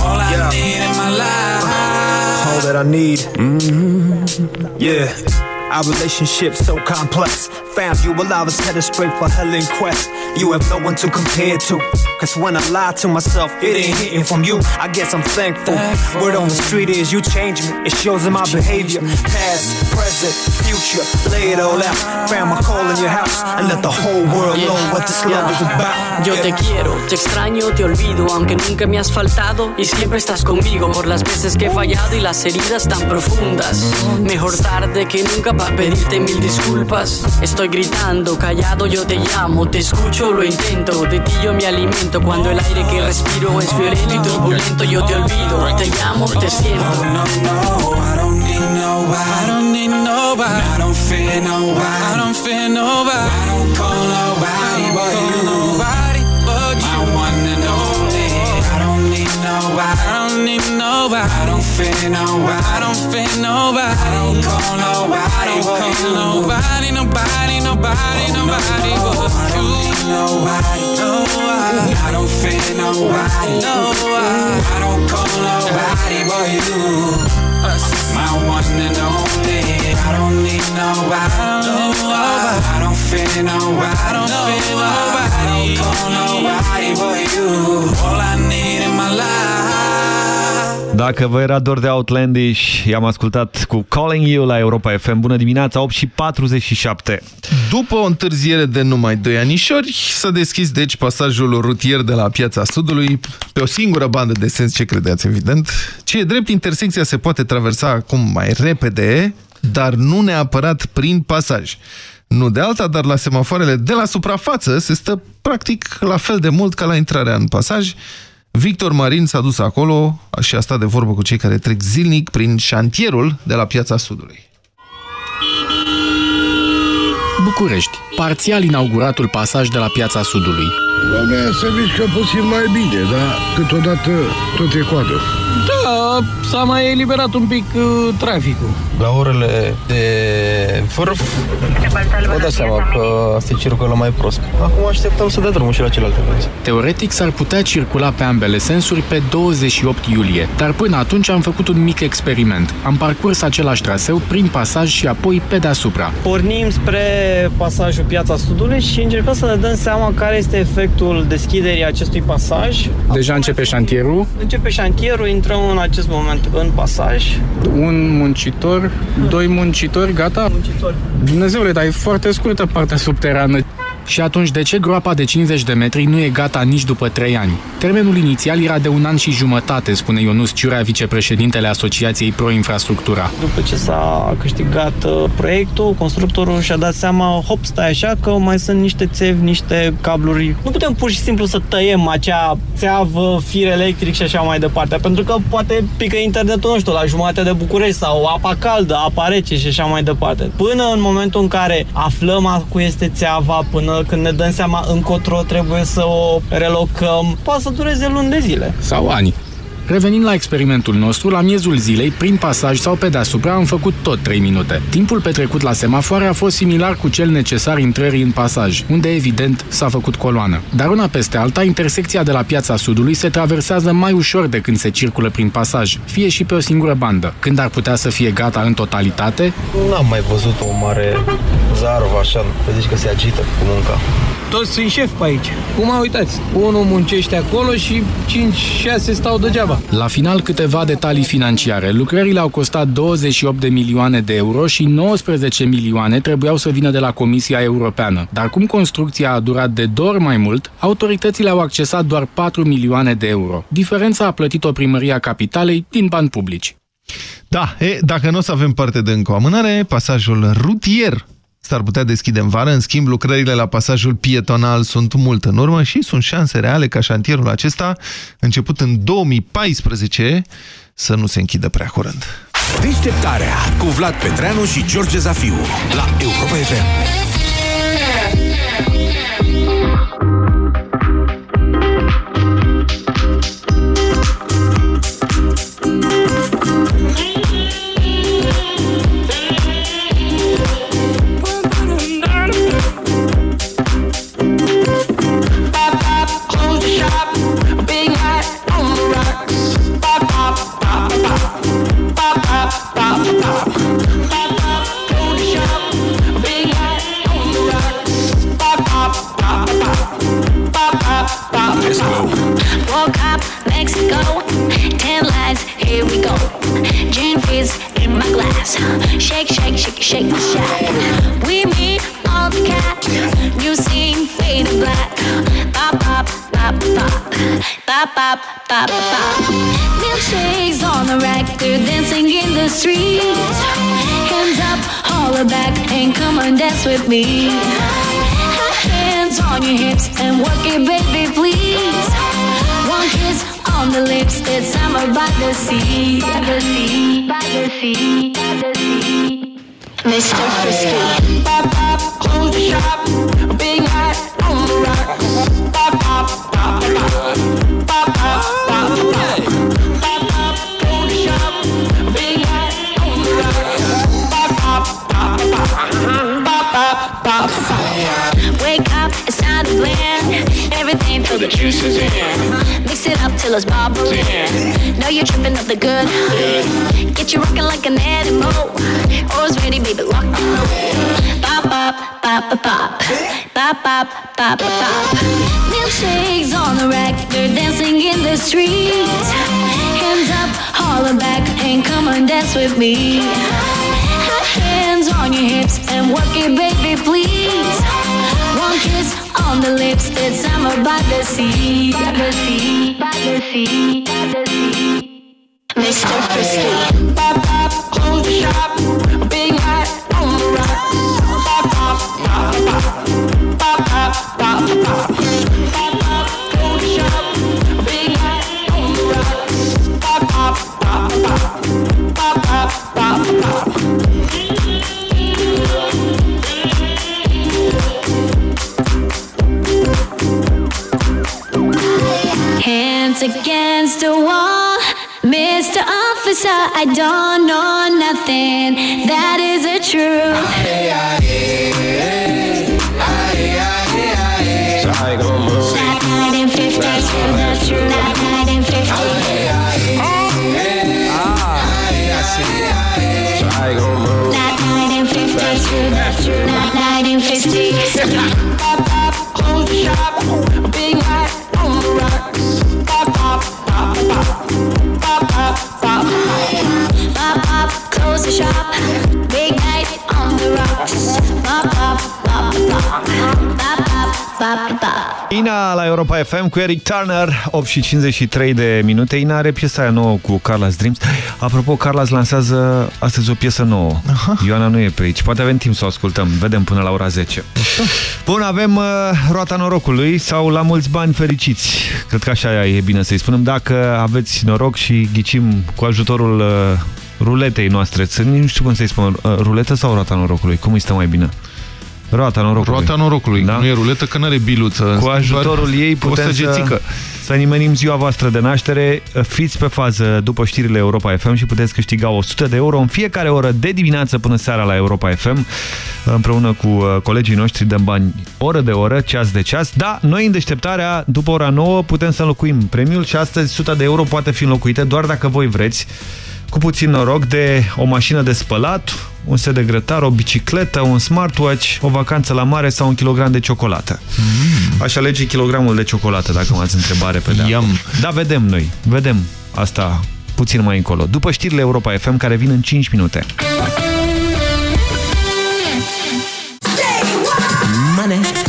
All I need in my life. all that I need. Mm-hmm. Yeah. Our relationship so complex. Found you alive is headed straight for hell in quest. You have no one to compare to. Cause when I lie to myself, it ain't hitting from you. I guess I'm thankful. Word on the street is you change me. It shows in my behavior. Past, present, future. Lay it all out. Fam, I call in your house and let the whole world know what this love is about. Yo te quiero, te extraño, te olvido, aunque nunca me has faltado y siempre estás conmigo por las veces que he fallado y las heridas tan profundas. Mejor tarde que nunca para pedirte mil disculpas. Estoy gritando, callado, yo te llamo, te escucho, lo intento, de ti yo me alimento. Cuando el aire que respiro es violento y turbulento, yo te olvido, te llamo, te siento. I don't need nobody. I don't need nobody. I don't fear nobody. I don't fear nobody. I don't call nobody but you. Nobody but you. My one and only. I don't need nobody. I don't need nobody. I don't fear nobody. I don't fear nobody. I don't call nobody but you. Nobody, nobody, nobody, nobody but you. Nobody, nobody. I don't fear nobody. No, I don't call nobody but you. My one and only. I don't need nobody. nobody. I don't fear nobody. I don't fear nobody. I don't call nobody but you. All I need in my life. Dacă vă era dor de Outlandish, i-am ascultat cu Calling You la Europa FM. Bună dimineața, 8 și 47. După o întârziere de numai 2 anișori, s-a deschis deci pasajul rutier de la Piața Sudului pe o singură bandă de sens, ce credeți evident. Ce e drept, intersecția se poate traversa acum mai repede, dar nu neapărat prin pasaj. Nu de alta, dar la semafoarele de la suprafață se stă practic la fel de mult ca la intrarea în pasaj. Victor Marin s-a dus acolo și a stat de vorbă cu cei care trec zilnic prin șantierul de la Piața Sudului. București. Parțial inauguratul pasaj de la Piața Sudului. Doamne, se mișcă puțin mai bine, dar câteodată tot e coadă. Da, s-a mai eliberat un pic uh, traficul. La orele de vârf, vă dați seama că se circulă mai prost. Acum așteptăm să dea drumul și la celelalte părți. Teoretic s-ar putea circula pe ambele sensuri pe 28 iulie, dar până atunci am făcut un mic experiment. Am parcurs același traseu prin pasaj și apoi pe deasupra. Pornim spre pasajul Piața Sudului și încercăm să ne dăm seama care este efectul deschiderii acestui pasaj. Deja începe șantierul. Începe șantierul, intrăm în acest moment în pasaj. Un muncitor, doi muncitori, gata? Muncitori. Dumnezeule, dar e foarte scurtă partea subterană. Și atunci, de ce groapa de 50 de metri nu e gata nici după 3 ani? Termenul inițial era de un an și jumătate, spune Ionus Ciurea, vicepreședintele Asociației Pro Infrastructura. După ce s-a câștigat uh, proiectul, constructorul și-a dat seama, hop, stai așa, că mai sunt niște țevi, niște cabluri. Nu putem pur și simplu să tăiem acea țeavă, fir electric și așa mai departe, pentru că poate pică internetul, nu știu, la jumătate de București sau apa caldă, apa rece și așa mai departe. Până în momentul în care aflăm a cui este țeava, până când ne dăm seama încotro trebuie să o relocăm, poate să dureze luni de zile. Sau ani. Revenind la experimentul nostru, la miezul zilei, prin pasaj sau pe deasupra, am făcut tot 3 minute. Timpul petrecut la semafoare a fost similar cu cel necesar intrării în pasaj, unde evident s-a făcut coloană. Dar una peste alta, intersecția de la Piața Sudului se traversează mai ușor de când se circulă prin pasaj, fie și pe o singură bandă. Când ar putea să fie gata în totalitate? N-am mai văzut o mare zarvă așa, zici că se agită cu munca. Toți sunt șef pe aici. Cum uitați, unul muncește acolo și 5-6 stau degeaba. La final, câteva detalii financiare. Lucrările au costat 28 de milioane de euro și 19 milioane trebuiau să vină de la Comisia Europeană. Dar cum construcția a durat de două ori mai mult, autoritățile au accesat doar 4 milioane de euro. Diferența a plătit-o primăria capitalei din bani publici. Da, e, dacă nu o să avem parte de încă o amânare, pasajul rutier s-ar putea deschide în vară. În schimb, lucrările la pasajul pietonal sunt mult în urmă și sunt șanse reale ca șantierul acesta, început în 2014, să nu se închidă prea curând. Deșteptarea cu Vlad Petreanu și George Zafiu la Europa FM. Let's go. Walk up, Mexico. Ten lines, here we go. Gin fizz in my glass. Shake, shake, shake, shake, shake. We meet all the cats. New scene, fade to black. Pop, pop, pop, pop. Pop, pop, pop, pop. Milkshakes on the rack. They're dancing in the streets. Hands up, holler back, and come on, dance with me. Hands on your hips and work it, baby, please. One kiss on the lips, it's summer by the sea, by the sea, by the sea, by the sea. Mr. Frisky. Pop, pop, close shop. Big hat on the pop, pop. Pop, pop, blend. Everything till the juice is in. Mix it up till it's bubbling. Know you're tripping up the good. Get you rocking like an animal. Always ready, baby, lock and load. Pop, pop, pop, pop, pop. Pop, pop, pop, pop. Milkshakes on the rack, they're dancing in the streets. Hands up, holler back, and come and dance with me. Hands on your hips and work it, baby, please. One kiss on the lips, it's summer by the sea, by the sea, by the sea, by the sea. Mr. Frisky. Pop, pop, close the shop. Big hat on the rocks. Pop, pop, pop, pop. Pop, pop, pop, pop. Pop, against the wall, Mr. Officer, I don't know nothing. That is the truth. That night in 50, that's true. That pop. Ina la Europa FM cu Eric Turner, 8 și 53 de minute. Ina are piesa aia nouă cu Carla's Dreams. Apropo, Carla's lansează astăzi o piesă nouă. Aha. Ioana nu e pe aici. Poate avem timp să o ascultăm. Vedem până la ora 10. Bun, avem uh, roata norocului sau la mulți bani fericiți. Cred că așa e bine să-i spunem. Dacă aveți noroc și ghicim cu ajutorul uh, ruletei noastre. Nu știu cum să-i spun. Uh, ruletă sau roata norocului? Cum îi stă mai bine? Roata norocului. Roata norocului. Da? Nu e ruletă, că nu are biluță. Cu ajutorul ei putem să, să nimerim ziua voastră de naștere. Fiți pe fază după știrile Europa FM și puteți câștiga 100 de euro în fiecare oră de dimineață până seara la Europa FM. Împreună cu uh, colegii noștri dăm bani oră de oră, ceas de ceas. Da, noi în deșteptarea, după ora 9, putem să înlocuim premiul și astăzi 100 de euro poate fi înlocuite doar dacă voi vreți cu puțin noroc de o mașină de spălat, un set de grătar, o bicicletă, un smartwatch, o vacanță la mare sau un kilogram de ciocolată. Mm. Aș alege kilogramul de ciocolată, dacă m-ați întrebare pe de Da, vedem noi. Vedem asta puțin mai încolo. După știrile Europa FM, care vin în 5 minute.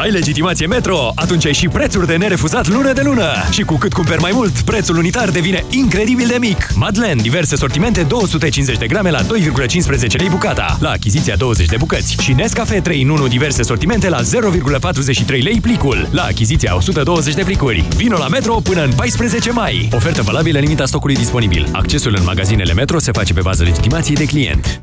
Ai legitimație Metro? Atunci ai și prețuri de nerefuzat lună de lună. Și cu cât cumperi mai mult, prețul unitar devine incredibil de mic. Madlen, diverse sortimente 250 de grame la 2,15 lei bucata, la achiziția 20 de bucăți. Și Nescafe 3 în 1 diverse sortimente la 0,43 lei plicul, la achiziția 120 de plicuri. Vino la Metro până în 14 mai. Ofertă valabilă în limita stocului disponibil. Accesul în magazinele Metro se face pe bază legitimației de client.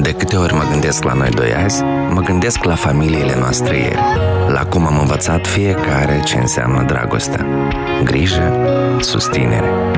De câte ori mă gândesc la noi doi azi, mă gândesc la familiile noastre ieri, la cum am învățat fiecare ce înseamnă dragoste, grijă, susținere.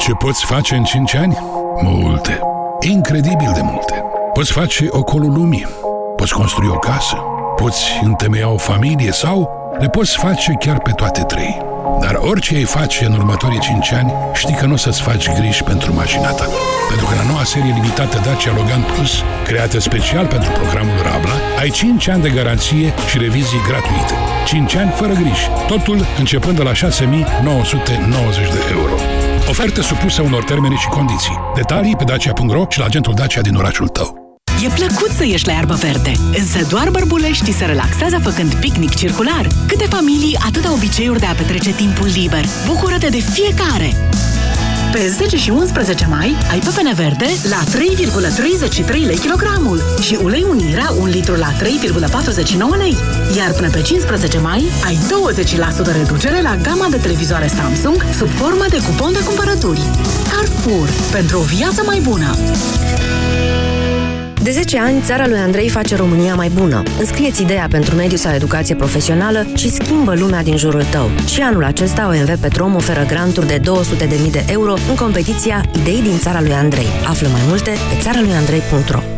Ce poți face în 5 ani? Multe. Incredibil de multe. Poți face ocolul lumii. Poți construi o casă. Poți întemeia o familie sau le poți face chiar pe toate trei. Dar orice ai face în următorii 5 ani, știi că nu o să-ți faci griji pentru mașina ta. Pentru că la noua serie limitată Dacia Logan Plus, creată special pentru programul Rabla, ai 5 ani de garanție și revizii gratuite. 5 ani fără griji. Totul începând de la 6.990 de euro. Ofertă supusă unor termene și condiții. Detalii pe dacia.ro și la agentul Dacia din orașul tău. E plăcut să ieși la iarbă verde, însă doar bărbuleștii se relaxează făcând picnic circular. Câte familii, atâta obiceiuri de a petrece timpul liber. Bucură-te de fiecare! Pe 10 și 11 mai ai pepene verde la 3,33 lei kilogramul și ulei unirea 1 litru la 3,49 lei. Iar până pe 15 mai ai 20% reducere la gama de televizoare Samsung sub formă de cupon de cumpărături. Carrefour. Pentru o viață mai bună! De 10 ani, țara lui Andrei face România mai bună. Înscrieți ideea pentru mediu sau educație profesională și schimbă lumea din jurul tău. Și anul acesta OMV Petrom oferă granturi de 200.000 de euro în competiția Idei din țara lui Andrei. Află mai multe pe țara lui Andrei.ro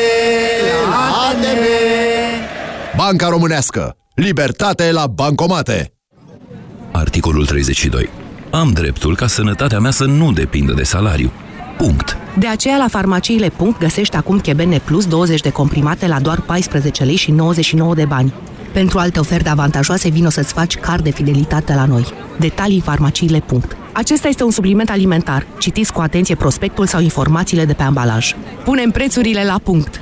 Banca Românească. Libertate la bancomate. Articolul 32. Am dreptul ca sănătatea mea să nu depindă de salariu. Punct. De aceea la farmaciile Punct găsești acum Chebene Plus 20 de comprimate la doar 14 lei și 99 de bani. Pentru alte oferte avantajoase vino să-ți faci card de fidelitate la noi. Detalii în farmaciile Punct. Acesta este un supliment alimentar. Citiți cu atenție prospectul sau informațiile de pe ambalaj. Punem prețurile la punct!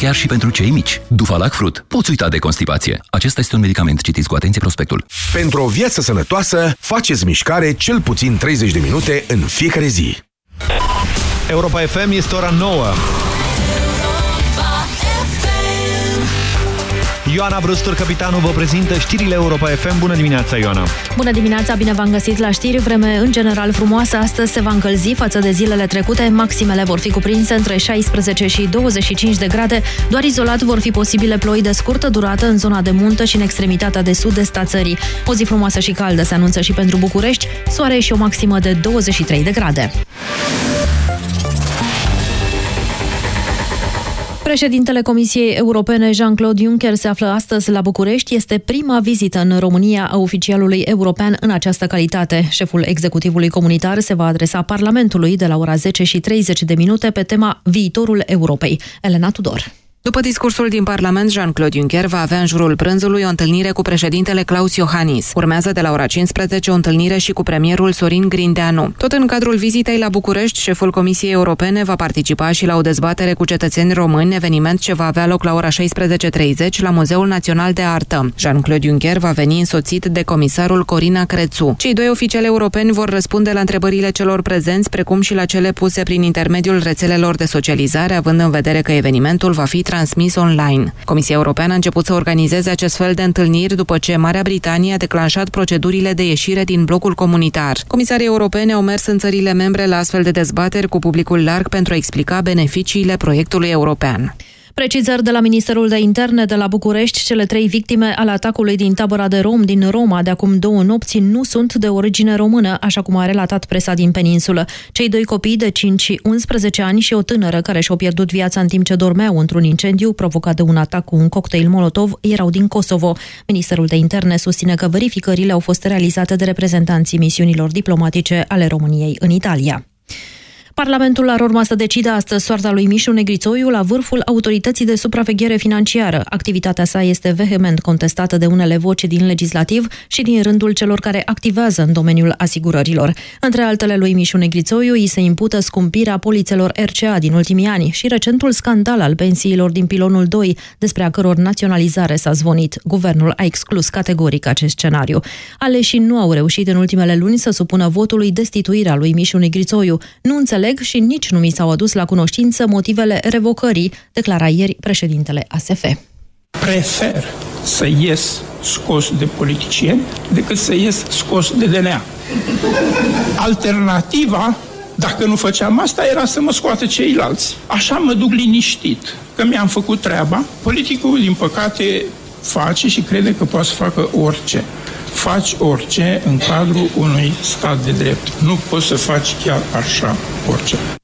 chiar și pentru cei mici. Dufalac Fruit. Poți uita de constipație. Acesta este un medicament. Citiți cu atenție prospectul. Pentru o viață sănătoasă, faceți mișcare cel puțin 30 de minute în fiecare zi. Europa FM este ora 9. Ioana Brustur, capitanul, vă prezintă știrile Europa FM. Bună dimineața, Ioana! Bună dimineața, bine v-am găsit la știri. Vreme în general frumoasă. Astăzi se va încălzi față de zilele trecute. Maximele vor fi cuprinse între 16 și 25 de grade. Doar izolat vor fi posibile ploi de scurtă durată în zona de muntă și în extremitatea de sud-est a țării. O zi frumoasă și caldă se anunță și pentru București. Soare și o maximă de 23 de grade. Președintele Comisiei Europene Jean-Claude Juncker se află astăzi la București. Este prima vizită în România a oficialului european în această calitate. Șeful executivului comunitar se va adresa Parlamentului de la ora 10 și 30 de minute pe tema Viitorul Europei. Elena Tudor. După discursul din Parlament, Jean-Claude Juncker va avea în jurul prânzului o întâlnire cu președintele Claus Iohannis. Urmează de la ora 15 o întâlnire și cu premierul Sorin Grindeanu. Tot în cadrul vizitei la București, șeful Comisiei Europene va participa și la o dezbatere cu cetățeni români, eveniment ce va avea loc la ora 16.30 la Muzeul Național de Artă. Jean-Claude Juncker va veni însoțit de comisarul Corina Crețu. Cei doi oficiali europeni vor răspunde la întrebările celor prezenți, precum și la cele puse prin intermediul rețelelor de socializare, având în vedere că evenimentul va fi transmis online. Comisia Europeană a început să organizeze acest fel de întâlniri după ce Marea Britanie a declanșat procedurile de ieșire din blocul comunitar. Comisarii europene au mers în țările membre la astfel de dezbateri cu publicul larg pentru a explica beneficiile proiectului european. Precizări de la Ministerul de Interne de la București, cele trei victime ale atacului din tabăra de rom din Roma de acum două nopți nu sunt de origine română, așa cum a relatat presa din peninsulă. Cei doi copii de 5 și 11 ani și o tânără care și-au pierdut viața în timp ce dormeau într-un incendiu provocat de un atac cu un cocktail Molotov erau din Kosovo. Ministerul de Interne susține că verificările au fost realizate de reprezentanții misiunilor diplomatice ale României în Italia. Parlamentul ar urma să decidă astăzi soarta lui Mișu Negrițoiu la vârful autorității de supraveghere financiară. Activitatea sa este vehement contestată de unele voci din legislativ și din rândul celor care activează în domeniul asigurărilor. Între altele lui Mișu Negrițoiu îi se impută scumpirea polițelor RCA din ultimii ani și recentul scandal al pensiilor din pilonul 2, despre a căror naționalizare s-a zvonit. Guvernul a exclus categoric acest scenariu. Aleșii nu au reușit în ultimele luni să supună votului destituirea lui Mișu Negrițoiu. Nu înțeleg și nici nu mi s-au adus la cunoștință motivele revocării, declara ieri președintele ASF. Prefer să ies scos de politicieni decât să ies scos de DNA. Alternativa, dacă nu făceam asta, era să mă scoată ceilalți. Așa mă duc liniștit, că mi-am făcut treaba. Politicul, din păcate, face și crede că poate să facă orice faci orice în cadrul unui stat de drept. Nu poți să faci chiar așa orice.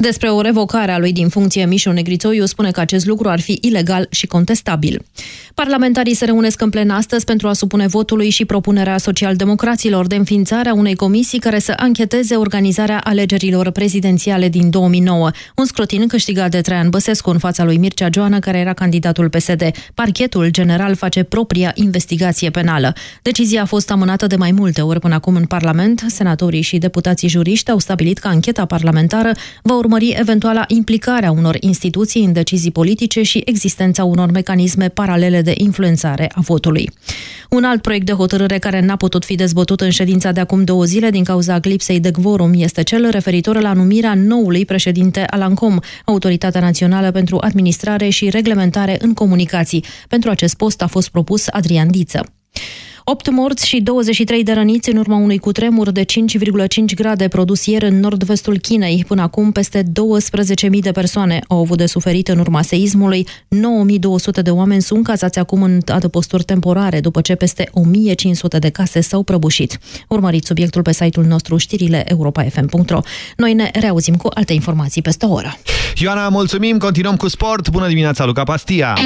Despre o revocare a lui din funcție, Mișu Negrițoiu spune că acest lucru ar fi ilegal și contestabil. Parlamentarii se reunesc în plen astăzi pentru a supune votului și propunerea socialdemocraților de înființarea unei comisii care să ancheteze organizarea alegerilor prezidențiale din 2009. Un scrutin câștigat de Traian Băsescu în fața lui Mircea Joană, care era candidatul PSD. Parchetul general face propria investigație penală. Decizia a fost amânată de mai multe ori până acum în Parlament. Senatorii și deputații juriști au stabilit că ancheta parlamentară va urmări eventuala implicarea unor instituții în decizii politice și existența unor mecanisme paralele de influențare a votului. Un alt proiect de hotărâre care n-a putut fi dezbătut în ședința de acum două zile din cauza lipsei de quorum este cel referitor la numirea noului președinte al ANCOM, Autoritatea Națională pentru Administrare și Reglementare în Comunicații. Pentru acest post a fost propus Adrian Diță. 8 morți și 23 de răniți în urma unui cutremur de 5,5 grade produs ieri în nord-vestul Chinei. Până acum, peste 12.000 de persoane au avut de suferit în urma seismului. 9.200 de oameni sunt cazați acum în adăposturi temporare, după ce peste 1.500 de case s-au prăbușit. Urmăriți subiectul pe site-ul nostru știrile europa.fm.ro. Noi ne reauzim cu alte informații peste o oră. Ioana, mulțumim, continuăm cu sport. Bună dimineața, Luca Pastia!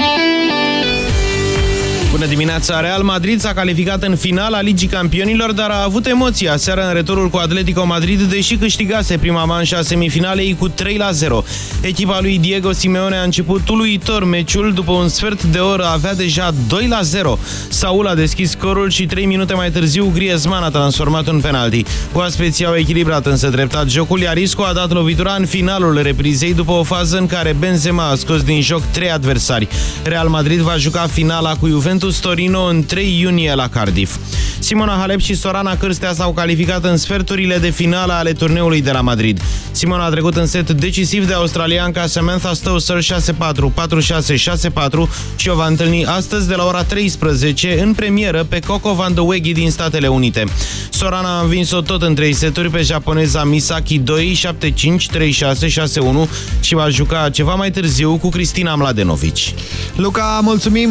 Bună dimineața! Real Madrid s-a calificat în finala Ligii Campionilor, dar a avut emoții aseară în returul cu Atletico Madrid, deși câștigase prima manșă a semifinalei cu 3 la 0. Echipa lui Diego Simeone a început uluitor meciul, după un sfert de oră avea deja 2 la 0. Saul a deschis scorul și 3 minute mai târziu Griezmann a transformat un penalti. Oaspeții au echilibrat însă dreptat jocul, iar Isco a dat lovitura în finalul reprizei după o fază în care Benzema a scos din joc trei adversari. Real Madrid va juca finala cu Juventus Juventus Torino în 3 iunie la Cardiff. Simona Halep și Sorana Cârstea s-au calificat în sferturile de finală ale turneului de la Madrid. Simona a trecut în set decisiv de australianca Samantha Stosur 6-4, 4-6, 6-4 și o va întâlni astăzi de la ora 13 în premieră pe Coco Van de Weghi din Statele Unite. Sorana a învins-o tot în 3 seturi pe japoneza Misaki 2, 7-5, 3-6, 6-1 și va juca ceva mai târziu cu Cristina Mladenovici. Luca, mulțumim!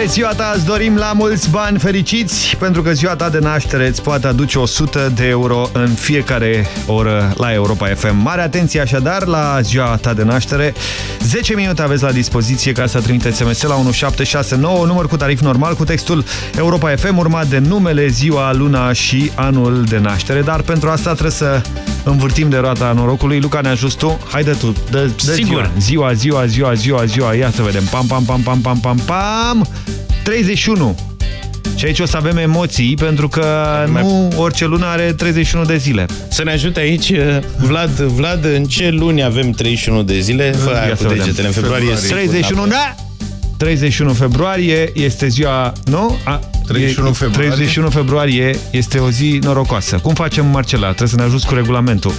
De ziua ta îți dorim la mulți bani fericiți, pentru că ziua ta de naștere îți poate aduce 100 de euro în fiecare oră la Europa FM. Mare atenție așadar la ziua ta de naștere. 10 minute aveți la dispoziție ca să trimiteți SMS la 1769, număr cu tarif normal cu textul Europa FM, urmat de numele, ziua, luna și anul de naștere. Dar pentru asta trebuie să învârtim de roata norocului. Luca, ne ajut tu? Haide tu, dă, dă Sigur. Ziua, ziua, ziua, ziua, ziua. Ia să vedem. Pam, pam, pam, pam, pam, pam, pam. 31. Și aici o să avem emoții, pentru că nu orice lună are 31 de zile. Să ne ajute aici, uh, Vlad, Vlad, în ce luni avem 31 de zile? Fă aia Ia cu să vedem. degetele, în februarie. 31, da! 31 februarie este ziua, nu? A, 31 e- februarie? 31 februarie este o zi norocoasă. Cum facem, Marcela? Trebuie să ne ajuți cu regulamentul.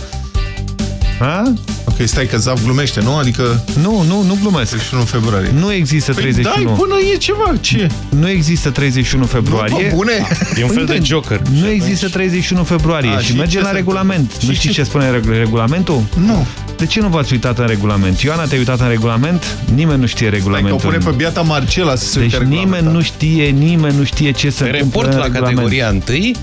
Ha? Ok, stai că Zav glumește, nu? Adică... Nu, nu, nu glumesc. 31 februarie. Nu există Păi 31. dai până e ceva, ce? Nu există 31 februarie. Bă, bune! E un fel de joker. Nu există 31 februarie A, și și merge ce la se regulament. întâmplă? Nu Și știi ce- ce spune reg- regulamentul? Nu. De ce nu v-ați uitat în regulament? Ioana, te-ai uitat în regulament? Nimeni nu știe Stai că o regulamentul. pune pe biata Marcela să se Deci uite nimeni nu știe, nimeni nu știe ce se întâmplă Report în la regulament. categoria 1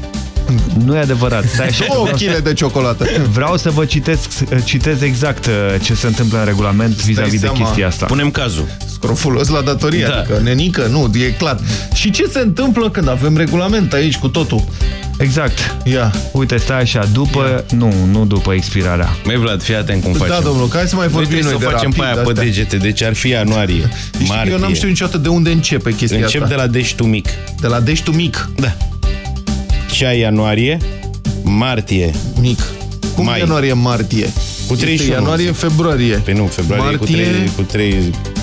Nu e adevărat. Stai așa. Două chile de ciocolată. Vreau să vă citesc, citez exact uh, ce se întâmplă în regulament vis-a-vis de seama. chestia asta. Punem cazul. Scrofulos la datorie, Da. adică nenică, nu, e clar. Și ce se întâmplă când avem regulament aici cu totul? Exact. Ia. Uite, stai așa, după, nu, nu după expirarea. Măi, Vlad, fii atent cum facem. Da, domnul, hai să mai Noi vorbim trebuie noi să de facem rapid pe aia pe astea. degete, deci ar fi ianuarie, Știi că martie. eu n-am știut niciodată de unde începe chestia Încep asta. de la deștu mic. De la deștu mic. Da. Și ai ianuarie, martie, Mic. Cum Mai. ianuarie, martie? Cu Este 31. ianuarie, februarie. Pe nu, februarie Martie- cu 3, cu 3,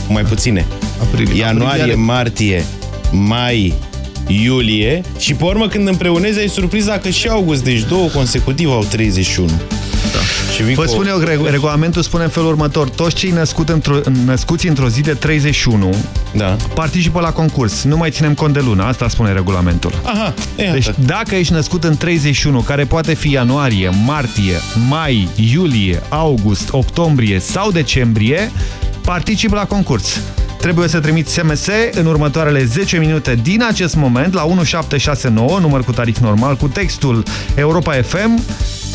cu mai puține. Aprilie. Ianuarie, Aprilie are- martie, mai, iulie și pe urmă când împreunezi ai surpriza că și august, deci două consecutiv au 31. Da. Și vin Vă cu o- spun eu, reg- regulamentul spune în felul următor. Toți cei născut într născuți într-o zi de 31 da. participă la concurs. Nu mai ținem cont de lună. Asta spune regulamentul. Aha, e Deci atât. dacă ești născut în 31, care poate fi ianuarie, martie, mai, iulie, august, octombrie sau decembrie, particip la concurs. Trebuie să trimiți SMS în următoarele 10 minute din acest moment la 1769, număr cu tarif normal, cu textul Europa FM,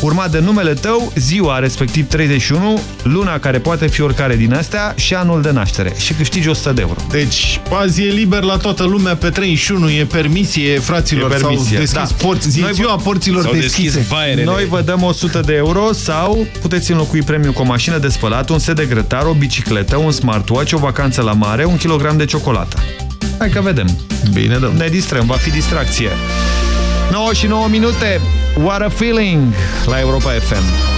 urmat de numele tău, ziua respectiv 31, luna care poate fi oricare din astea și anul de naștere. Și câștigi 100 de euro. Deci, azi e liber la toată lumea, pe 31 e permisie, fraților, E permisie, s-au deschis da. porți, zi, Noi- ziua porților S-au deschise. deschis baierele. Noi vă dăm 100 de euro sau puteți înlocui premiul cu o mașină de spălat, un set de grătar, o bicicletă, un smartwatch, o vacanță la mare, un kilogram de ciocolată. Hai că vedem. Bine, domnule. Ne distrăm, va fi distracție. 9 și 9 minute. What a feeling la Europa FM.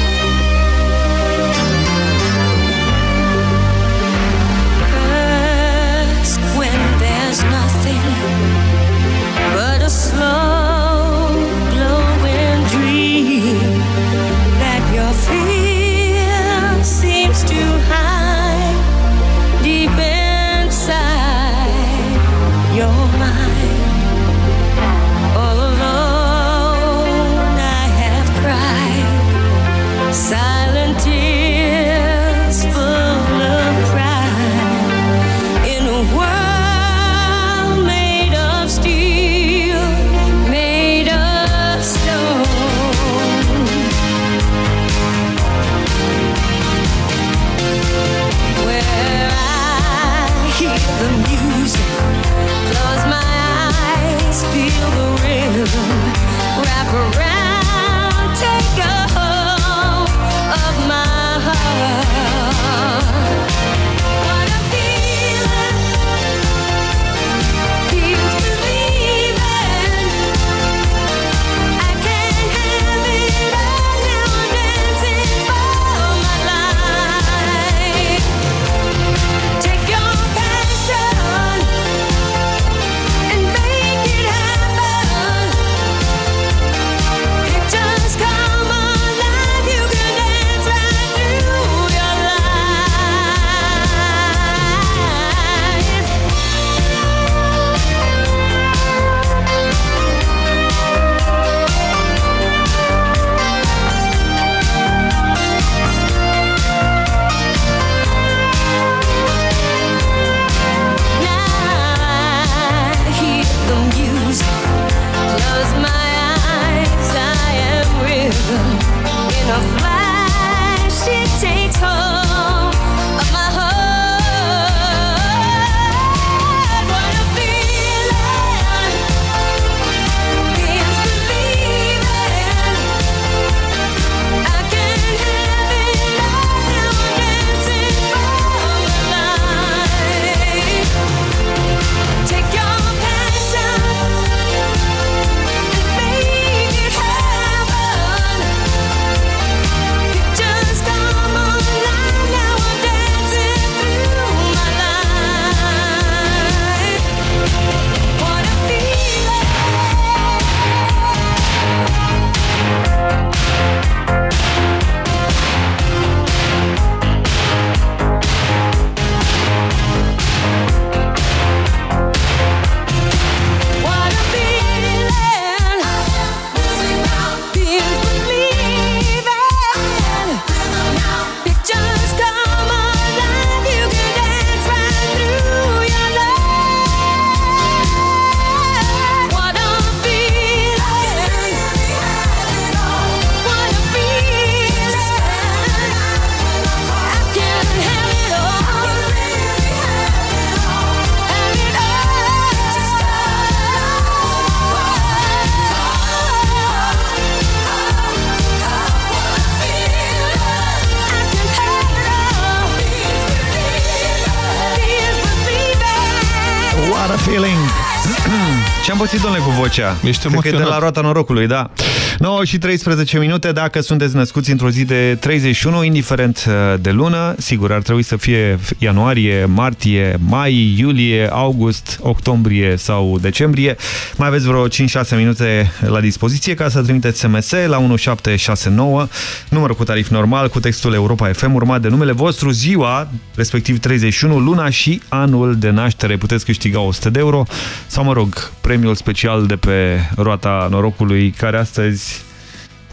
Ce-am pățit, domnule, cu vocea? Ești Cred că e de emoționat. la roata norocului, da. 9 și 13 minute, dacă sunteți născuți într-o zi de 31, indiferent uh, de lună, sigur, ar trebui să fie ianuarie, martie, mai, iulie, august, octombrie sau decembrie. Mai aveți vreo 5-6 minute la dispoziție ca să trimiteți SMS la 1769, numărul cu tarif normal, cu textul Europa FM, urmat de numele vostru, ziua, respectiv 31, luna și anul de naștere. Puteți câștiga 100 de euro sau, mă rog, premiul special de pe roata norocului, care astăzi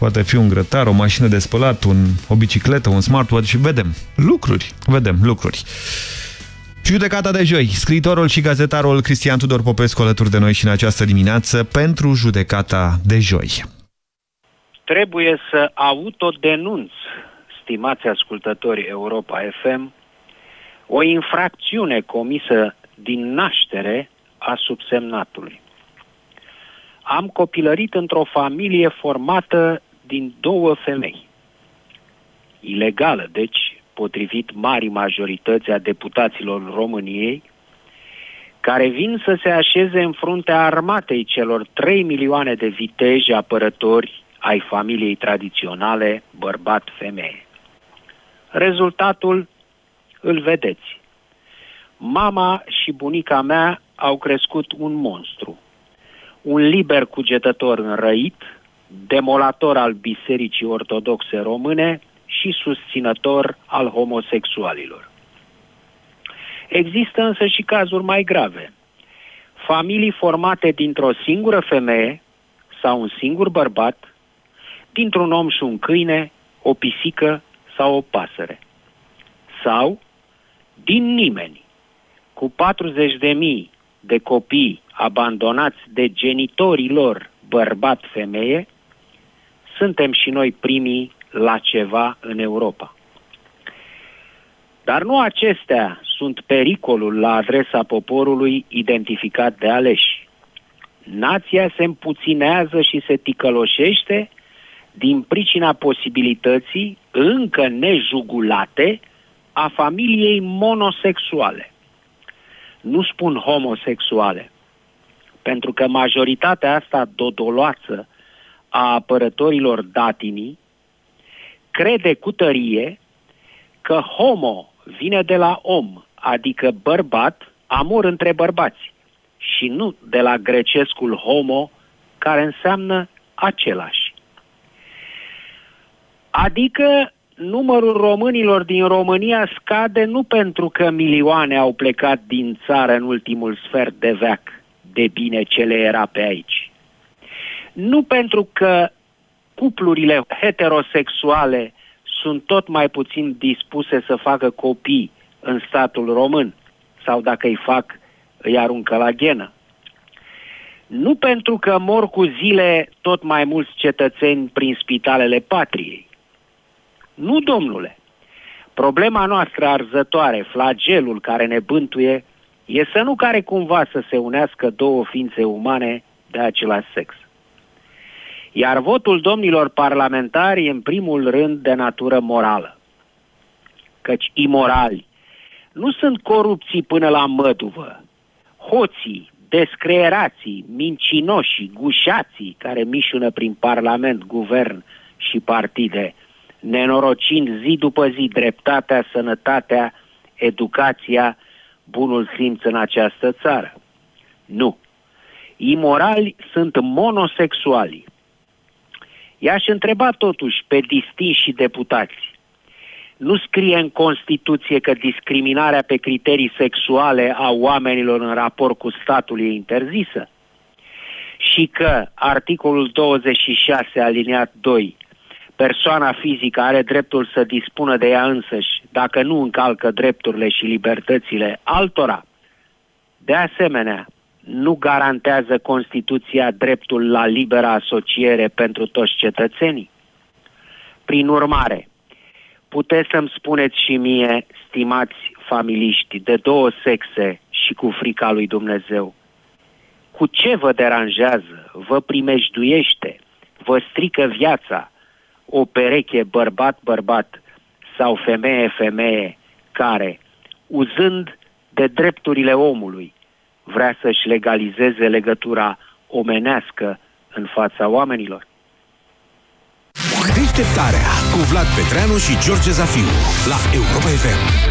poate fi un grătar, o mașină de spălat, un, o bicicletă, un smartwatch și vedem. Lucruri. Vedem, lucruri. Judecata de joi. Scriitorul și gazetarul Cristian Tudor Popescu alături de noi și în această dimineață pentru judecata de joi. Trebuie să autodenunț, stimați ascultători Europa FM, o infracțiune comisă din naștere a subsemnatului. Am copilărit într-o familie formată din două femei. Ilegală, deci, potrivit marii majorități a deputaților României, care vin să se așeze în fruntea armatei celor 3 milioane de viteji apărători ai familiei tradiționale bărbat-femeie. Rezultatul îl vedeți. Mama și bunica mea au crescut un monstru, un liber cugetător înrăit, demolator al Bisericii Ortodoxe Române și susținător al homosexualilor. Există însă și cazuri mai grave. Familii formate dintr-o singură femeie sau un singur bărbat, dintr-un om și un câine, o pisică sau o pasăre. Sau din nimeni, cu 40.000 de copii abandonați de genitorii lor, bărbat-femeie, suntem și noi primii la ceva în Europa. Dar nu acestea sunt pericolul la adresa poporului identificat de aleși. Nația se împuținează și se ticăloșește din pricina posibilității încă nejugulate a familiei monosexuale. Nu spun homosexuale, pentru că majoritatea asta dodoloață a apărătorilor datinii crede cu tărie că homo vine de la om, adică bărbat, amor între bărbați, și nu de la grecescul homo, care înseamnă același. Adică numărul românilor din România scade nu pentru că milioane au plecat din țară în ultimul sfert de veac, de bine ce le era pe aici. Nu pentru că cuplurile heterosexuale sunt tot mai puțin dispuse să facă copii în statul român sau dacă îi fac, îi aruncă la ghenă. Nu pentru că mor cu zile tot mai mulți cetățeni prin spitalele patriei, Nu, domnule. Problema noastră arzătoare, flagelul care ne bântuie, e să nu care cumva să se unească două ființe umane de același sex. Iar votul domnilor parlamentari e în primul rând de natură morală. Căci imorali nu sunt corupții până la măduvă, hoții, descreerații, mincinoșii, gușații care mișună prin parlament, guvern și partide, nenorocind zi după zi dreptatea, sănătatea, educația, bunul simț în această țară. Nu. Imorali sunt monosexuali. I-aș întreba totuși pe distinși și deputați. Nu scrie în Constituție că discriminarea pe criterii sexuale a oamenilor în raport cu statul e interzisă? Și că articolul 26 aliniat 2 persoana fizică are dreptul să dispună de ea însăși dacă nu încalcă drepturile și libertățile altora. De asemenea, nu garantează Constituția dreptul la liberă asociere pentru toți cetățenii. Prin urmare, puteți să-mi spuneți și mie, stimați familiști de două sexe și cu frica lui Dumnezeu, cu ce vă deranjează, vă primejduiește, vă strică viața, o pereche bărbat-bărbat sau femeie-femeie care, uzând de drepturile omului, vrea să-și legalizeze legătura omenească în fața oamenilor? Deșteptarea cu Vlad Petreanu și George Zafiu la Europa FM.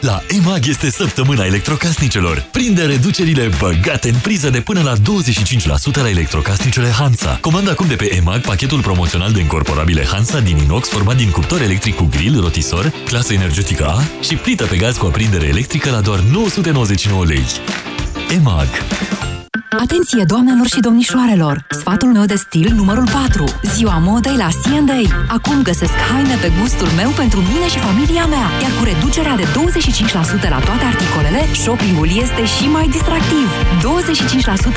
La EMAG este săptămâna electrocasnicelor. Prinde reducerile băgate în priză de până la 25% la electrocasnicele Hansa. Comanda acum de pe EMAG pachetul promoțional de incorporabile Hansa din inox format din cuptor electric cu grill, rotisor, clasă energetică A și plită pe gaz cu aprindere electrică la doar 999 lei. EMAG Atenție, doamnelor și domnișoarelor! Sfatul meu de stil numărul 4. Ziua modei la C&A. Acum găsesc haine pe gustul meu pentru mine și familia mea. Iar cu reducerea de 25% la toate articolele, shoppingul este și mai distractiv.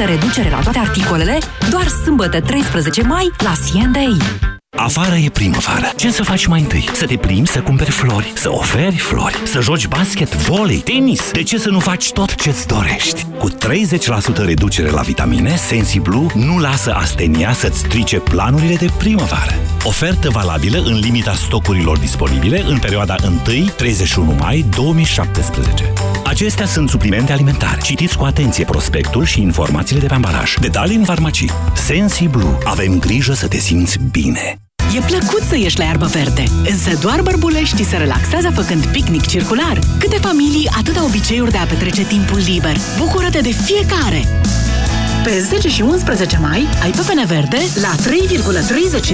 25% reducere la toate articolele, doar sâmbătă 13 mai la C&A. Afară e primăvară. Ce să faci mai întâi? Să te plimbi, să cumperi flori, să oferi flori, să joci basket, volei, tenis. De ce să nu faci tot ce-ți dorești? Cu 30% reducere la vitamine, SensiBlue nu lasă astenia să-ți strice planurile de primăvară. Ofertă valabilă în limita stocurilor disponibile în perioada 1-31 mai 2017. Acestea sunt suplimente alimentare. Citiți cu atenție prospectul și informațiile de pe ambalaj. Detalii în farmacii. SensiBlue. Avem grijă să te simți bine. E plăcut să ieși la iarbă verde, însă doar bărbuleștii se relaxează făcând picnic circular. Câte familii, atâta obiceiuri de a petrece timpul liber. Bucură-te de fiecare! Pe 10 și 11 mai ai pepene verde la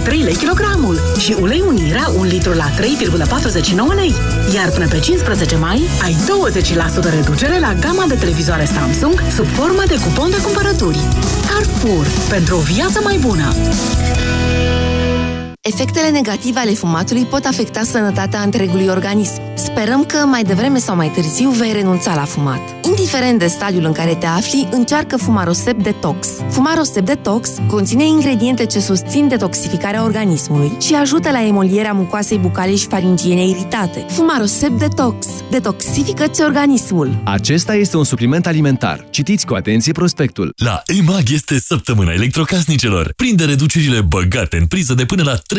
3,33 lei kilogramul și ulei unirea 1 litru la 3,49 lei. Iar până pe 15 mai ai 20% reducere la gama de televizoare Samsung sub formă de cupon de cumpărături. Carrefour. Pentru o viață mai bună! Efectele negative ale fumatului pot afecta sănătatea întregului organism. Sperăm că mai devreme sau mai târziu vei renunța la fumat. Indiferent de stadiul în care te afli, încearcă Fumarosep Detox. Fumarosep Detox conține ingrediente ce susțin detoxificarea organismului și ajută la emolierea mucoasei bucale și faringiene iritate. Fumarosep Detox. Detoxifică-ți organismul. Acesta este un supliment alimentar. Citiți cu atenție prospectul. La EMAG este săptămâna electrocasnicelor. Prinde reducerile băgate în priză de până la 30%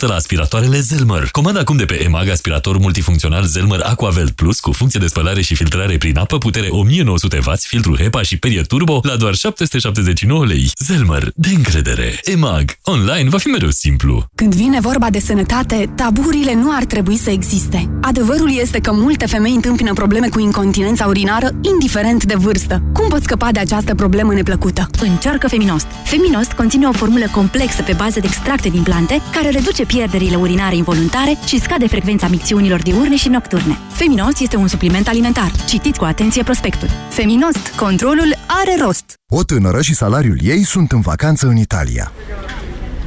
la aspiratoarele Zelmer. Comanda acum de pe EMAG aspirator multifuncțional Zelmer Aquavelt Plus cu funcție de spălare și filtrare prin apă, putere 1900W, filtru HEPA și perier turbo la doar 779 lei. Zelmer, de încredere. EMAG. Online va fi mereu simplu. Când vine vorba de sănătate, taburile nu ar trebui să existe. Adevărul este că multe femei întâmpină probleme cu incontinența urinară, indiferent de vârstă. Cum poți scăpa de această problemă neplăcută? Încearcă Feminost. Feminost conține o formulă complexă pe bază de extracte din plante Multivitaminice, care reduce pierderile urinare involuntare și scade frecvența micțiunilor diurne și nocturne. Feminost este un supliment alimentar. Citiți cu atenție prospectul. Feminost. Controlul are rost. O tânără și salariul ei sunt în vacanță în Italia.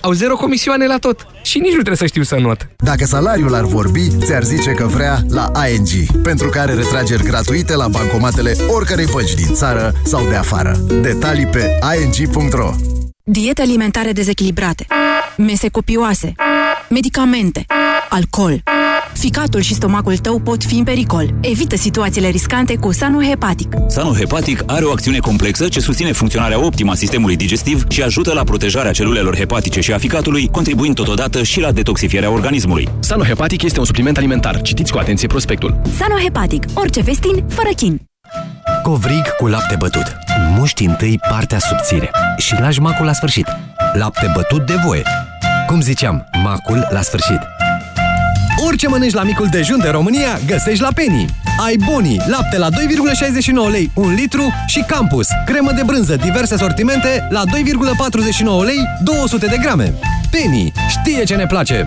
Au zero comisioane la tot. Și nici nu trebuie să știu să not. Dacă salariul ar vorbi, ți-ar zice că vrea la ING, pentru care retrageri gratuite la bancomatele oricărei bănci din țară sau de afară. Detalii pe ing.ro Diete alimentare dezechilibrate, mese copioase, medicamente, alcool. Ficatul și stomacul tău pot fi în pericol. Evită situațiile riscante cu Sanohepatic. Sanohepatic are o acțiune complexă ce susține funcționarea optimă a sistemului digestiv și ajută la protejarea celulelor hepatice și a ficatului, contribuind totodată și la detoxifierea organismului. Sanohepatic este un supliment alimentar. Citiți cu atenție prospectul. Sanohepatic. Orice vestin, fără chin. Covrig cu lapte bătut. Muști întâi partea subțire și lași macul la sfârșit. Lapte bătut de voie. Cum ziceam, macul la sfârșit. Orice mănânci la micul dejun de România, găsești la Penny. Ai Boni, lapte la 2,69 lei 1 litru și Campus, cremă de brânză, diverse sortimente la 2,49 lei 200 de grame. Penny știe ce ne place!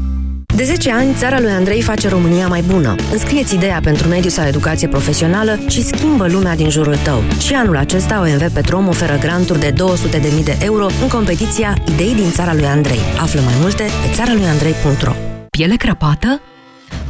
De 10 ani, țara lui Andrei face România mai bună. Înscrieți ideea pentru mediu sau educație profesională și schimbă lumea din jurul tău. Și anul acesta OMV Petrom oferă granturi de 200.000 de euro în competiția Idei din țara lui Andrei. Află mai multe pe țara lui Andrei.ro Piele crăpată?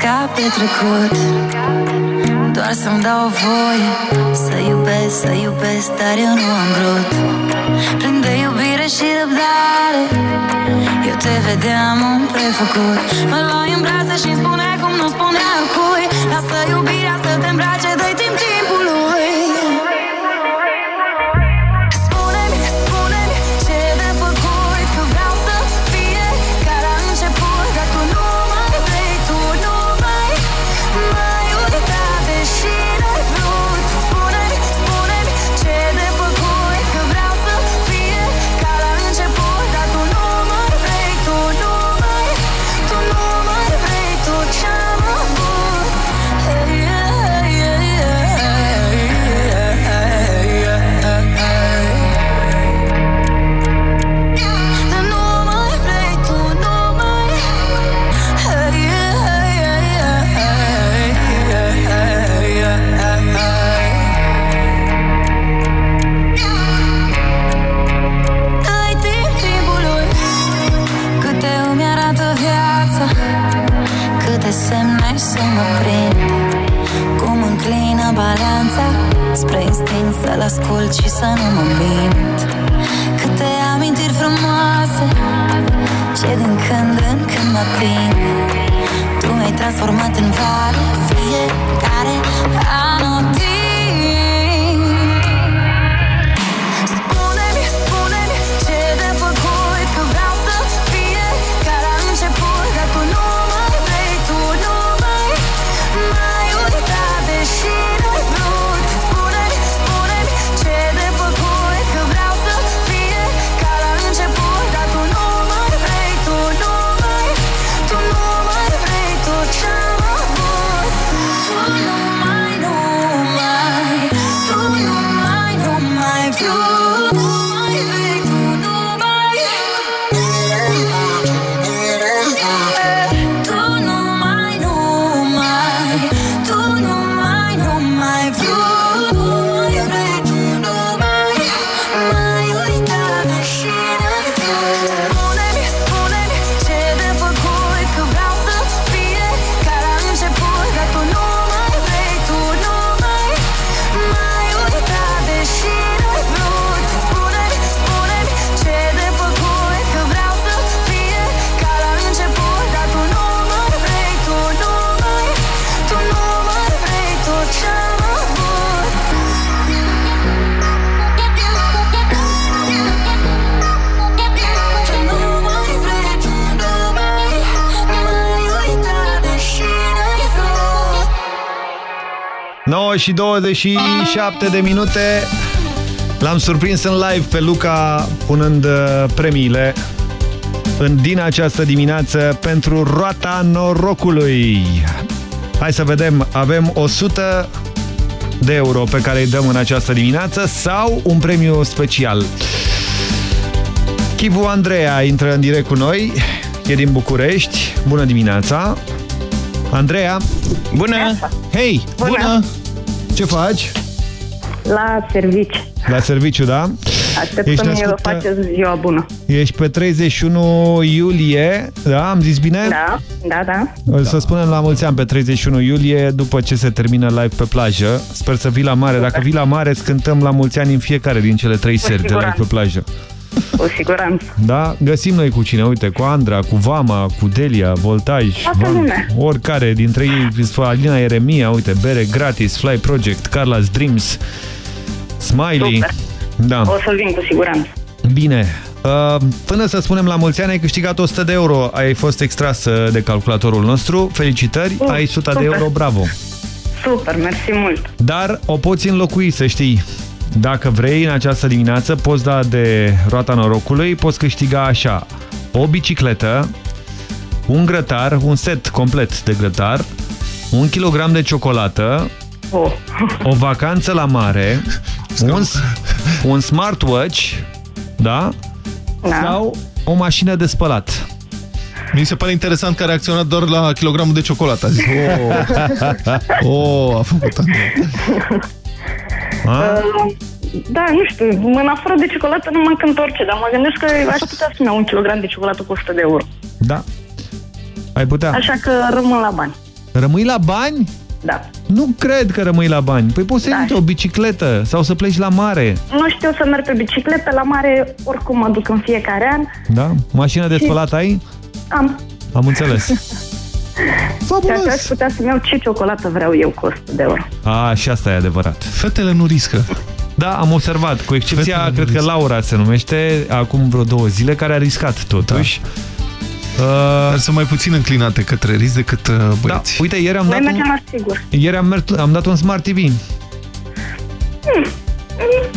Că pot să scap de trecut Doar să-mi dau voie Să iubesc, să iubesc Dar eu nu am vrut. Plin de iubire și răbdare Eu te vedeam un prefăcut. Mă luai în brațe și-mi spuneai cum nu spunea cui. Lasă iubirea să te îmbrace ascult și să nu mă mint. Câte amintiri frumoase Ce din când în când mă ating Tu mi-ai transformat în vale Fiecare și 27 de minute. L-am surprins în live pe Luca punând uh, premiile în din această dimineață pentru roata norocului. Hai să vedem, avem 100 de euro pe care îi dăm în această dimineață sau un premiu special. Chivu Andreea intră în direct cu noi, e din București. Bună dimineața! Andreea! Bună! Hei! Bună! Bună! Ce faci? La servici. La serviciu, da? Aștept Ești să-mi născută- faceți ziua bună. Ești pe 31 iulie, da? Am zis bine? Da, da, da. O să spunem la mulți ani pe 31 iulie, după ce se termină live pe plajă. Sper să vii la mare. Dacă vii la mare, îți cântăm la mulți ani în fiecare din cele trei Cu seri de live pe siguranță. plajă. Cu siguranță. Da? Găsim noi cu cine, uite, cu Andra, cu Vama, cu Delia, Voltaj, Toată Van- lumea. oricare dintre ei, Alina Eremia, uite, Bere Gratis, Fly Project, Carla's Dreams, Smiley. Super. Da. O să vin cu siguranță. Bine. Uh, Până să spunem la mulți ani, ai câștigat 100 de euro. Ai fost extrasă de calculatorul nostru. Felicitări, Uh, ai 100 de super. euro, bravo. Super, mersi mult. Dar o poți înlocui, să știi. Dacă vrei, în această dimineață, poți da de roata norocului, poți câștiga așa. O bicicletă, un grătar, un set complet de grătar, un kilogram de ciocolată, Oh. o vacanță la mare, un, un smartwatch, da? Da. Sau o mașină de spălat. Mi se pare interesant că a reacționat doar la kilogramul de ciocolată. A zis, oh, (laughs) oh a făcut A? Uh, da, nu știu, în afară de ciocolată nu mănânc orice, dar mă gândesc că aș putea să-mi iau un kilogram de ciocolată cu 100 de euro. Da. Ai putea. Așa că rămân la bani. Rămâi la bani? Da. Nu cred că rămâi la bani. Păi poți să iei o bicicletă sau să pleci la mare. Nu știu să merg pe bicicletă, la mare oricum mă duc în fiecare an. Da? Mașină de Și- spălat ai? Am. Am înțeles. (laughs) Ceea ce aș putea să-mi iau ce ciocolată vreau eu cu 100 de euro. A, și asta e adevărat. Fetele nu riscă. Da, am observat. Cu excepția, cred că Laura se numește, acum vreo două zile, care a riscat totuși. Da. Dar sunt mai puțin înclinate către risc decât uh, băieți. Da, uite, ieri am Noi dat mergem un, la sigur. ieri am, mers, am dat un Smart TV. Hmm. Hmm.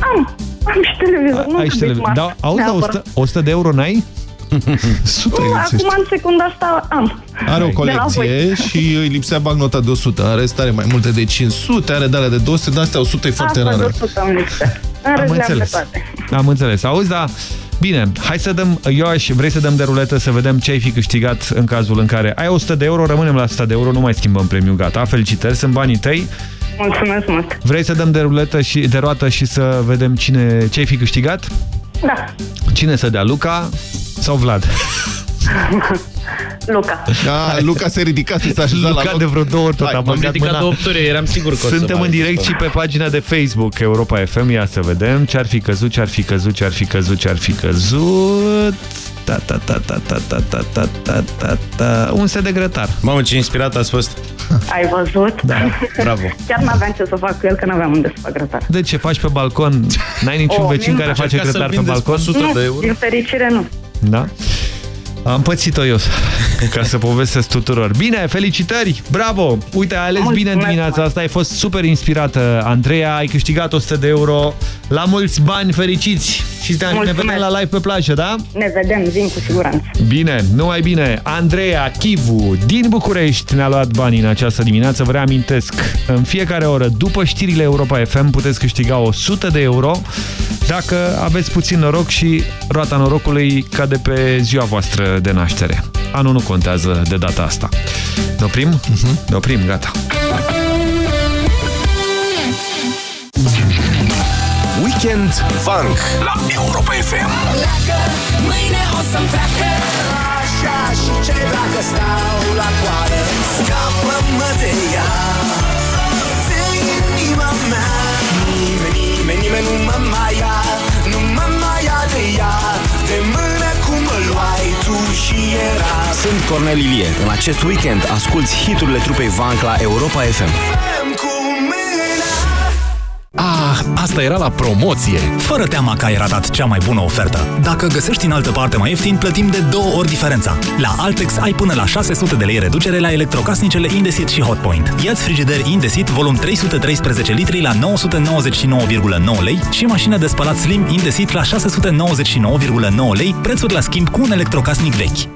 Am. Am și televizor. Nu Ai și sunt televizor. smart, Da, auzi, da, neapărat. 100, 100 de euro n-ai? (laughs) Super Nu, acum în secunda asta am. Are o De la colecție voi. (laughs) și îi lipsea bancnota de 100. Are stare mai multe de 500, are de alea de 200, dar astea 100 e foarte Asta de rare. 100 îmi lipsea. În Am rest le-am pe înțeles. toate. Am înțeles. Auzi, da, bine, hai să dăm, eu aș, vrei să dăm de ruletă să vedem ce ai fi câștigat în cazul în care ai 100 de euro, rămânem la 100 de euro, nu mai schimbăm premiul, gata, felicitări, sunt banii tăi. Mulțumesc mult. Vrei să dăm de ruletă și de roată și să vedem cine, ce ai fi câștigat? Da. Cine să dea, Luca sau Vlad? (laughs) Luca. Da, Luca s-a ridicat și s-a așezat la Luca loc. de vreo două ori tot Hai, a m-am băgat ridicat mâna. de opt ori, eram sigur că o să Suntem mai în direct tot. și pe pagina de Facebook Europa FM, ia să vedem ce ar fi căzut, ce ar fi căzut, ce ar fi căzut, ce ar fi căzut. Ta, ta, ta, ta, ta, ta, ta, ta, ta, ta, ta. Un set de grătar. Mamă, ce inspirat ați fost. Ai văzut? Da, bravo. Chiar n-aveam ce să fac cu el, că n-aveam unde să fac grătar. De ce faci pe balcon? N-ai niciun O, vecin nu. care face Așa ca grătar să-l pe vindeți cu balcon? 100 de Nu, euro? din fericire nu. Da? Am pățit-o eu, (laughs) ca să povestesc tuturor. Bine, felicitări, bravo! Uite, ai ales Mulțumesc, bine în dimineața asta, ai fost super inspirată, Andreea, ai câștigat 100 de euro, la mulți bani fericiți și te ne Mulțumesc. vedem la live pe plajă, da? Ne vedem, vin cu siguranță. Bine, numai bine. Andreea Chivu din București ne-a luat banii în această dimineață. Vă reamintesc, în fiecare oră, după știrile Europa FM, puteți câștiga 100 de euro dacă aveți puțin noroc și roata norocului cade pe ziua voastră de naștere. Anul nu contează de data asta. Ne oprim? Uh-huh. Ne oprim, gata. Weekend Funk la Europa FM. Mâine o să-mi treacă Așa și ce dacă stau la coadă Scapă-mă de ea De inima mea Nimeni, nimeni, nimeni nu mă mai ia Nu mă mai ia de ea De mână cum mă luai tu și era Sunt Cornel Ilie. În acest weekend asculti hiturile trupei Vank la Europa FM. Cu mâna Ah, Ah, asta era la promoție! Fără teama că ai ratat cea mai bună ofertă. Dacă găsești în altă parte mai ieftin, plătim de două ori diferența. La Altex ai până la 600 de lei reducere la electrocasnicele Indesit și Hotpoint. Iați frigider Indesit volum 313 litri la 999,9 lei și mașină de spălat Slim Indesit la 699,9 lei, prețuri la schimb cu un electrocasnic vechi.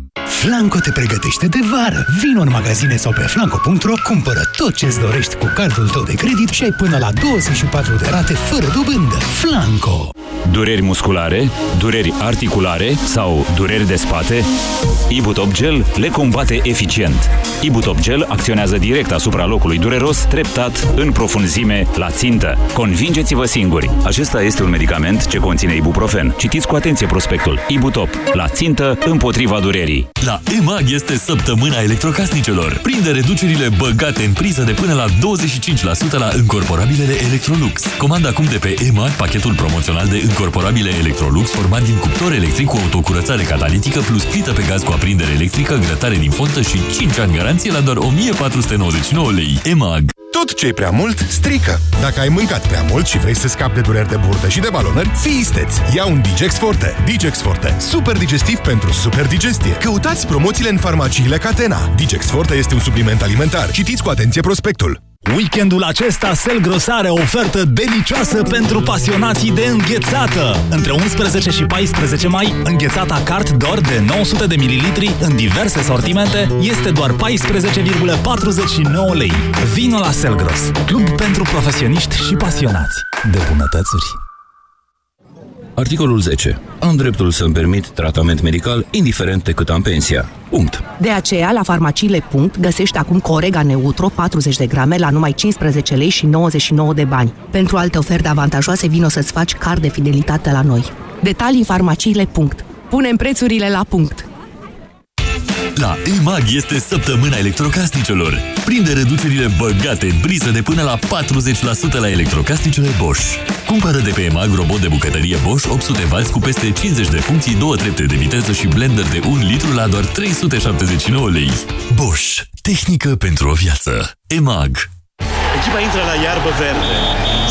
Flanco te pregătește de vară. Vino în magazine sau pe flanco.ro, cumpără tot ce-ți dorești cu cardul tău de credit și ai până la 24 de rate fără dobândă. Flanco! Dureri musculare, dureri articulare sau dureri de spate? Ibutop Gel le combate eficient. Ibutop Gel acționează direct asupra locului dureros, treptat, în profunzime, la țintă. Convingeți-vă singuri! Acesta este un medicament ce conține ibuprofen. Citiți cu atenție prospectul. Ibutop. La țintă, împotriva durerii. La EMAG este săptămâna electrocasnicelor. Prinde reducerile băgate în priză de până la 25% la încorporabilele Electrolux. Comanda acum de pe EMAG pachetul promoțional de încorporabile Electrolux format din cuptor electric cu autocurățare catalitică plus plită pe gaz cu aprindere electrică, grătare din fontă și 5 ani garanție la doar 1499 lei. EMAG. Tot ce e prea mult, strică. Dacă ai mâncat prea mult și vrei să scapi de dureri de burtă și de balonări, fii isteț. Ia un Digex Forte. Digex Forte. Super digestiv pentru super digestie. Căutați promoțiile în farmaciile Catena. Digex Forte este un supliment alimentar. Citiți cu atenție prospectul. Weekendul acesta, Selgros are o ofertă delicioasă pentru pasionații de înghețată. Între 11 și 14 mai, înghețata cart doar de 900 de mililitri în diverse sortimente este doar 14,49 lei. Vino la Selgros, club pentru profesioniști și pasionați de bunătățuri. Articolul 10. Am dreptul să-mi permit tratament medical indiferent de cât am pensia. Punct. De aceea, la farmaciile. Punct, găsești acum Corega Neutro 40 de grame la numai 15 lei și 99 de bani. Pentru alte oferte avantajoase, vino să-ți faci card de fidelitate la noi. Detalii în farmaciile. Punct. Punem prețurile la punct. La EMAG este săptămâna electrocasnicelor. Prinde reducerile băgate în priză de până la 40% la electrocasnicele Bosch. Cumpără de pe EMAG robot de bucătărie Bosch 800W cu peste 50 de funcții, două trepte de viteză și blender de 1 litru la doar 379 lei. Bosch. Tehnică pentru o viață. EMAG. Echipa intră la iarbă verde.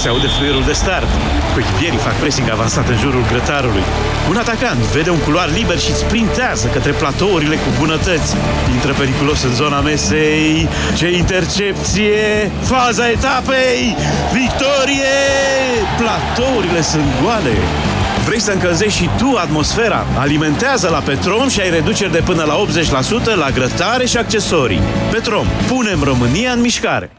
Se aude fluierul de start. Coechipierii fac pressing avansat în jurul grătarului. Un atacant vede un culoar liber și sprintează către platourile cu bunătăți. Intră periculos în zona mesei. Ce intercepție! Faza etapei! Victorie! Platourile sunt goale. Vrei să încălzești și tu atmosfera? Alimentează la Petrom și ai reduceri de până la 80% la grătare și accesorii. Petrom, punem România în mișcare!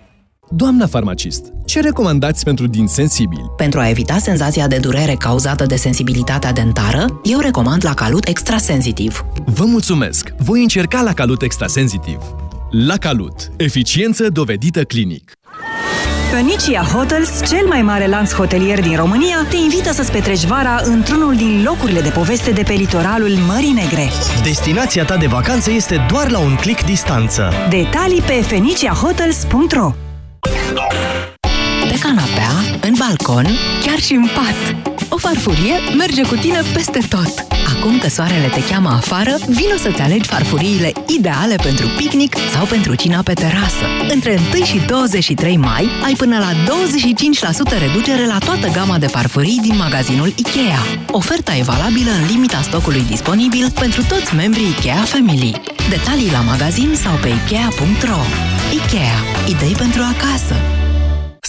Doamna farmacist, ce recomandați pentru din sensibili? Pentru a evita senzația de durere cauzată de sensibilitatea dentară, eu recomand la Calut Extrasensitiv. Vă mulțumesc! Voi încerca la Calut Extrasensitiv. La Calut. Eficiență dovedită clinic. Phoenicia Hotels, cel mai mare lanț hotelier din România, te invită să-ți petreci vara într-unul din locurile de poveste de pe litoralul Mării Negre. Destinația ta de vacanță este doar la un clic distanță. Detalii pe feniciahotels.ro Pe canapea, în balcon, chiar și în pat. O farfurie merge cu tine peste tot. Acum că soarele te cheamă afară, vino să-ți alegi farfuriile ideale pentru picnic sau pentru cina pe terasă. Între 1 și 23 mai ai până la 25% reducere la toată gama de farfurii din magazinul IKEA. Oferta e valabilă în limita stocului disponibil pentru toți membrii IKEA Family. Detalii la magazin sau pe ikea.ro IKEA. Idei pentru acasă.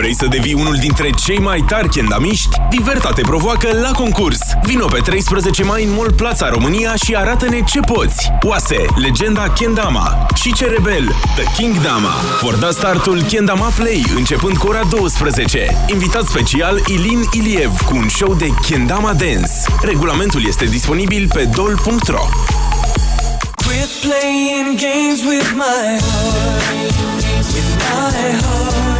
Vrei să devii unul dintre cei mai tari kendamiști? Diverta te provoacă la concurs. Vino pe 13 mai în Mall Plața România și arată-ne ce poți. Oase, legenda Kendama și Cerebel, The King Dama vor da startul Kendama Play începând cu ora 12. Invitat special Ilin Iliev cu un show de Kendama Dance. Regulamentul este disponibil pe dol.ro. Quit playing games with my heart. With my heart.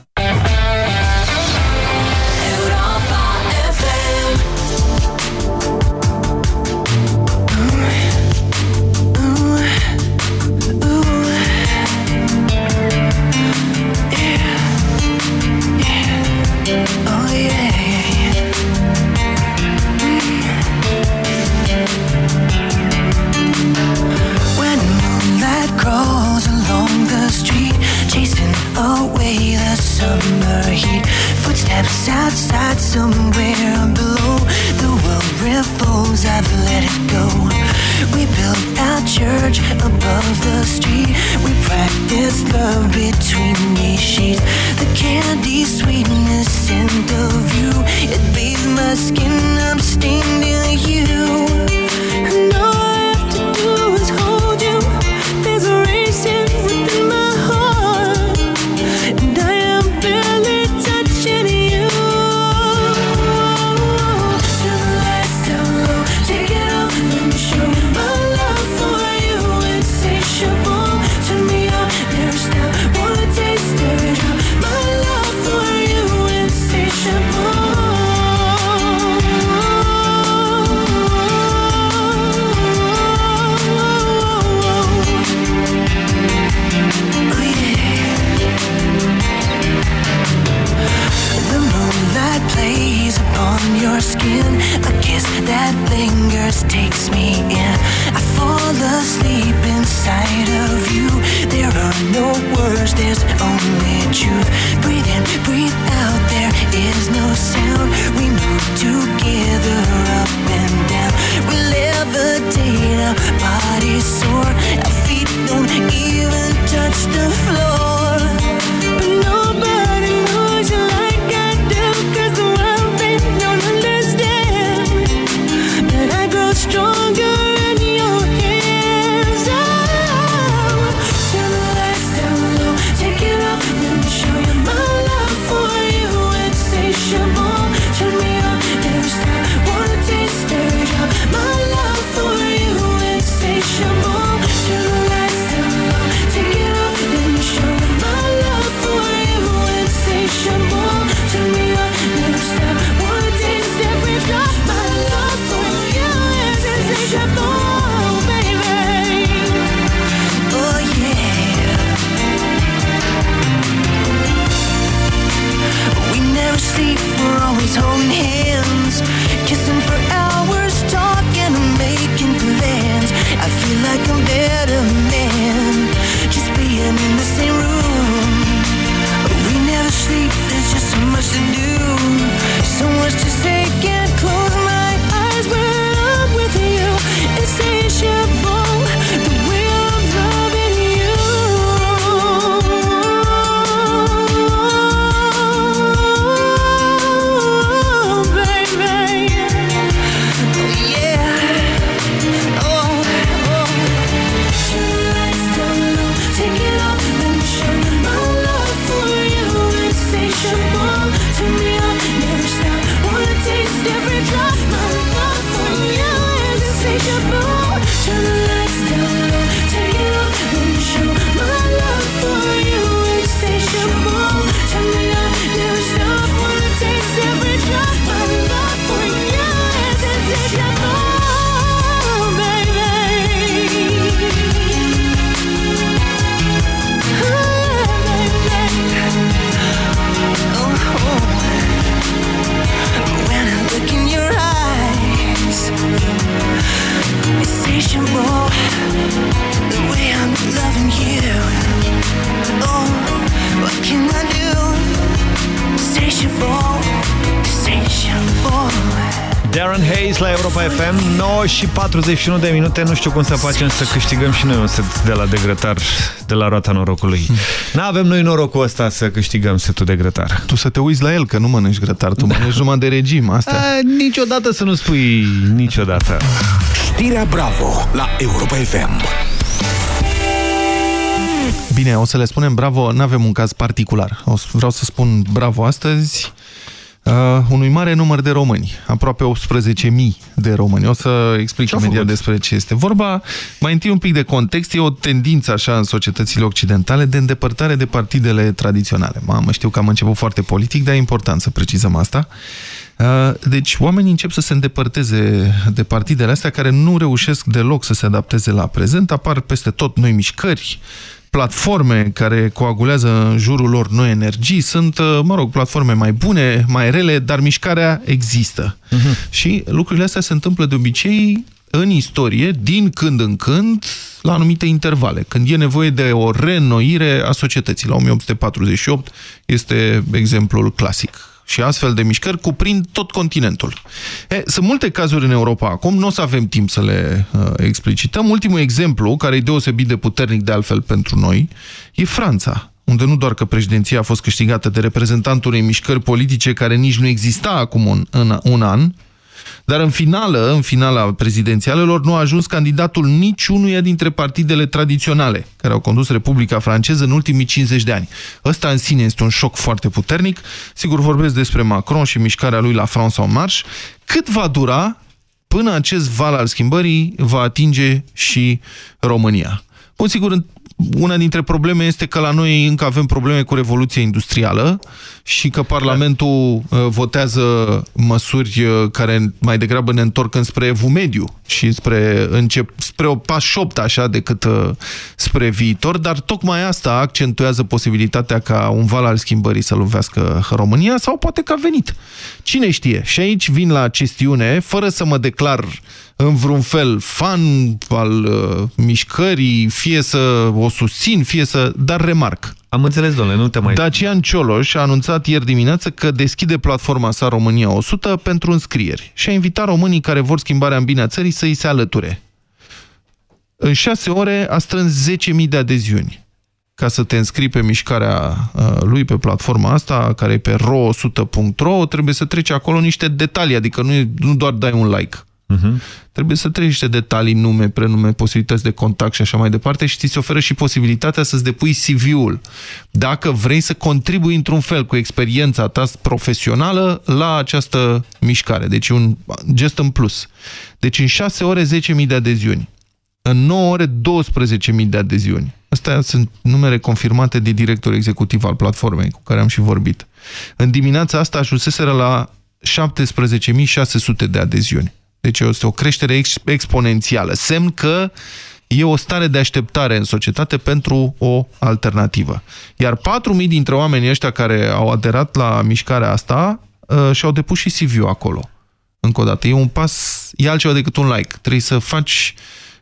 Away the summer heat. Footsteps outside somewhere below. The world revolves, I've let it go. We built our church above the street. We practiced love between these sheets. The candy sweetness scent of you. It bathes my skin, I'm stained in you. Skin. A kiss that lingers takes me in. I fall asleep inside of you. There are no words, there's only truth. Breathe in, breathe out, there is no sound. We move together up and down. We levitate, our 9 și 41 de minute. Nu știu cum să facem să câștigăm și noi un set de la degrătar De la roata norocului. N-avem noi norocul ăsta să câștigăm setul de grătar. Tu să te uiți la el, că nu mănânci grătar Tu mănânci numai de regim, asta. A, Niciodată să nu spui niciodată. Știrea Bravo la Europa FM Bine, o să le spunem bravo, nu avem un caz particular. O să, vreau să spun bravo astăzi uh, unui mare număr de români, aproape 18.000 de români. O să explic imediat făcut? despre ce este vorba. Mai întâi un pic de context. E o tendință așa în societățile occidentale de îndepărtare de partidele tradiționale. Mamă, știu că am început foarte politic, dar e important să precizăm asta. Uh, deci oamenii încep să se îndepărteze de partidele astea care nu reușesc deloc să se adapteze la prezent. Apar peste tot noi mișcări, platforme care coagulează în jurul lor noi energii, sunt, uh, mă rog, platforme mai bune, mai rele, dar mișcarea există. Uh -huh. Și lucrurile astea se întâmplă de obicei în istorie, din când în când, la anumite intervale, când e nevoie de o reînnoire a societății. La 1848 este exemplul clasic și astfel de mișcări cuprind tot continentul. E, sunt multe cazuri în Europa acum, nu o să avem timp să le uh, explicităm. Ultimul exemplu, care e deosebit de puternic de altfel pentru noi, e Franța unde nu doar că președinția a fost câștigată de reprezentantul unei mișcări politice care nici nu exista acum un, în, un an, dar în finală, în finala prezidențialelor, nu a ajuns candidatul niciunuia dintre partidele tradiționale care au condus Republica Franceză în ultimii 50 de ani. Ăsta în sine este un șoc foarte puternic. Sigur, vorbesc despre Macron și mișcarea lui la France en Marche. Cât va dura până acest val al schimbării va atinge și România? Bun, sigur, una dintre probleme este că la noi încă avem probleme cu revoluția industrială și că Parlamentul uh, votează măsuri uh, care mai degrabă ne întorc înspre evul mediu și spre, încep, spre o pașopt așa decât uh, spre viitor, dar tocmai asta accentuează posibilitatea ca un val al schimbării să lovească România sau poate că a venit. Cine știe? Și aici vin la chestiune, fără să mă declar în vreun fel fan al uh, mișcării, fie să o susțin, fie să... Dar remarc. Am înțeles, domnule, nu te mai... Dacian Cioloș a anunțat ieri dimineață că deschide platforma sa România 100 pentru înscrieri și a invitat românii care vor schimbarea în bine a țării să îi se alăture. În șase ore a strâns 10.000 de adeziuni ca să te înscrii pe mișcarea uh, lui pe platforma asta, care e pe ro100.ro, trebuie să treci acolo niște detalii, adică nu, nu doar dai un like. Uh Mhm. -huh. Trebuie să treci niște detalii, nume, prenume, posibilități de contact și așa mai departe și ți se oferă și posibilitatea să-ți depui CV-ul. Dacă vrei să contribui într-un fel cu experiența ta profesională la această mișcare. Deci un gest în plus. Deci în 6 ore 10.000 de adeziuni. În 9 ore 12.000 de adeziuni. Astea sunt numere confirmate de directorul executiv al platformei cu care am și vorbit. În dimineața asta ajunseseră la 17.600 de adeziuni. Deci este o creștere ex exponențială. Semn că e o stare de așteptare în societate pentru o alternativă. Iar 4.000 dintre oamenii ăștia care au aderat la mișcarea asta uh, și-au depus și CV-ul acolo. Încă o dată, e un pas, e altceva decât un like. Trebuie să faci,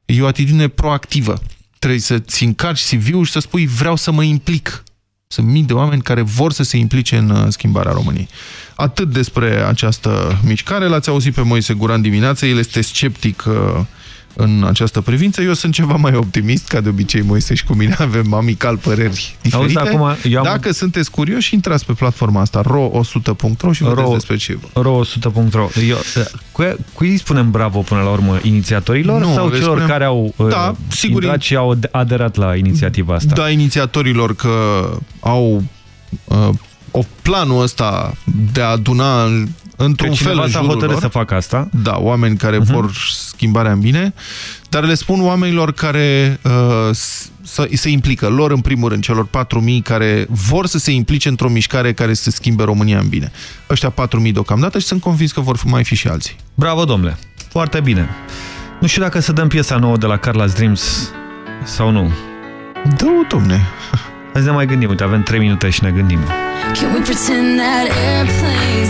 e o atitudine proactivă. Trebuie să-ți încarci CV-ul și să spui vreau să mă implic. Sunt mii de oameni care vor să se implice în uh, schimbarea României. Atât despre această mișcare. L-ați auzit pe Moise Guran dimineață. El este sceptic uh, în această privință. Eu sunt ceva mai optimist, ca de obicei Moise și cu mine (laughs) avem amical păreri diferite. Auzi, acum, eu am... Dacă sunteți curioși, intrați pe platforma asta ro100.ro și vedeți despre ce ro100.ro Cui, cui spunem bravo până la urmă? Inițiatorilor Nu, sau le celor spunem- care au Da, uh, sigur, intrat și au aderat la inițiativa asta? Da, inițiatorilor că au uh, o planul ăsta de a aduna în- într-un Că fel cineva în s-a jurul hotărât lor. să facă asta. Da, oameni care uh -huh. vor schimbarea în bine, dar le spun oamenilor care uh, s- să, se implică, lor în primul rând, celor 4.000 care vor să se implice într-o mișcare care să schimbe România în bine. Ăștia 4.000 deocamdată și sunt convins că vor mai fi și alții. Bravo, domnule! Foarte bine! Nu știu dacă să dăm piesa nouă de la Carla's Dreams sau nu. Dă-o, domne! Hai să ne mai gândim. Uite, avem 3 minute și ne gândim. Can we pretend that airplanes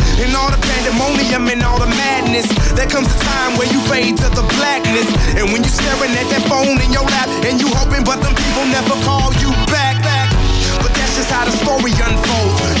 and all the pandemonium and all the madness. There comes a time where you fade to the blackness, and when you're staring at that phone in your lap, and you hoping, but them people never call you back. But that's just how the story unfolds.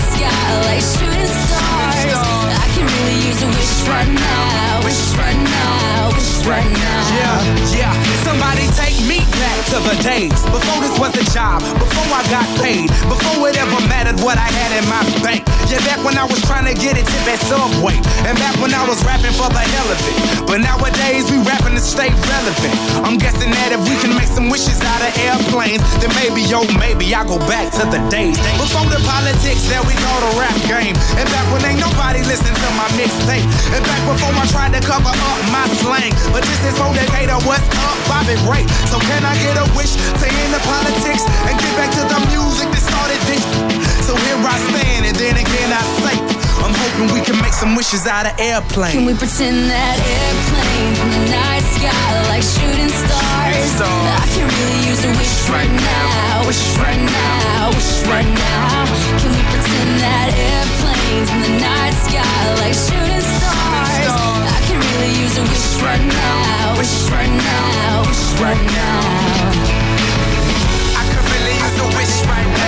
sky like shooting stars? Can really use a wish right now, wish right now, wish right now. Yeah, yeah. Somebody take me back to the days before this was a job, before I got paid, before it ever mattered what I had in my bank. Yeah, back when I was trying to get it to at Subway, and back when I was rapping for the hell of it. But nowadays we rapping to stay relevant. I'm guessing that if we can make some wishes out of airplanes, then maybe, yo, maybe I go back to the days before the politics that we call the rap game, and back when ain't nobody listened to my mixtape, and back before I tried to cover up my slang. But this is for Decatur, what's up, Bobby Ray? So can I get a wish to end the politics and get back to the music that started this? So here I stand, and then again I say, Hoping we can make some wishes out of airplanes. Can we pretend that airplane from the night sky like shooting stars? I can really use a wish right now, wish right now, wish right now. Can we pretend that airplane from the night sky like shooting stars? I can really use a wish right now, wish right now, wish right now. I could really use a wish right now.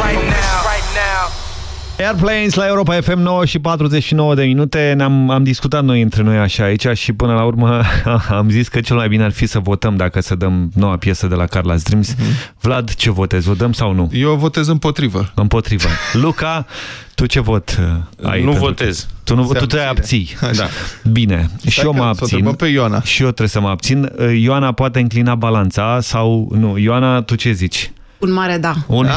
Right now. Right now. Airplanes la Europa FM 9 și 49 de minute. Ne-am am discutat noi între noi așa aici și până la urmă (laughs) am zis că cel mai bine ar fi să votăm dacă să dăm noua piesă de la Carla's Dreams. Vlad, ce votezi? O dăm sau nu? Eu votez împotrivă. Împotrivă. (laughs) Luca, tu ce vot uh, ai? Nu pentru votez. Tu, nu, Se tu te abține. abții. Așa. Bine. și eu că mă să o abțin. întrebăm pe Ioana. Și eu trebuie să mă abțin. Uh, Ioana poate înclina balanța sau nu. Ioana, tu ce zici? Un mare da. Un... (laughs)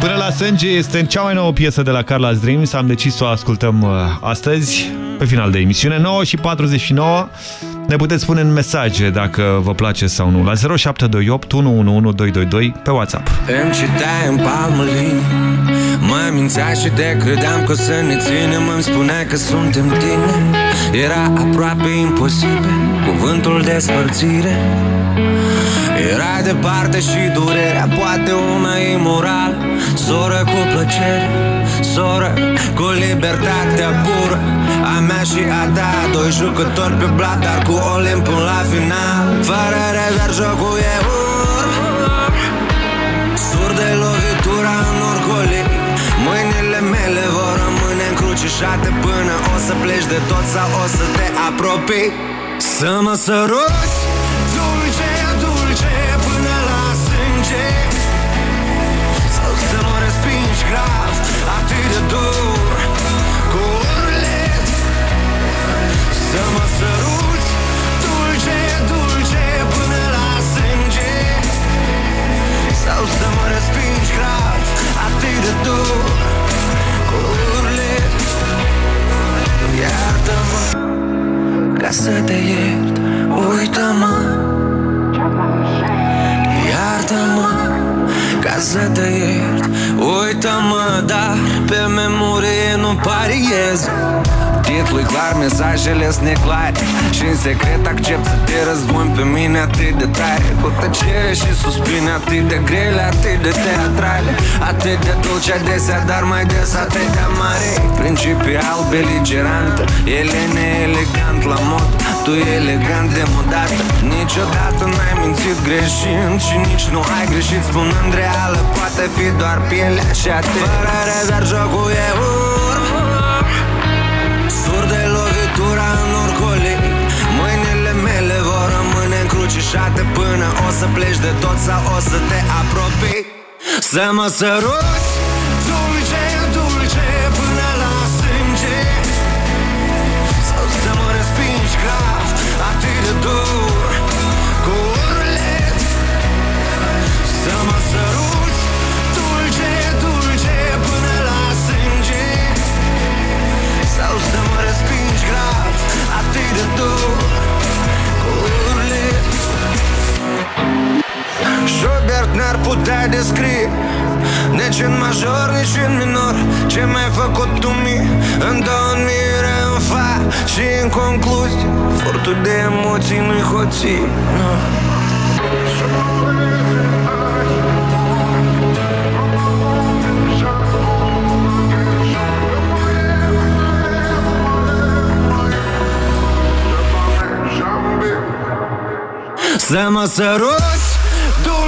Până la sânge este cea mai nouă piesă de la Carla's Dreams. Am decis să o ascultăm uh, astăzi, pe final de emisiune. 9 și 49. Ne puteți spune în mesaje dacă vă place sau nu. La 0728 111222 pe WhatsApp. Îmi citeai în palmă linii Mă mințea și de credeam că o să ne ținem Îmi spunea că suntem tine. Era aproape imposibil Cuvântul despărțire. Era departe și durerea Poate una imoral Soră cu plăcere Soră cu libertatea pură. A mea și a ta Doi jucători pe blat Dar cu Olimp până la final. Fără rever jocul e urb Sur de lovitura rămâne încrucișate Până o să pleci de tot sau o să te apropii. Să mă săruți! Dulce, dulce, până la sânge. Sau să mă respingi grav Atât de dur Cu urlet Să mă săruți! Dulce, dulce, până la sânge. Sau să mă respingi grav Atât de dur Iartă-mă Ca să te iert. Uită-mă. Iartă-mă Ca să te iert. Uită-mă Dar pe memorie nu pariez Titlul e clar, mesajele sunt neclare. Și în secret accept să te răzbuni pe mine atât de tare. Cu tăcere și suspine atât de grele, atât de teatrale. Atât de dulce adesea, dar mai des atât de mare Principial beligerantă, ele neelegant la mod. Tu elegant demodată Niciodată n-ai mințit greșind Și nici nu ai greșit spunând reală Poate fi doar pielea și atât Fără rever jocul e urb detașate Până o să pleci de tot sau o să te apropii. Să mă săruți Dulce, dulce până la sânge. Sau să mă respingi grav Atât de dur Cu urlet Să mă săruți Dulce, dulce până la sânge. Sau să mă respingi grav Atât de dur Schubert n-ar putea descrie Nici în major, nici în minor Ce mi-ai făcut tu mie În două mire, în fa Și în concluzie Furtul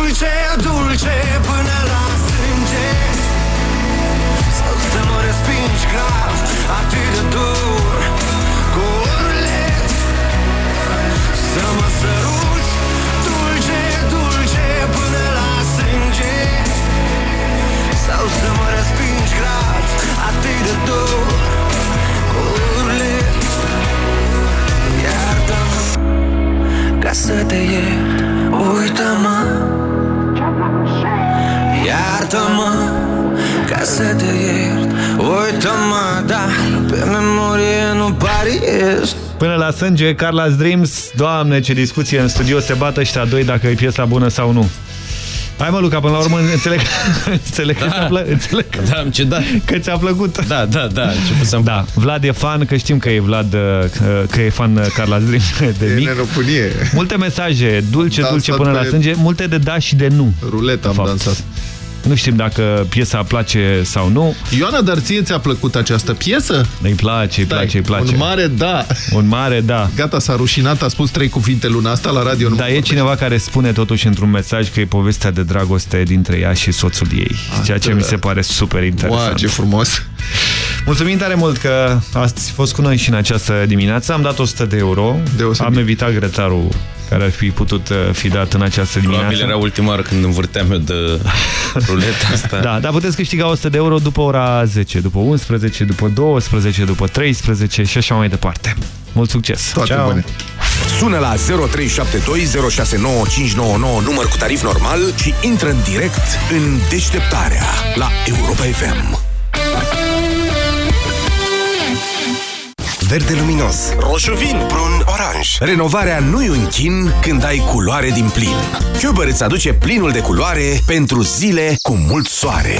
Dulce, dulce până la sânge. Sau să mă respingi grav Atât de dur Cu urlet Să mă săruți Dulce, dulce până la sânge. Sau să mă respingi grav Atât de dur Cu urlet Iartă-mă ca să te iert Uită-mă Iartă-mă Ca să te iert. Uită-mă, da Pe memorie nu pariez. Până la sânge, Carla's Dreams. Doamne, ce discuție în studio. Se bată ăștia doi dacă e piesa bună sau nu Hai mă, Luca, până la urmă (laughs) înțeleg, înțeleg, da. că, ți-a plă, înțeleg da, ce da. că ți-a plăcut. Da, da, da. Ce da, Vlad e fan, că știm că e Vlad, uh, că e fan Carla Dream (laughs) de e mic. neropunie. Multe mesaje, dulce, Dansat dulce până la pe- sânge, multe de da și de nu. Ruleta am fapt. dansat. Nu știm dacă piesa place sau nu. Ioana, dar ție ți-a plăcut această piesă? Îi place, îi Stai, place, îi place. Un mare da. Un mare da. Gata, s-a rușinat, a spus trei cuvinte luna asta la radio. Nu Dar e cineva care spune totuși într-un mesaj că e povestea de dragoste dintre ea și soțul ei. Ceea ce mi se pare super interesant. Wow, ce frumos! Mulțumim tare mult că ați fost cu noi și în această dimineață. Am dat 100 de euro. Deosebit. Am evitat grătarul care ar fi putut uh, fi dat în această dimineață. Probabil era ultima oară când învârteam eu de (laughs) ruleta asta. Da, dar puteți câștiga 100 de euro după ora 10, după 11, după 12, după 13 și așa mai departe. Mult succes! Toate Ciao. bune! Sună la 0372069599 număr cu tarif normal și intră în direct în deșteptarea la Europa FM. Verde luminos, roșu vin, brun, oranj. Renovarea nu-i un chin când ai culoare din plin. Cuber îți aduce plinul de culoare pentru zile cu mult soare.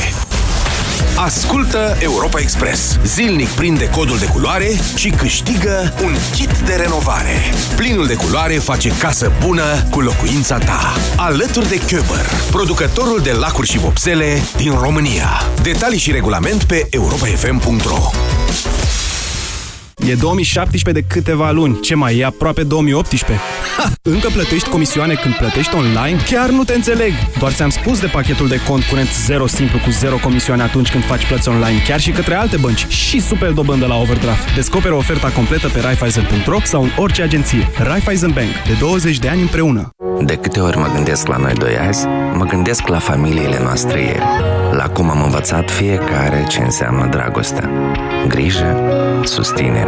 Ascultă Europa Express. Zilnic prinde codul de culoare și câștigă un kit de renovare. Plinul de culoare face casă bună cu locuința ta. Alături de Köber, producătorul de lacuri și vopsele din România. Detalii și regulament pe europafm.ro E 2017 de câteva luni. Ce mai e aproape 2018? Ha! Încă plătești comisioane când plătești online? Chiar nu te înțeleg! Doar ți-am spus de pachetul de cont curent 0 simplu cu 0 comisioane atunci când faci plăți online, chiar și către alte bănci și super dobândă la overdraft. Descoperă oferta completă pe Raiffeisen.ro sau în orice agenție. Raiffeisen Bank. De 20 de ani împreună. De câte ori mă gândesc la noi doi azi, mă gândesc la familiile noastre ieri, la cum am învățat fiecare ce înseamnă dragostea. Grijă, susținere.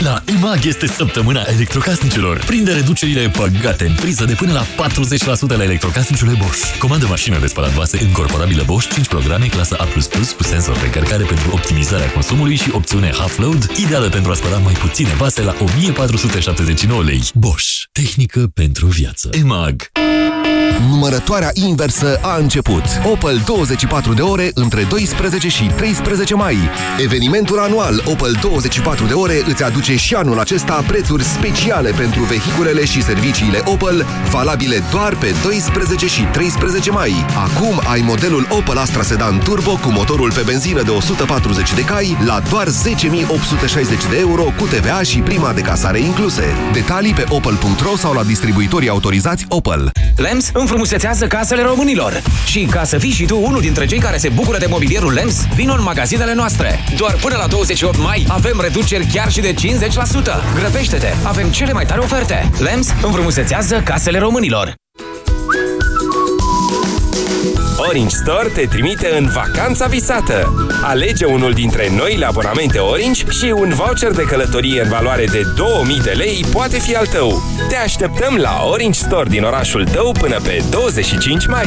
La EMAG este săptămâna electrocasnicelor. Prinde reducerile băgate în priză de până la 40% la electrocasnicele Bosch. Comandă mașină de spălat vase incorporabilă Bosch, 5 programe, clasa A++ cu senzor de încărcare pentru optimizarea consumului și opțiune half-load, ideală pentru a spăla mai puține vase la 1479 lei. Bosch. Tehnică pentru viață. EMAG. Numărătoarea inversă a început. Opel 24 de ore între 12 și 13 mai. Evenimentul anual Opel 24 de ore îți aduce și anul acesta prețuri speciale pentru vehiculele și serviciile Opel, valabile doar pe 12 și 13 mai. Acum ai modelul Opel Astra Sedan Turbo cu motorul pe benzină de 140 de cai la doar 10.860 de euro cu TVA și prima de casare incluse. Detalii pe opel.ro sau la distribuitorii autorizați Opel. LEMS înfrumusețează casele românilor. Și ca să fii și tu unul dintre cei care se bucură de mobilierul LEMS, vino în magazinele noastre. Doar până la 28 mai avem reduceri chiar și de 50%. Grăbește-te! Avem cele mai tare oferte. LEMS înfrumusețează casele românilor. Orange Store te trimite în vacanța visată. Alege unul dintre noile abonamente Orange și un voucher de călătorie în valoare de 2000 de lei poate fi al tău. Te așteptăm la Orange Store din orașul tău până pe 25 mai.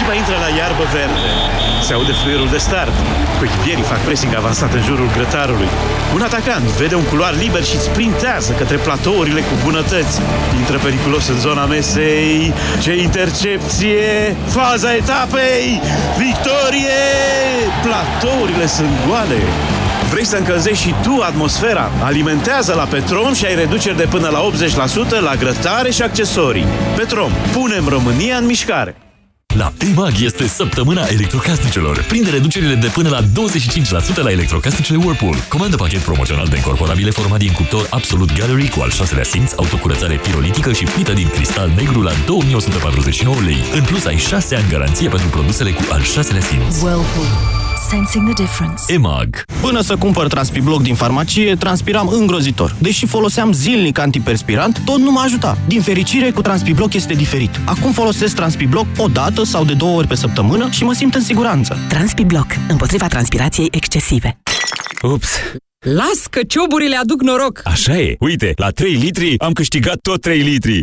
Echipa intră la iarbă verde. Se aude fluierul de start. Coechipierii fac pressing avansat în jurul grătarului. Un atacant vede un culoar liber și sprintează către platourile cu bunătăți. Intră periculos în zona mesei. Ce intercepție! Faza etapei! Victorie! Platourile sunt goale. Vrei să încălzești și tu atmosfera? Alimentează la Petrom și ai reduceri de până la 80% la grătare și accesorii. Petrom, punem România în mișcare! La EMAG este săptămâna electrocasnicelor. Prinde reducerile de până la 25% la electrocasnicele Whirlpool. Comandă pachet promoțional de incorporabile format din cuptor Absolut Gallery cu al șaselea simț, autocurățare pirolitică și plită din cristal negru la 2149 lei. În plus, ai 6 ani garanție pentru produsele cu al șaselea simț. Whirlpool. Sensing the difference. EMAG. Până să cumpăr Transpibloc din farmacie, transpiram îngrozitor. Deși foloseam zilnic antiperspirant, tot nu mă ajuta. Din fericire, cu Transpibloc este diferit. Acum folosesc Transpibloc o dată sau de două ori pe săptămână și mă simt în siguranță. Transpibloc. Împotriva transpirației excesive. Ups! Las că cioburile aduc noroc! Așa e! Uite, la 3 litri am câștigat tot 3 litri!